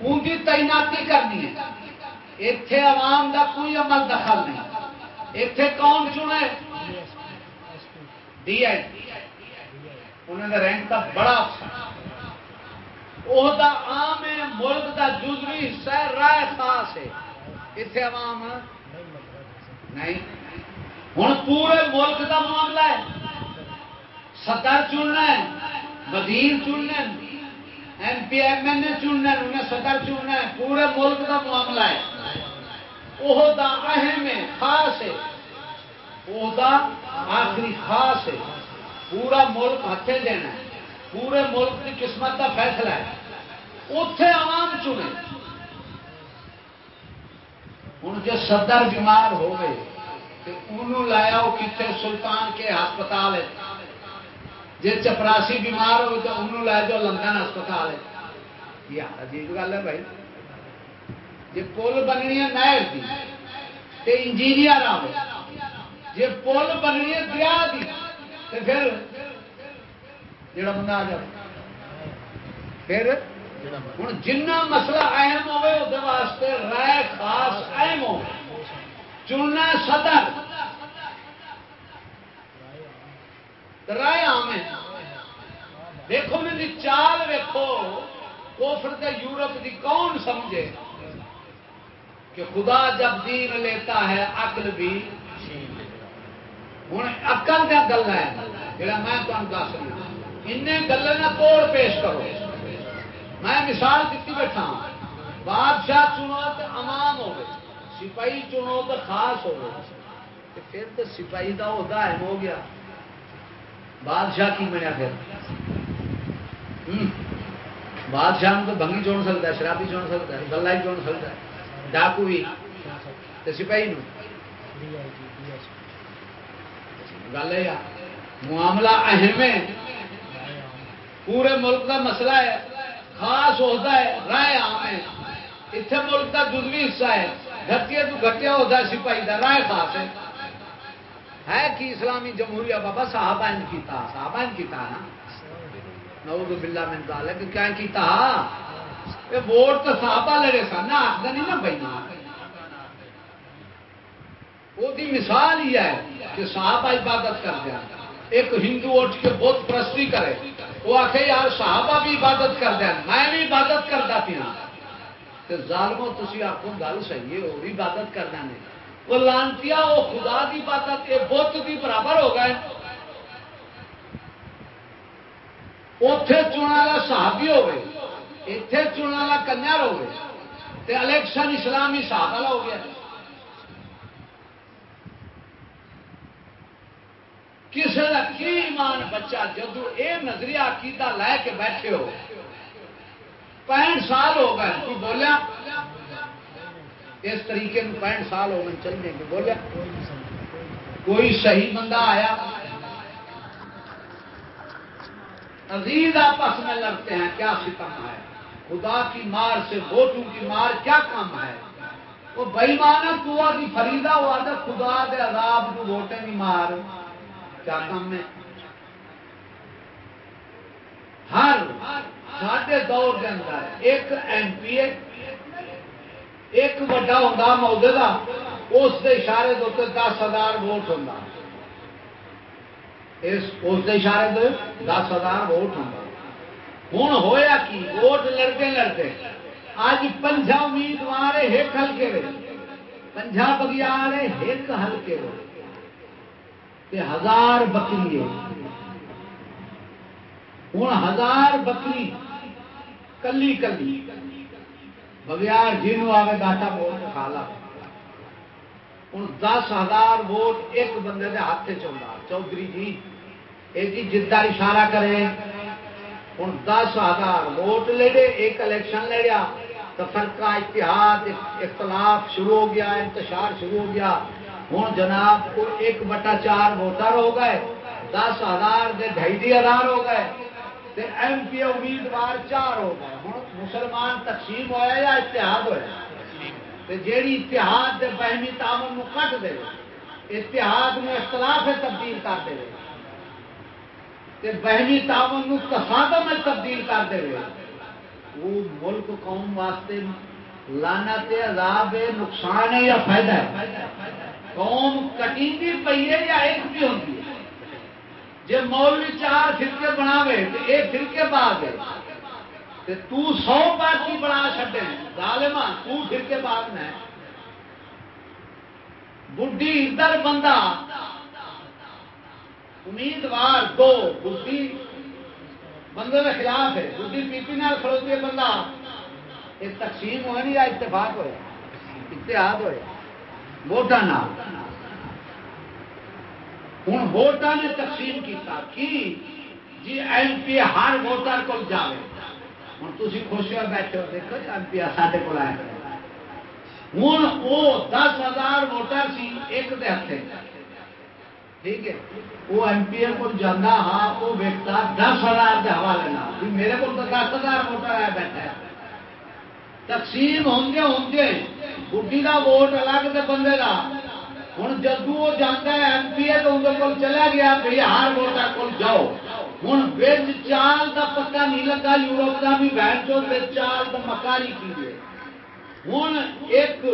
ان کی تعیناتی کرنی ہے۔ اتے عوام کا کوئی عمل دخل نہیں۔ اتے کون چنے؟ ڈی ایس انہوں نے رینک کا بڑا اچھا۔ عہدہ عام ہے ملک کا جزوی حصہ ہے، رائے خاص ہے۔ اتنے عوام۔ نہیں۔ ہوں پورے ملک کا معاملہ ہے۔ صدر چننا ہے، وزیر چننا M P, M L A چننا انہیں صدر چننا ہے۔ پورے ملک کا معاملہ ہے۔ عہدہ اہم ہے، خاص ہے۔ آخری خاص ہے پورا ملک ہاتھے دینا ہے پورے ملک کی قسمت کا فیصلہ ہے اتے عوام چنے ہوں جی صدر بیمار ہو گئے تو انہوں لایا وہ کتنے سلطان کے ہسپتال ہے جی چپراسی بیمار ہو تو انہوں لے جاؤ لندن ہسپتال یار عجیب گل ہے بھائی جی پل بننی ہے نہر کی انجینئر آئے جی پل بننی ہے دریا کی تو پھر جڑا بندہ آ جائے پھر ہوں جنا مسئلہ اہم ہوے واسطے رائے خاص اہم ہو چننا صدر۔ رائے آم ہے۔ دیکھو میری چال ویکو کوفر کے یورپ کی کون سمجھے؟ کہ خدا جب دین لیتا ہے، عقل بھی ہوں اقل کا گل ہے جڑا میں تمہیں دس رہا ان گلوں توڑ پیش کرو میں مثال دیتی بیٹھا بادشاہ چنو تو امام ہو سپاہی چنو تو خاص ہو پھر تو سپاہی کا عہدہ اہم ہو گیا بادشاہ کی بنیا پھر بادشاہ تو بنگی چن سکتا ہے شرابی چن سکتا ہے گلا بھی چن سکتا ہے ڈاکو بھی سپاہی نو گل یہ معاملہ اہم ہے۔ پورے ملک کا مسئلہ ہے۔ خاص ہوتا ہے، رائے عام ہے۔ اتنے ملک کا جزوی حصہ ہے۔ گھٹیا تو گھٹیا ہوتا ہے سپاہی کا رائے خاص ہے۔ ہے کہ اسلامی جمہوریہ بابا صحابہ نے کیتا صحابہ نے کیتا نا؟ نعوذ باللہ من ذالک، کیا کیتا یہ ووٹ تو صحابہ لڑے سن نہ آخر نہیں نا بھائی وہ مثال ہی ہے کہ صحابہ عبادت کر دیا۔ ایک ہندو اٹھ کے بت پرستی کرے، وہ آخ یار، صحابہ بھی عبادت کر دیا، میں بھی عبادت کرتا پیا۔ ظالمو تھی آخو گل صحیح ہے وہ بھی عبادت کرنا نہیں وہ لانتی وہ خدا کی بات بت کی برابر ہو گئے۔ اتے چنا صحابی ہوے اتے چنا کنجر ہوے الیکشن اسلامی صاحب والا ہو گیا۔ کسی کا کی ایمان بچہ جدو یہ نظریہ کیتا لے کے بیٹھے ہو؟ پینٹ سال ہو گئے، تو بولیا، اس طریقے میں پینٹ سال ہو گئے چل جائیں گے بولیا، کوئی صحیح بندہ آیا؟ عزیز آپس میں لڑتے ہیں، کیا ستم ہے؟ خدا کی مار سے ووٹوں کی مار کیا کام ہے؟ وہ بئی مانا کی فریدا ہوا تھا خدا کے عذاب کو ووٹیں کی مار۔ کیا کام ہے ہر ساڈے دور کے اندر ایک ایم پی اے ایک وڈا ہوتا مودے کا اس کے اشارے کے دس ہزار ووٹ ہوں اس اشارے دس ہزار ووٹ ہوں ہوں ہویا کی، ووٹ لڑتے لڑتے اج پنجا امیدوار ایک ہلکے پنجا بگیار ایک ہلکے میں ہزار بکری ہوں ہزار بکری کلی کلی۔ بگیار جنوب آئے گاٹا ووٹ کھا لا ہوں دس ہزار ووٹ ایک بندے کے ہاتھ چاہتا چودھری جی یہ جی جدہ اشارہ کرے۔ ہوں دس ہزار ووٹ لے ایک الیکشن لڑیا تو فرقہ، اتحاد، اختلاف شروع ہو گیا، انتشار شروع ہو گیا۔ ہوں جناب کو ایک بٹا چار ووٹر ہو گئے، دس ہزار دے ڈھائی ہزار ہو گئے ایم پی امیدوار چار ہو گئے۔ ہوں مسلمان تقسیم ہوا یا اتحاد ہوا جیڑی اتحاد دے بہمی تعاون کٹ دے، اتحاد میں اختلاف تبدیل کر دے۔ بہمی تعاون تصادم میں تبدیل کر دے۔ وہ ملک قوم واسطے لانا عذاب ہے نقصان ہے یا فائدہ ہے؟ قوم کٹی بھی پی ہے یا ایک بھی ہوتی ہے؟ جی مولوی چار فرقے بنا تو یہ فرقے باغ ہے تو سو پارٹی بنا چڈے ظالما تو فرقے باغ میں بڈی ادھر بندہ، امیدوار دو بڈی بندے کے خلاف ہے۔ دوسری پی پی نال کھڑوتی ہے بندہ۔ ایک تقسیم ہوئے نہیں یا اتفاق ہوئے؟ اتحاد ہوئے۔ ووٹا ہوں ووٹا نے تقسیم کیتا کی جی ایم پی ہر ووٹر کو جائے ہوں تھی خوش ہو بیٹھے ہو، دیکھو جی ایم پی سارے کو آئے ہوں وہ دس ہزار ووٹر سی ایک دے ہاتھ ٹھیک ہے وہ ایم پی کو جانا ہاں وہ ویکتا دس ہزار کے حوالے نہ جی میرے کو دس ہزار ووٹر آیا بیٹھا ہے۔ تقسیم ہوں گے ہوں گے۔ بڈی کا ووٹ الگ کے بندے کا ہوں جدو وہ جانا ہے ایم پی اے تو اندر کو چلا گیا بھائی ہر ووٹر کو جاؤ۔ ہوں بج چال کا پتا نہیں لگا، یورپ کا بھی بہن چو چال کا مکاری کی ہوں ایک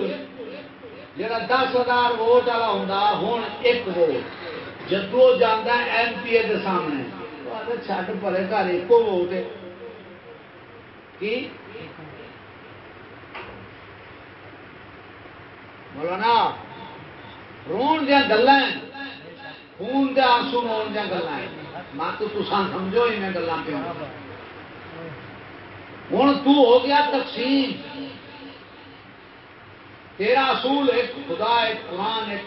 جا دس ہزار ووٹ والا ہوں ہوں ایک ووٹ۔ جدو جانا ایم پی اے کے سامنے۔ چھٹ پڑے گھر ایک ووٹ کی؟ بولو نا رو دیا گلا خون دیا آنسو مون دیا گلا مت تسان سمجھو ان گلوں پہ ہوں تو ہو گیا تقسیم۔ تیرا اصول ایک، خدا ایک، قرآن ایک،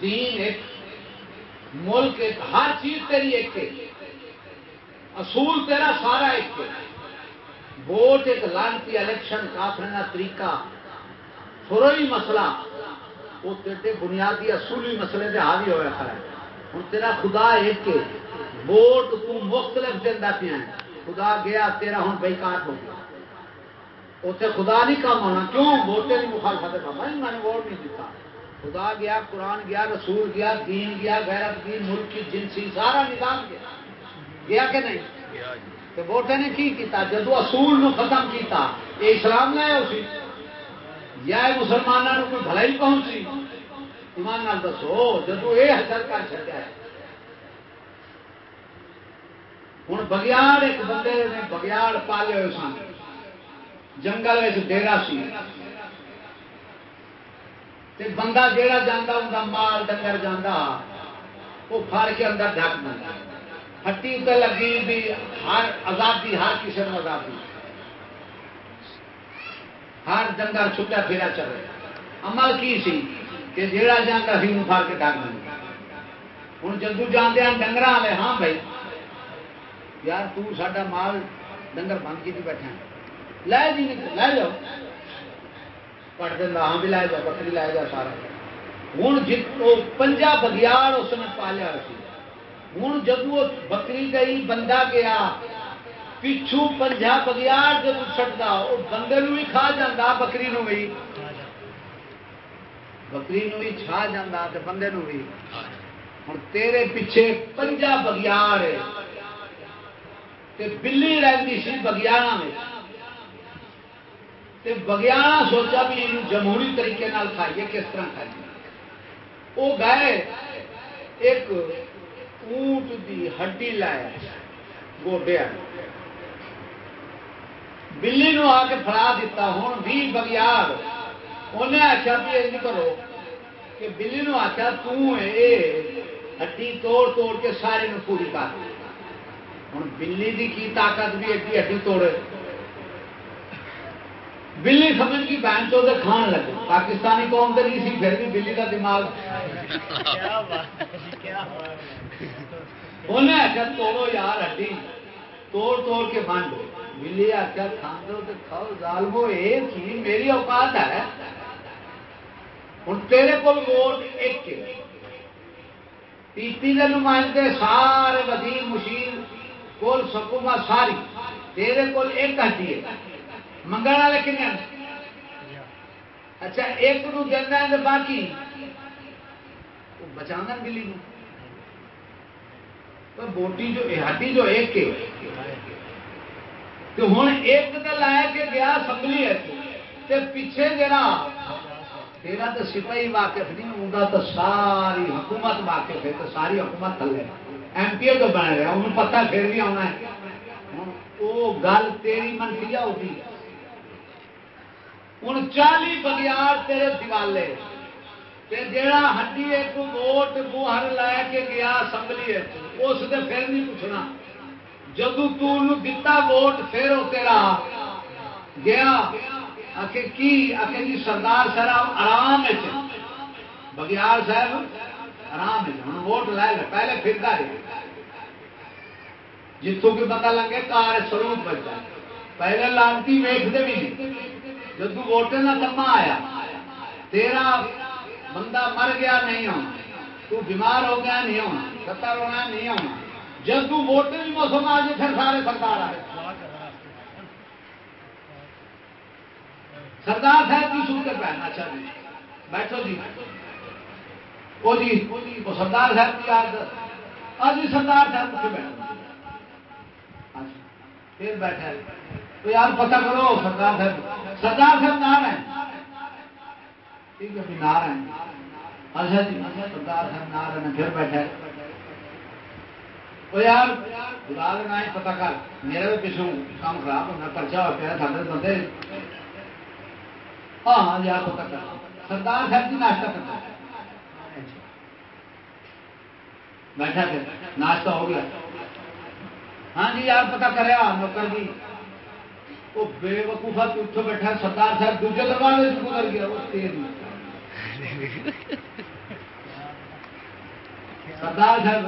دین ایک، ملک ایک، ہر چیز تیری ایک اصول تیرا سارا ایک ووٹ ایک لانتی الیکشن کافرنا طریقہ۔ فروئی مسئلہ وہ تیرے بنیادی اصولی مسئلے سے حاوی ہوا کھڑا ہے۔ ہوں تیرا خدا ایک ووٹ تو مختلف دینا پیا خدا گیا تیرا ہوں بے کاٹ ہو گیا۔ اتنے خدا نہیں کام ہونا کیوں؟ ووٹے کی مخالفت بابا میں نے ووٹ نہیں دیتا خدا گیا قرآن گیا رسول گیا دین گیا غیرت کی ملک کی جنسی سارا نظام گیا۔ گیا کہ نہیں؟ تو ووٹے نے کی کیتا؟ جدو اصول نو ختم کیتا یہ اسلام نے اسی یا مسلمانوں کو کوئی بھلائی پہنچی؟ ایمان نال دسو جدو یہ حضر کر چکا ہے۔ ہوں بگیاڑ ایک بندے نے بگیاڑ پالے ہوئے سن۔ جنگل ڈیرا سی۔ تے بندہ جیڑا جانا ہوں مال ڈنگر جانا وہ فر کے اندر ڈک دیا ہٹی اتنے لگی بھی ہر آزادی، ہر کسی نے آزادی۔ ہر ڈنگر چھٹا پھرا چلے عمل کی سی کہ جیڑا جانا سی وہ فر کے ڈک دیا ہوں جدو جانے ڈنگر والے ہاں بھائی۔ یار تا مال ڈنگر بند کی بیٹھا لے جی لے جاؤ۔ پڑھ دینا ہاں بھی لائے جا بکری لائے جا سارا۔ ہوں جتو پنجا بگیار اس نے پالیا سی ہوں جب وہ بکری گئی، بندہ گیا پچھو پنجا بگیار جب چڑھتا وہ بندے بھی کھا جا بکری نو بھی بکری نو بھی چھا جا بندے نو بھی ہوں تیرے پیچھے پنجا بگیار بلی رہتی سی بگیارا میں بگیارا سوچا بھی یہ جمہوری طریقے کھائیے، کس طرح کھائیے۔ وہ گئے، ایک اونٹ دی ہڈی لائے گوڈیا بلی نو آ کے فرا دیتا ہوں بھی بگیار انہیں آخیا بھی یہ کرو کہ بلی نو آخیا ہڈی توڑ توڑ کے سارے پوری کر۔ ہوں بلی دی کی طاقت بھی ایڈی ہڈی توڑے۔ بلی سمجھ کی بہن چو کھان لگے۔ پاکستانی قوم تو نہیں سی پھر بھی بلی کا دماغ۔ انہیں آخیا توڑو یار ہڈی۔ توڑ توڑ کے بانڈو بلی آخیا کھان تو کھاؤ، ظالمو یہ تھی میری اوقات ہے۔ ہوں تیرے کو ووٹ ایک پیپی کے نمائندے سارے وزیر، مشیر کول سکوما ساری، تیرے کول ایک ہڈی ہے۔ منگل والے کن اچھا ایک نو دینا ہے باقی۔ بچا بلی بوٹی جو ہڈی جو ایک تو ہوں ایک تو لایا کے گیا اسمبلی ہے پیچھے جنا تیرا تو سپاہی واقف نہیں ہوگا تو ساری حکومت واقف ہے تو ساری حکومت تھلے۔ ایم پی اے تو بن رہا انہوں پتا پھر بھی آنا ہے۔ وہ گل تیری منفی ہوگی ہوں چالی بگیار تیرے دیوالے۔ جڑا ہڈی ایک ووٹ بوہر لے کے گیا اسمبلی اس نے پھر نہیں پوچھنا۔ جدو تا ووٹ پھر وہ تیرا گیا۔ آخر کی؟ آخر جی سردار صاحب آرام بگیار صاحب آرام ہوں ووٹ لے لے۔ پہلے پھر جتوں کی پتا لگے کار سروپ بچتا پہلے لانتی ویختے بھی نہیں۔ جدو ووٹیں کا کما آیا، تیرا بندہ مر گیا نہیں ہونا۔ تو بیمار ہو گیا نہیں ہونا۔ ستر ہونا نہیں ہونا۔ جب ووٹیں بھی موسم آ جائے پھر سارے سرکار آئے۔ سردار صاحب کی سن کے پہنا اچھا جی۔ بیٹھو جی۔ وہ جی وہ سردار صاحب کی یاد۔ آج جی سردار صاحب کچھ بیٹھو ہاں جی، پھر بیٹھے۔ تو یار پتہ کرو، سردار صاحب سردار صاحب نام ہے۔ ٹھیک ہے سردار صاحب نار ہے پھر بیٹھے۔ وہ یار بلا دینا ہے پتا کر میرا بھی پچھوں کام خراب ہونا پرچا ہو گیا سارے بندے۔ ہاں ہاں جی، یار پتا کر۔ سردار صاحب جی ناشتہ کرتا بیٹھا پھر، ناشتہ ہو گیا۔ ہاں جی یار پتا کرے نوکر جی۔ وہ بے وقوفا اٹھو بیٹھا، سردار صاحب دوسرے دروازے سے گزر گیا، وہ تیز سردار صاحب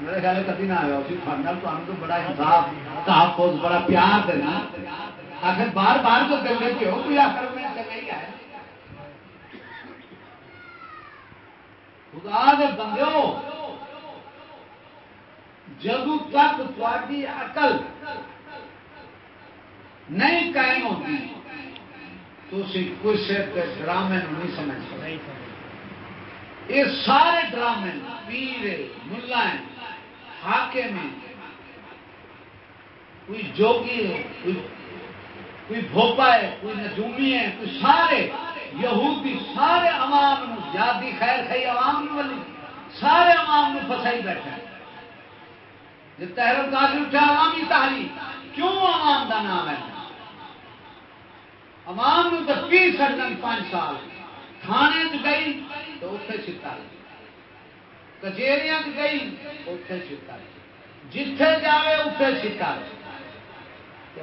میرے خیال کدی نہ آیا تو بڑا حساب تحفظ بڑا پیار دینا آخر بار بار تو دل میں کیوں کوئی آخر میں چلے ہے۔ خدا دے بندے جدو تک تاری اقل نہیں قائم ہوتی تو کچھ ڈرامے نہیں سمجھ یہ سارے ڈرامے پیر ملا ہاکے میں کوئی جوگی ہے کوئی کوئی بھوپا ہے کوئی نجومی ہے کوئی سارے یہودی سارے عوام جاتی خیر خی عوام والی سارے عوام فسائی بیٹھے تحرم کافی اٹھا عوامی تحریم کیوں عوام کا نام ہے؟ عوام تو پی پانچ سال، تھانے گئی تو اتنے چتا کچہری گئی اتنے چتا جتھے جائے اتنے چتا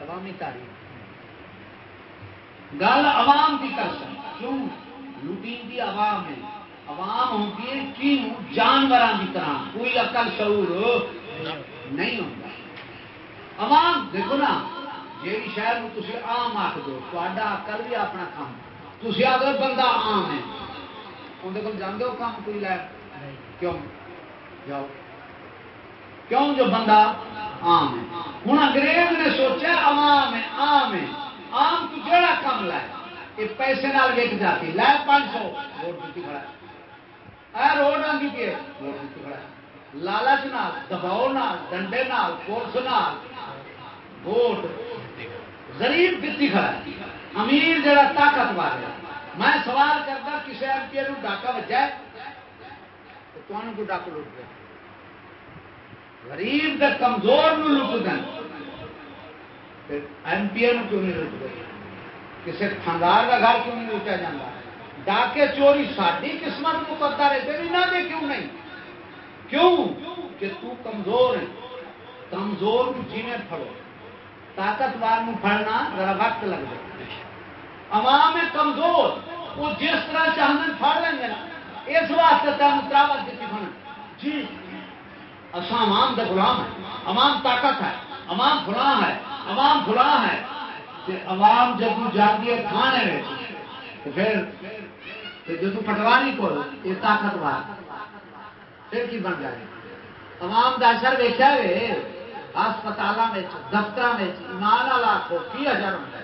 عوامی تاریخ گل عوام کی کر سکتا کیوں؟ لوٹین کی عوام ہے۔ عوام ہوتی ہے کیوں؟ جانوروں کی طرح۔ کوئی اقل شعور نہیں ہوتا۔ عوام، دیکھو نا جی شہر تھی آم آخ دو تا کر بھی اپنا کام تھی اگر بندہ آم ہے اندر کو جانتے ہو کام کوئی لے؟ کیوں؟ جاؤ۔ کیوں جو بندہ عام ہے؟ ہوں انگریز نے سوچا عوام ہے، عام ہے۔ آم تو جڑا کم لائے یہ پیسے نال ویک جاتی لائے پانچ سو۔ ووٹ دیتی کھڑا ہے۔ روڈ آگی کے ووٹ دیتی کھڑا ہے۔ لالچ نال، دباؤ نال، ڈنڈے نال فورس نال۔ ووٹ۔ غریب دیتی کھڑا امیر جڑا طاقتور ہے میں سوال کرتا کسی ایم پی ڈاکا بجا تو تمہیں کو ڈاک لٹ گیا غریب دے کمزور لٹ دیں ایم پی اے کیوں نہیں لٹ گئے کسی تھندار کا گھر کیوں نہیں لوٹا جاتا ڈاکے چوری ساری قسمت کو پتا رہتے نہ دے کیوں نہیں؟ کیوں؟ کہ تو کمزور ہے کمزور کو جینے پھڑو۔ طاقتوار میں پھڑنا ذرا وقت لگ جائے۔ عوام کمزور، وہ جس طرح چاہتے پھڑ لیں گے نا، اس واسطے تین تراوت دیتی بنا جی اصا عوام کا غلام ہے عوام طاقت ہے، عوام فلاں ہے، عوام فلاں ہے۔ عوام جب جاتی ہے کھانے میں پھر جب پٹواری کو یہ طاقتور، پھر کی بن جائے؟ عوام کا اثر ویکیا وے۔ ہسپتالوں میں دفتر ایمان والا آخو کی اثر ہوتا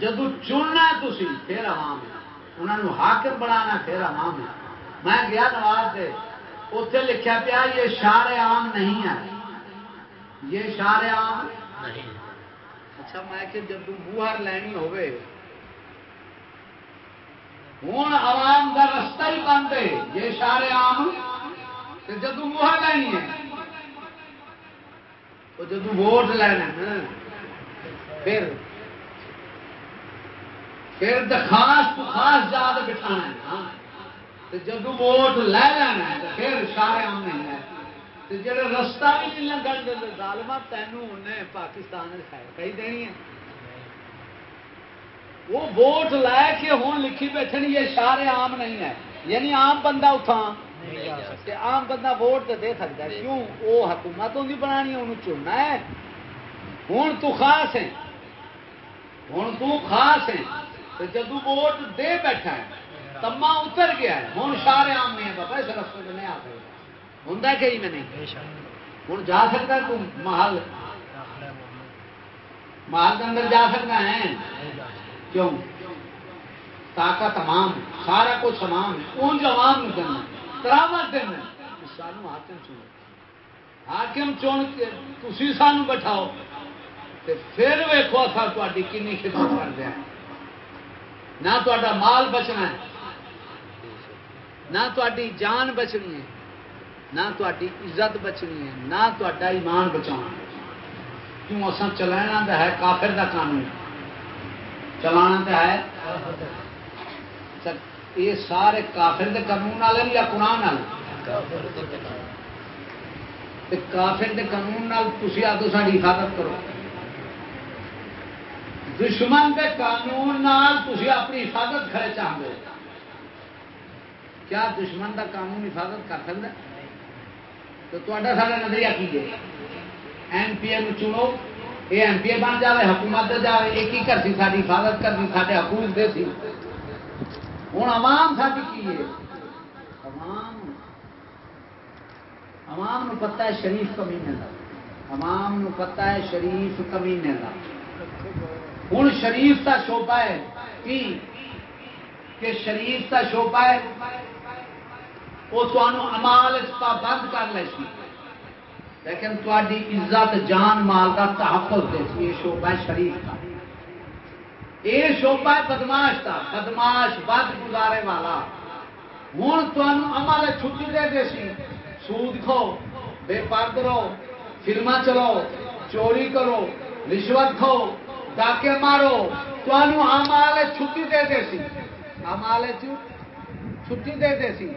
جدو چننا تھی پھر ہاں عوام انہوں نے حاکم بنانا پھر ہاں عوام ہے میں گیا نواز سے اتنے لکھا پیا، یہ شار عام نہیں ہے۔ یہ شار عام نہیں اچھا میں کہ جب بوہر لینی ہوئے ہوں عوام کا رستہ ہی بند ہے، یہ شار عام جب بوہر لینی ہے۔ تو جب ووٹ لینا پھر پھر خاص تو خاص جات بٹھانا ہے جب ووٹ لے لینا پھر شار عام نہیں ہے جڑے رستہ بھی نہیں لگن دے ظالما تینوں انہیں پاکستان کئی دینی ہے۔ وہ ووٹ لے کے ہوں لکھی بیٹھے یہ شار عام نہیں ہے یعنی عام بندہ عام بندہ ووٹ تو دے سکتا ہے۔ کیوں؟ وہ حکومت ہوگی بنانی انہوں چننا ہے۔ ہوں تو خاص ہے ہوں تو خاص ہے جدو ووٹ دے بیٹھا ہے تما اتر گیا ہے۔ ہوں شار عام نہیں ہے بابا اس رستے میں نہیں آ سکتا۔ ہوں کہ میں نہیں؟ ہوں جا سکتا تو محل؟ محل کے اندر جا سکتا ہے؟ کیوں؟ طاقت تمام سارا کچھ تمام۔ ہے ان عوام میں تراوت دینا سانو حاکم چنو حاکم چن کے تھی سان بٹھاؤ۔ پھر ویکو اصا تاری کنی خدمت کر دیا نہ تا مال بچنا ہے۔ نہ تاری جان بچنی ہے۔ نہ تاری عزت بچنی ہے۔ نہ تا ایمان بچا کیوں اصا چلانا تو ہے کافر کا قانون۔ چلانا تو ہے۔ یہ سارے کافر کے قانون والے یا قرآن والے کافر کے قانون تھی آدھو ساری حفاظت کرو۔ دشمن کے قانون تھی اپنی حفاظت کھڑے چاہتے کیا دشمن کا قانون حفاظت کر سکتا تو تا سارا نظریہ کی ہے؟ ایم پی اے چنو۔ یہ ایم پی اے بن جائے حکومت جائے یہ کی کر سی ساری حفاظت کر سی سارے حقوق دے سی۔ ہوں عوام ساری کی ہے؟ عوام. عوام نو پتا ہے شریف کمینے کا عوام نو پتا ہے شریف کمینے کا ہوں شریف کا شوبہ ہے کی؟ کہ شریف کا شوبہ ہے وہ امال پابند کر لے سی۔ لیکن تاری عزت جان مال کا تحفظ دے سی، یہ شوبہ شریف کا یہ شوبہ بدماش کا بدماش، بد گزارے والا۔ ہوں تمال چھٹی دے دے سی۔ سود کھو بے پرد رہو فلما چلاؤ، چوری کرو، رشوت کھو ڈاکے مارو۔ تمہوں امال چھٹی دے دے سی۔ امال چھٹی دے دے سی۔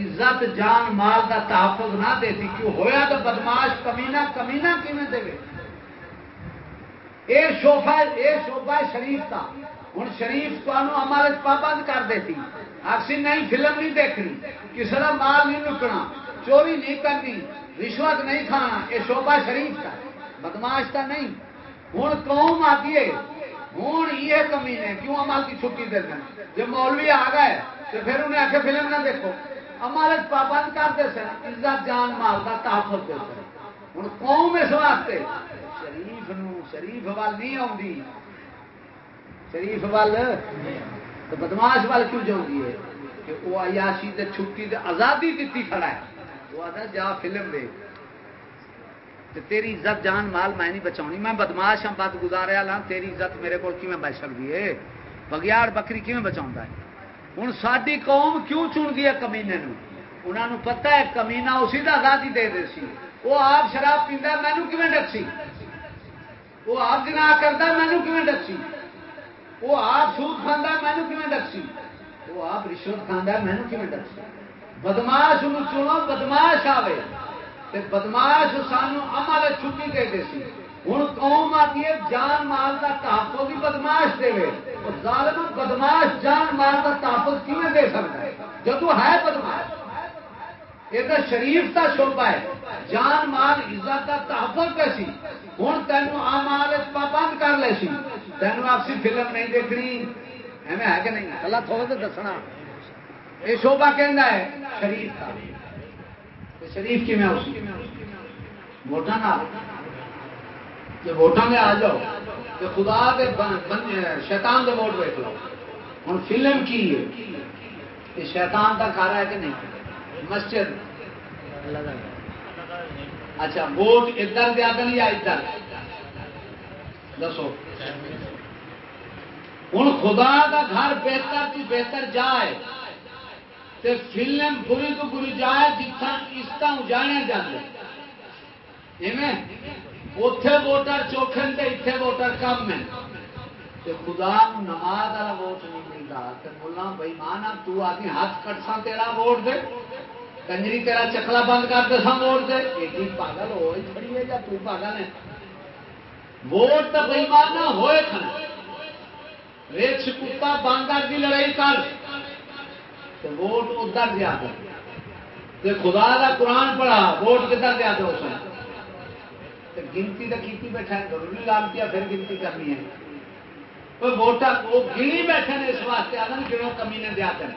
عزت، جان، مال کا تحفظ نہ دیتی کیوں ہویا تو بدماش کمینا کمینا کیون دے اے شوفا اے شوبا شریف کا ہوں شریف ہمارے پابند کر دیتی۔ آخسی نہیں، فلم نہیں دیکھنی۔ کسی کا مال نہیں لٹنا چوری نہیں کرنی۔ رشوت نہیں کھانا۔ یہ شوبا شریف کا بدماش کا نہیں۔ ہوں قوم آتی ہے۔ ہوں یہ کمی نے کیوں عمل کی چھٹی دے دیں؟ جب مولوی آ گئے، تو پھر انہیں آ کے فلم نہ دیکھو۔ امالت پابند کرتے سن۔ عزت جان، مال کا تحفظ دے سن۔ ہوں قوم اس واسطے۔ شریف شریف وال نہیں آتی شریف وال تو بدماش وال کیوں جاؤں ہے؟ کہ وہ عیاشی تے چھٹی تے آزادی دیتی کھڑا ہے۔ وہ آتا جا فلم دے تیری عزت جان مال میں نہیں بچاؤنی میں بدماش ہاں، ہم بد گزاریا لا ہاں، تیری عزت میرے کو بچ سکتی ہے؟ بگیاڑ بکری کیون بچا ہے؟ ہوں ساری قوم کیوں چن گئی ہے کمینے انہوں نے پتا ہے کمینا اسی کا آزادی دے دے سی۔ وہ آپ شراب پیندا مینو کیون ڈکسی؟ وہ آپ جنا کرتا مینو کیون ڈکسی وہ آپ سود کھانا مینو کیون ڈکسی وہ آپ رشوت کھانا مینو کیون ڈکسی بدماش چنو بدماش آئے بدماش سانو عمل چھٹی دے سی۔ ہوں قوم آتی ہے، جان مال کا تحفظ بھی بدماش دے ظالم بدماش، جان مال کا تحفظ کیون دے سکتا ہے؟ جب ہے بدماش۔ یہ تو شریف کا شوبہ ہے۔ جان، مال، عزت کا تحفظ کیسی ہوں تینوں آمال پابند کر لے سی۔ تینوں آپ سی فلم نہیں دیکھنی۔ ایویں ہے کہ نہیں؟ اللہ تھوڑا تو دسنا۔ یہ شوبہ کہنا ہے، شریف کا شریف کی میں ووٹاں ووٹاں میں آ جاؤ تو خدا کے شیطان کے ووٹ دیکھ لو۔ ہوں فلم کی ہے؟ یہ شیطان کا گھر ہے کہ نہیں؟ مسجد اچھا ووٹ ادھر دیا دن یا ادھر؟ دسو۔ ہوں خدا کا گھر بہتر کی بہتر جائے تے فلم بری تو بری جائے جتنا اس طرح اجاڑیا جاتے اتے ووٹر چوکھے تے اتنے ووٹر کم تے خدا نماز والا ووٹ نہیں ملتا بولنا بھائی مانا تو آدمی ہاتھ کٹسا تیرا ووٹ دے۔ کنجری تیرا چکلا بند کر دے سا ووٹ دے ایڈی پاگل ہو کھڑی ہے یا تو پاگل ہے؟ ووٹ تو بھائی مانا ہوئے کھانا ریچ کتا باندر کی لڑائی کر۔ ووٹ ادھر دیا خدا کا قرآن پڑھا، ووٹ کدھر دیا دو سو گنتی تو کی بیٹھا ضروری لانتی پھر گنتی کرنی ہے۔ ووٹ وہ گنی بیٹھے اس واسطے آدھے گنو کمینے دیا دیں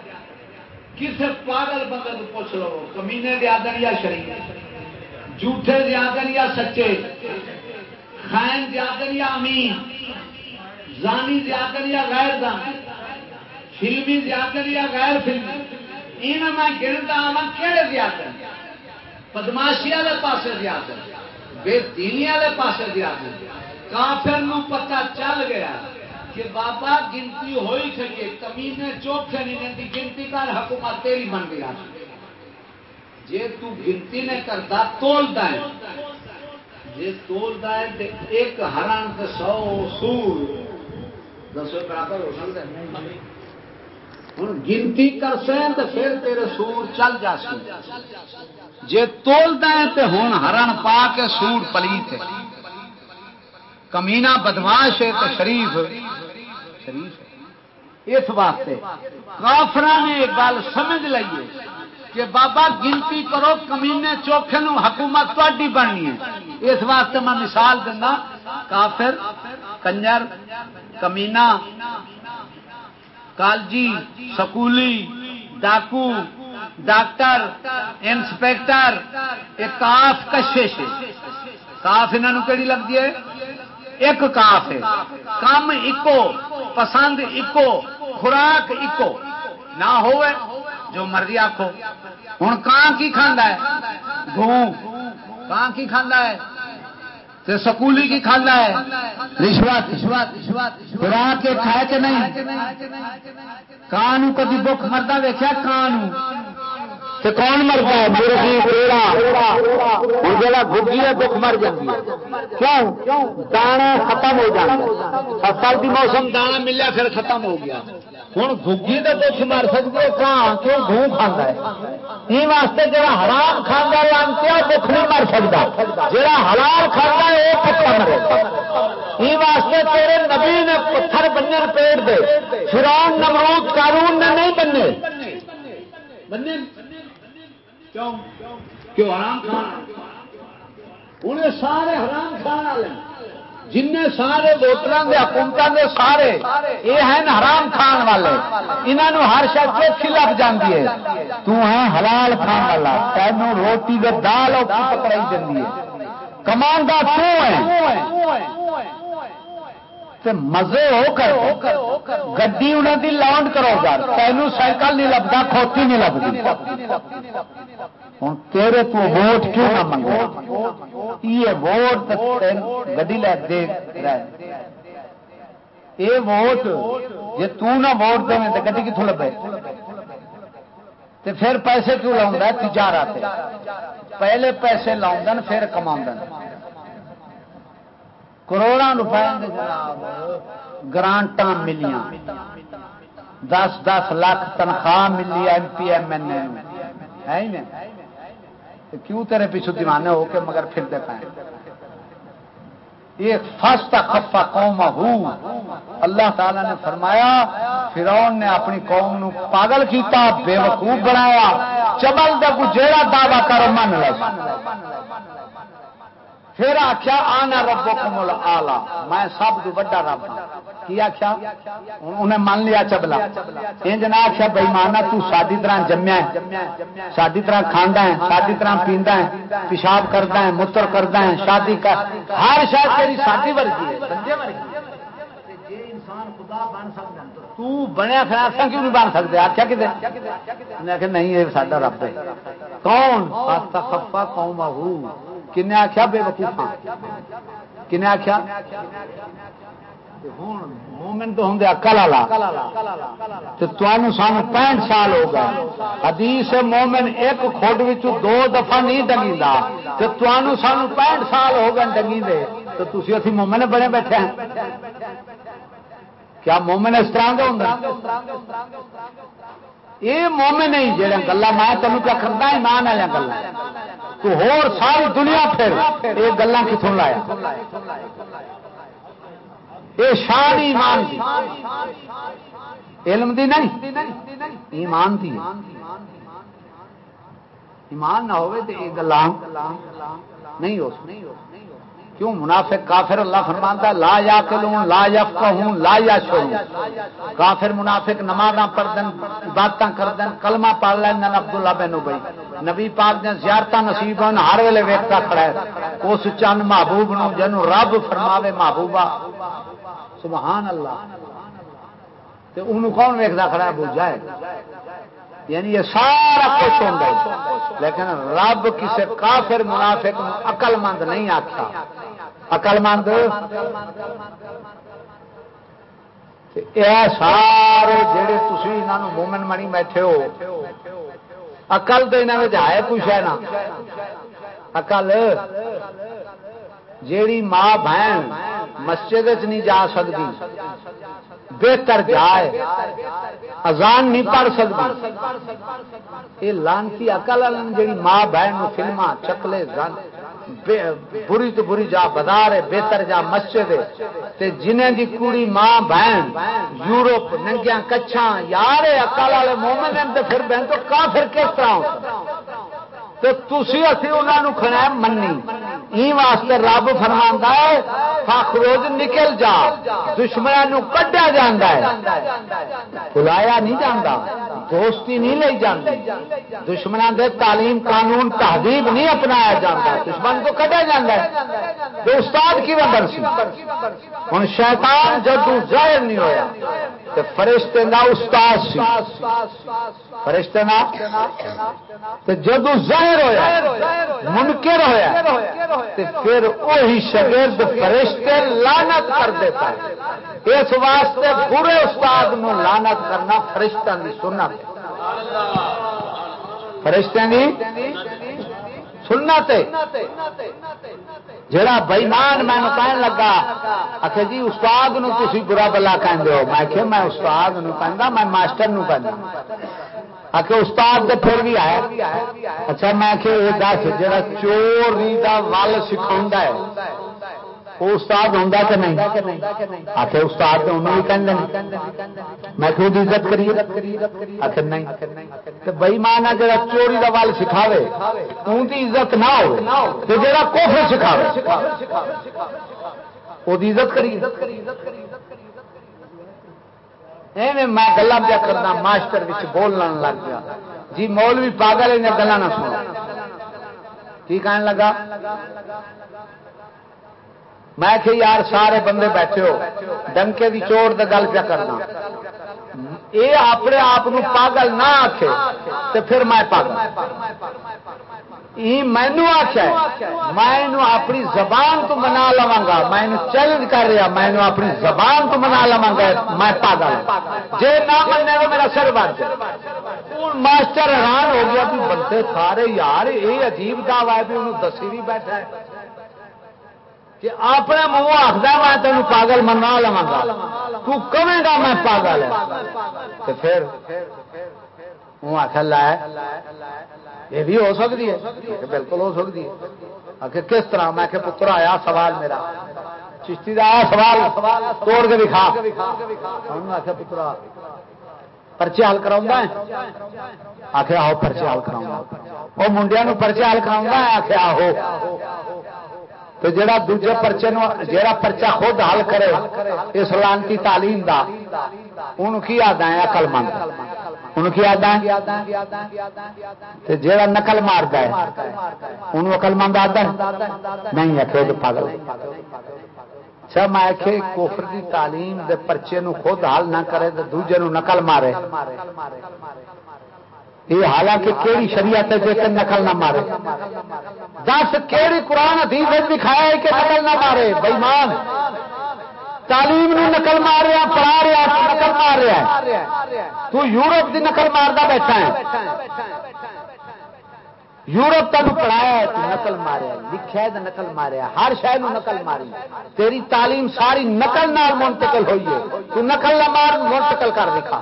کسی پاگل بندے کو پوچھ لو، کمینے دیا دیں یا شریف جھوٹے دیا دیں یا سچے؟ خائن دیا دیں یا امین؟ زانی دیا دیں یا غیر زانی؟ فلمی زیادہ یا غیر فلمی؟ یہ میں گنتا ہوں کہڑے زیادہ بدماشی والے پاس زیادہ بے دینی والے پاس زیادہ کافر نو پتا چل گیا۔ کہ بابا گنتی ہوئی کھڑی کمینے چوکھے نہیں دیتی گنتی کر حکومت تیری بن گیا جی تو گنتی نے کرتا تولتا ہے جی تولتا ہے تو ایک ہرن سو سور۔ دسو برابر ہو سکتا ہے؟ ہوں گنتی کر سین تو پھر تیرے سور چل جا سی جی تولتا ہے تو ہوں ہرن پا کے سور پلیت ہے کمینا بدماش ہے تو شریف۔ شریف اس واسطے کافر نے گل سمجھ لئیے کہ بابا گنتی کرو، کمینے چوکھے نو حکومت تھی بننی ہے۔ اس واسطے میں مثال دینا کافر، کنجر کمینا کالجی، سکولی، ڈاکو، ڈاکٹر، انسپیکٹر، ایک کاف کشش کاف انہوں کہڑی لگتی ہے؟ ایک کاف ہے۔ کم اکو، پسند اکو، خوراک اکو۔ نہ ہو جو مرضی آخو ہوں کان کی کھانا ہے؟ گھوں۔ کان کی کھانا ہے؟ تے سکولی کی کھانا ہے؟ رشوت رشوت خوراک کے کھائے کہ نہیں؟ کانو کبھی بخ مردا ویکیا کانو کون مرتا جی ہے مرغی پیڑا ہوں جا گی ہے بخ مر جاتی ہے۔ کیوں؟ دانا ختم ہو جاتا فصل کی موسم دانا ملیا، پھر ختم ہو گیا۔ ہوں گی تو بخ مر سکتے کہاں کیوں گھوں کھانا ہے؟ یہ واسطے جا حرام کھانا لانتی بخ نہیں مر سکتا جا حلال کھانا ہے وہ پکا مرے یہ واسطے تیرے نبی نے پتھر بننے پیٹ دے۔ فران نمرود قانون نے نہیں بننے بننے کیوں حرام کھانا؟ انہیں سارے حرام کھانا والے جن سارے ووٹر کے حکومتوں کے سارے، یہ ہیں حرام کھان والے۔ انہوں ہر شاید چوکھی لگ جاتی ہے۔ تو ہے حلال کھان والا۔ تینوں روٹی کے دال اور پکڑائی جاتی ہے۔ کمانڈا تو ہے مزے ہو کر گڈی انہوں کی لانڈ کرو گا تینوں سائیکل نہیں لگتا کھوتی نہیں لگتی ہوں تیرے تو ووٹ کیوں نہ منگو یہ ووٹ گڈی لے دے یہ ووٹ جی تنا ووٹ دے تو گڈی کتوں لبے؟ پھر پیسے کیوں لاؤں تجارت پہلے پیسے لاؤں پھر کما کروڑا روپئے گرانٹ ملیاں۔ دس دس لاکھ تنخواہ ملی M P, M N A کیوں تیرے پیچھو دیوانے ہو کے مگر پھر دے پائیں ایک فستا خفا قوم ہو۔ اللہ تعالی نے فرمایا، فرعون نے اپنی قوم نو پاگل کیتا، بے وقوف بنایا۔ چبل دے کو جیڑا دعوی کرو، من لے پھر آخیا آنا رب کمل آلہ میں سب تو وا رب ہاں۔ کی آخیا انہیں من لیا چبلا۔ یہ جنا آخیا بھائی مانا تاری طرح جمیا ساری طرح کھانا ہے ساری طرح پیندا ہے پیشاب کرتا ہے متر کرتا ہے شادی کر ہر شاید تیری شادی ورگی ہے بنیا خراب کیوں نہیں بن سکتے؟ آخیا کتنے نہیں یہ سا رب ہے۔ کون؟ خفا قوم کن آخیا بے وقوف کن آخیا مومن تو ہوں اکل والا سان پینٹ سال ہو گئے۔ حدیث مومن ایک کھوٹ دو دفعہ نہیں ڈنگی تو سان پینٹ سال ہو گئے ڈنگی دے تو تھی اتنی مومن بڑے بیٹھے ہیں۔ کیا مومن اس طرح کا ہوں یہ مومن نہیں جہاں گلا میں تینوں کیا کرتا ایمان والی گلا تو ہور ساری دنیا پھر یہ گلا کتوں لایا؟ یہ شان ایمان دی۔ علم دی نہیں، ایمان دی ایمان نہ ہوئے تو یہ گلا نہیں ہو سکتی۔ کیوں منافق کافر اللہ فرمانتا ہے؟ لا یا کلوں لا یفقہوں لا یا شعور کافر منافق نمازاں پڑھدن، عبادتاں کردن، کلمہ پڑھ لیندن عبداللہ بن ابی۔ نبی پاک نے زیارتاں نصیب ہن ہر ویلے ویکھتا کھڑا ہے۔ اس چند محبوب نو جنوں رب فرماوے محبوبہ۔ سبحان اللہ۔ تے اونوں کون ویکھدا کھڑا ہے؟ بوجھا ہے یعنی یہ سارا کچھ ہوں لیکن رب کسی کافر منافق اقل مند نہیں آخا اقل مند سارے جڑے تھی مومن منی بیٹھے ہو اقل تو یہاں ہے کچھ ہے نا اقل جیڑی ماں بہن مسجد نہیں جا سکتی بہتر جائے۔ ازان نہیں پڑھ سکتی۔ یہ لانتی اکل جی ماں بہن فلما چکلے زن بری تو بری جا بازار ہے، بہتر جا مسجد ہے۔ جنہیں دی کڑی ماں بہن یورپ ننگیا کچھا یار اکل والے مومن پھر بہن تو کافر کس طرح تھی اسی انہوں کھڑا منی واسطے رب فرما ہے فخروز نکل جا دشمنوں کڈیا جا بلایا نہیں جانا دوستی نہیں لے جاتی دشمنوں دے تعلیم قانون تہذیب نہیں اپنایا جاتا دشمن کو کڈیا جا تو استاد کی وجہ سی ہوں شیطان جب ظاہر نہیں ہوا تو فرشتے کا استاد سی۔ فرشتے جدو ظاہر ہوا منکر ہوا پھر وہی شگرد فرشتے لانت کر دیتا ہے۔ اس واسطے برے استاد نو لانت کرنا فرشتوں کی سننا فرشتوں کی سننا جڑا بئیمان میں کہنے لگا آخر جی استاد نو تھی برا بلا کہ میں میں استاد نو کہہ میں ماسٹر نو کہنا آخر استاد تو پھر بھی آیا اچھا میں کہ یہ دس جا چوری کا ول سکھا ہے، وہ استاد ہوں کہ نہیں؟ آخر استاد تو انہوں بھی کہیں میں خود عزت کری آخر نہیں۔ بئی مان ہے جا چوری کا ول سکھاوے ان کی عزت نہ ہو تو جا کوفر سکھاوے۔ وہ عزت کریے۔ کری میں گلا پہ کرنا ماسٹر بولنا لگ گیا جی مول بھی پاگل نے گلا نہ سنا کی کہنے لگا؟ میں کہ یار، سارے بندے بیٹھے ہو۔ ڈنکے کی چوٹ تو گل پہ کرنا۔ یہ اپنے آپ پاگل نہ آخے تو پھر میں پاگل۔ مینو آخیا میں اپنی زبان تو منا لوا گا میں چیلنج کر رہا میں اپنی زبان تو منا لوا گا میں پاگل جی نہ مننے تو میرا سر بن ماسٹر حیران ہو گیا بھی بندے سارے یار، یہ عجیب دعوی ہے بھی انہوں دسی بھی بیٹھا ہے۔ کہ اپنے منہ آخر میں تین پاگل منا لوا گا تو کمے گا میں پاگل ہے پھر منہ آخر لائے۔ یہ بھی ہو سکتی ہے۔ بالکل ہو سکتی ہے۔ کہ کس طرح؟ میں کہ پتر آیا سوال میرا۔ چشتی کا آیا سوال، توڑ کے دکھا۔ آخر پترا پرچے حل کرا آخر آو پرچے حل کرا وہ منڈیا پرچے حل کرا آخر آہو تو جڑا دوجے پرچے نو جڑا پرچا خود حل کرے، اس لانتی تعلیم دا ان کی یاد ہے اکل مند؟ ان کی یاد ہے؟ جڑا نقل مارتا ہے ان اکل مند آتا نہیں ہے خود پاگل۔ اچھا میں کہ کوفر دی تعلیم دے پرچے نو خود حل نہ کرے تو دوجے نو نقل مارے۔ یہ حالانکہ کیڑی شریعت ہے جیسے نقل نہ مارے۔ دس کیڑی قرآن حدیث دکھایا ہے کہ نقل نہ مارے بےمان تعلیم نو نقل مار رہا پڑھا رہا نقل مار رہا ہے۔ تو یورپ دی نقل مارتا بیٹھا ہے۔ یورپ تک پڑھایا ہے نقل ماریا لکھا ہے نقل ماریا ہر شہر نقل ماری۔ تیری تعلیم ساری نقل نال منتقل ہوئی ہے۔ تو نقل نہ مار، منتقل کر دکھا۔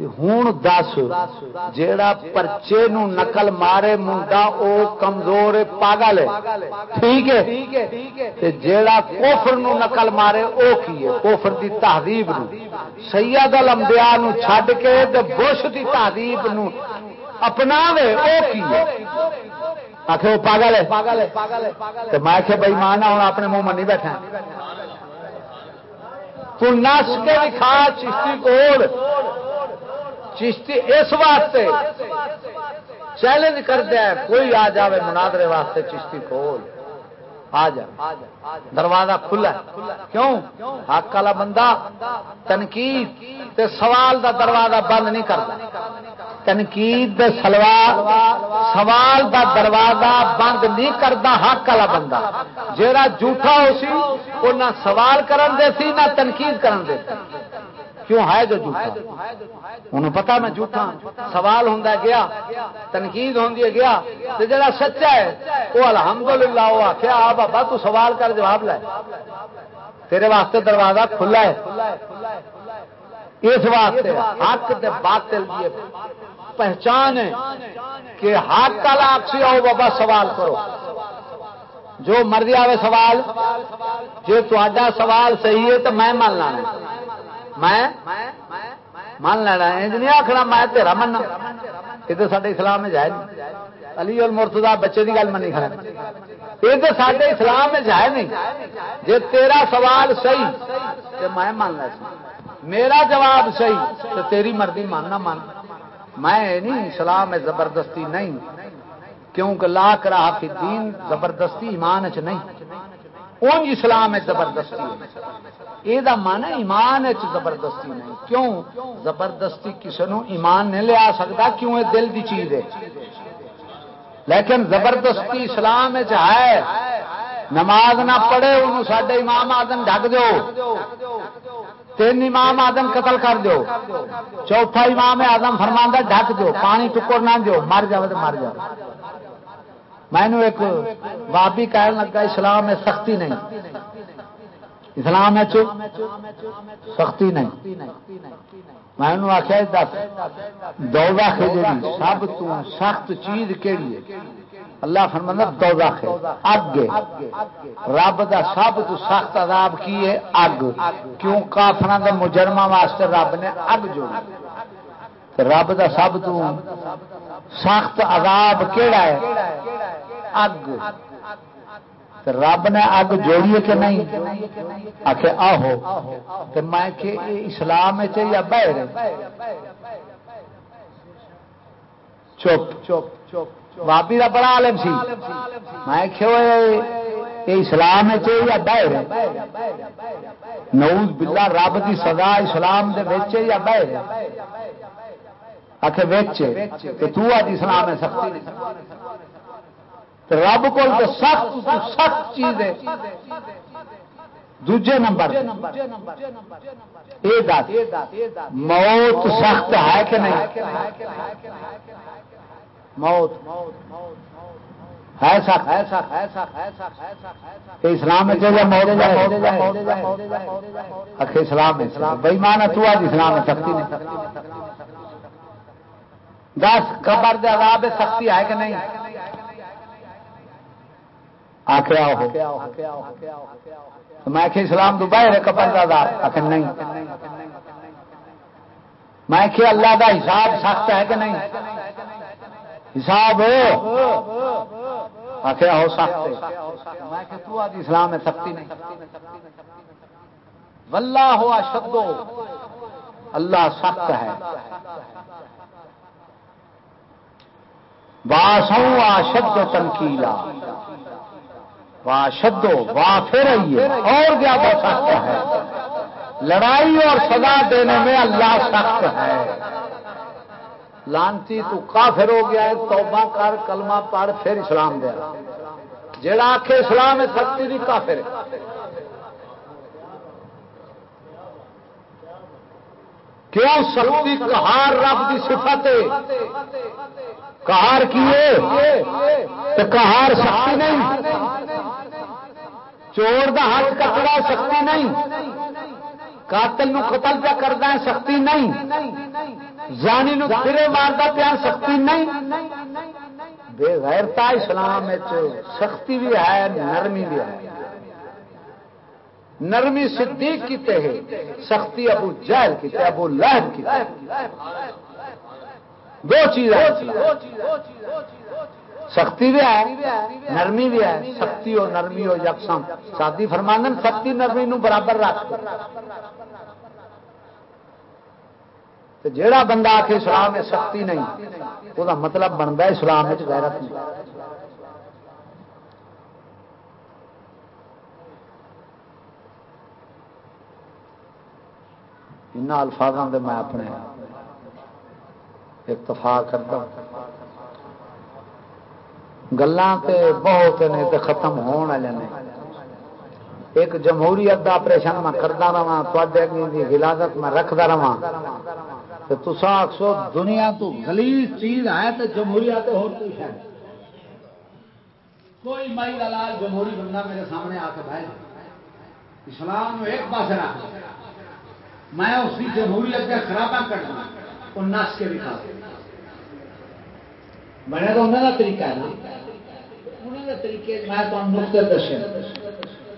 ہوں دس، جیڑا پرچے نو نقل مارے منڈا، او کمزور پاگل ہے۔ ٹھیک ہے؟ جیڑا کوفر نو نقل مارے، او کی ہے؟ کوفر دی تہذیب نو۔ سید الانبیاء نو چھڈ کے تے بش دی تہذیب نو اپنا وے او کی ہے؟ آخر وہ پاگل ہے۔ تو میں آخیا بھائی مانا ہوں، اپنے منہ منی بیٹھا۔ تو نس کے دکھا چشتی کوڑ چشتی اس واسطے چیلنج کر دیا کوئی آ جائے منادرے واسطے چشتی کھول آ جا۔ دروازہ کھلا کیوں؟ حق والا بندہ تنقید تے سوال دا دروازہ بند نہیں کرتا۔ تنقید دے سوال دا دروازہ بند نہیں کرتا حق والا بندہ۔ جہاں جھوٹا ہو سی وہ نہ سوال کرن دے سی، نہ تنقید کرن دے سی۔ کیوں ہے جو جھوٹا؟ انہوں پتا میں جھوٹا؟ سوال ہوں گیا، تنقید ہوں گیا تو جڑا سچا ہے وہ الحمد للہ وہ آخیا آ بابا، تو سوال کر جواب لے۔ تیرے واسطے دروازہ کھلا ہے۔ اس واسطے حق دے باطل دی پہچان ہے کہ حق کا لاکسی آؤ بابا، سوال کرو۔ جو مرضی آئے سوال جو تا سوال صحیح ہے تو میں مان لانا میں من لینا نہیں آخنا میں تیرا مننا۔ یہ تو سارے اسلام میں جائے نہیں۔ علی اور مرتدا بچے کی گل منی کھڑا۔ یہ تو سارے اسلام میں جائے نہیں۔ جی تیرا سوال صحیح تو میں مان لا میرا جواب صحیح تو تیری مرضی ماننا مان میں نہیں، اسلام میں زبردستی نہیں۔ کیونکہ لا کرا فی دین زبردستی ایمان چ نہیں۔ اون اسلام ہے زبردستی۔ یہ من ایمان زبردستی نہیں۔ کیوں؟ زبردستی کسی نو ایمان نہیں لیا سکتا، کیوں یہ دل دی چیز ہے؟ لیکن زبردستی اسلام ہے نماز نہ پڑھے، انہوں سڈے امام آدم ڈگ دو تین امام آدم قتل کر دو چوتھا امام آدم فرماندہ ڈک دو پانی ٹکر نہ دو مر جائے تو مر جائے میں ایک بابی کہنے لگا، اسلام میں سختی نہیں۔ اسلام سختی نہیں۔ میں آخیا دس دودا خجری سب تو سخت چیز کہڑی ہے؟ اللہ فرمانا دودا اگ رب دا سب تو سخت عذاب کی ہے؟ اگ۔ کیوں؟ کافر دے مجرمہ واسطے رب نے اگ جوڑی۔ رب دا سب تو سخت عذاب کیڑا ہے؟ اگ۔ رب نے اگ جوڑی کہ نہیں؟ آخ آہو۔ تو میں کہ اسلام یا بہر چپ چپ۔ چپ بابی کا بڑا عالم سی۔ میں کہ اسلام یا بہر نوز بلا رب کی سزا اسلام دے یا بہر آخ تو آج اسلام ہے، سختی۔ رب کو سخت سخت چیز ہے۔ دوجے نمبر۔ موت سخت ہے کہ نہیں؟ موت۔ ہے سخت۔ ہے سخت ہے سخت ہے۔ سخت اسلام میں چلے اسلام بھائی مانا تو آج اسلام میں سختی نہیں۔ دس، قبر دے عذاب سختی ہے کہ نہیں؟ آخر میں کہ اسلام تو باہر قبر کا آخر نہیں۔ میں کہ اللہ دا حساب سخت ہے کہ نہیں؟ حساب آخر ہو سخت میں کہ تو آج اسلام میں سختی نہیں۔ واللہ ہوا شدو اللہ سخت ہے۔ واسو آشد تنکیلا۔ واشدو وافر اور زیادہ سخت ہے۔ لڑائی اور سزا دینے میں اللہ سخت ہے۔ لانتی تو کافر ہو گیا ہے، توبہ کر، کلمہ پڑھ، پھر اسلام دیا جڑا آخ اسلام ہے، سختی نہیں کافر کیوں سختی؟ کہار رب کی صفت کہار کیے تو کہار سختی نہیں۔ چور دا ہاتھ کپڑا سختی نہیں۔ قاتل نو قتل پہ کرتا ہے، سختی نہیں۔ زانی نو پھرے مارتا پیا سختی نہیں۔ بے غیرتا اسلام سختی بھی ہے، نرمی بھی ہے۔ نرمی صدیق کی ہے، سختی ابو جہل کی ابو لہب کی دو چیز سختی بھی ہے، نرمی بھی ہے، سختی اور نرمی اور یکساں۔ شادی فرمان سختی نرمی نو برابر رکھ جیڑا بندہ آ کے اسلام میں سختی نہیں وہ مطلب بنتا ہے اسلام غیرت نہیں۔ ان الفاظوں میں اپنے اتفاق کرتا ہوں۔ گلان تے بہت نے تے ختم ہونے والے نے۔ ایک جمہوریت دا آپریشن میں کرتا رہا تے ہلاکت میں رکھتا رہا تو تسا آخسو دنیا تو غلیظ چیز ہے تو جمہوریت ہو کوئی مائی دلال جمہوری بندہ میرے سامنے آ کے بھائی اسلام ایک پاس رکھ۔ میں اس کی جمہوریت کا خرابہ کرنا وہ نس کے دکھا بنے تو انہوں کا طریقہ ہے انہوں نے طریقے میں تمہیں نقطے دسے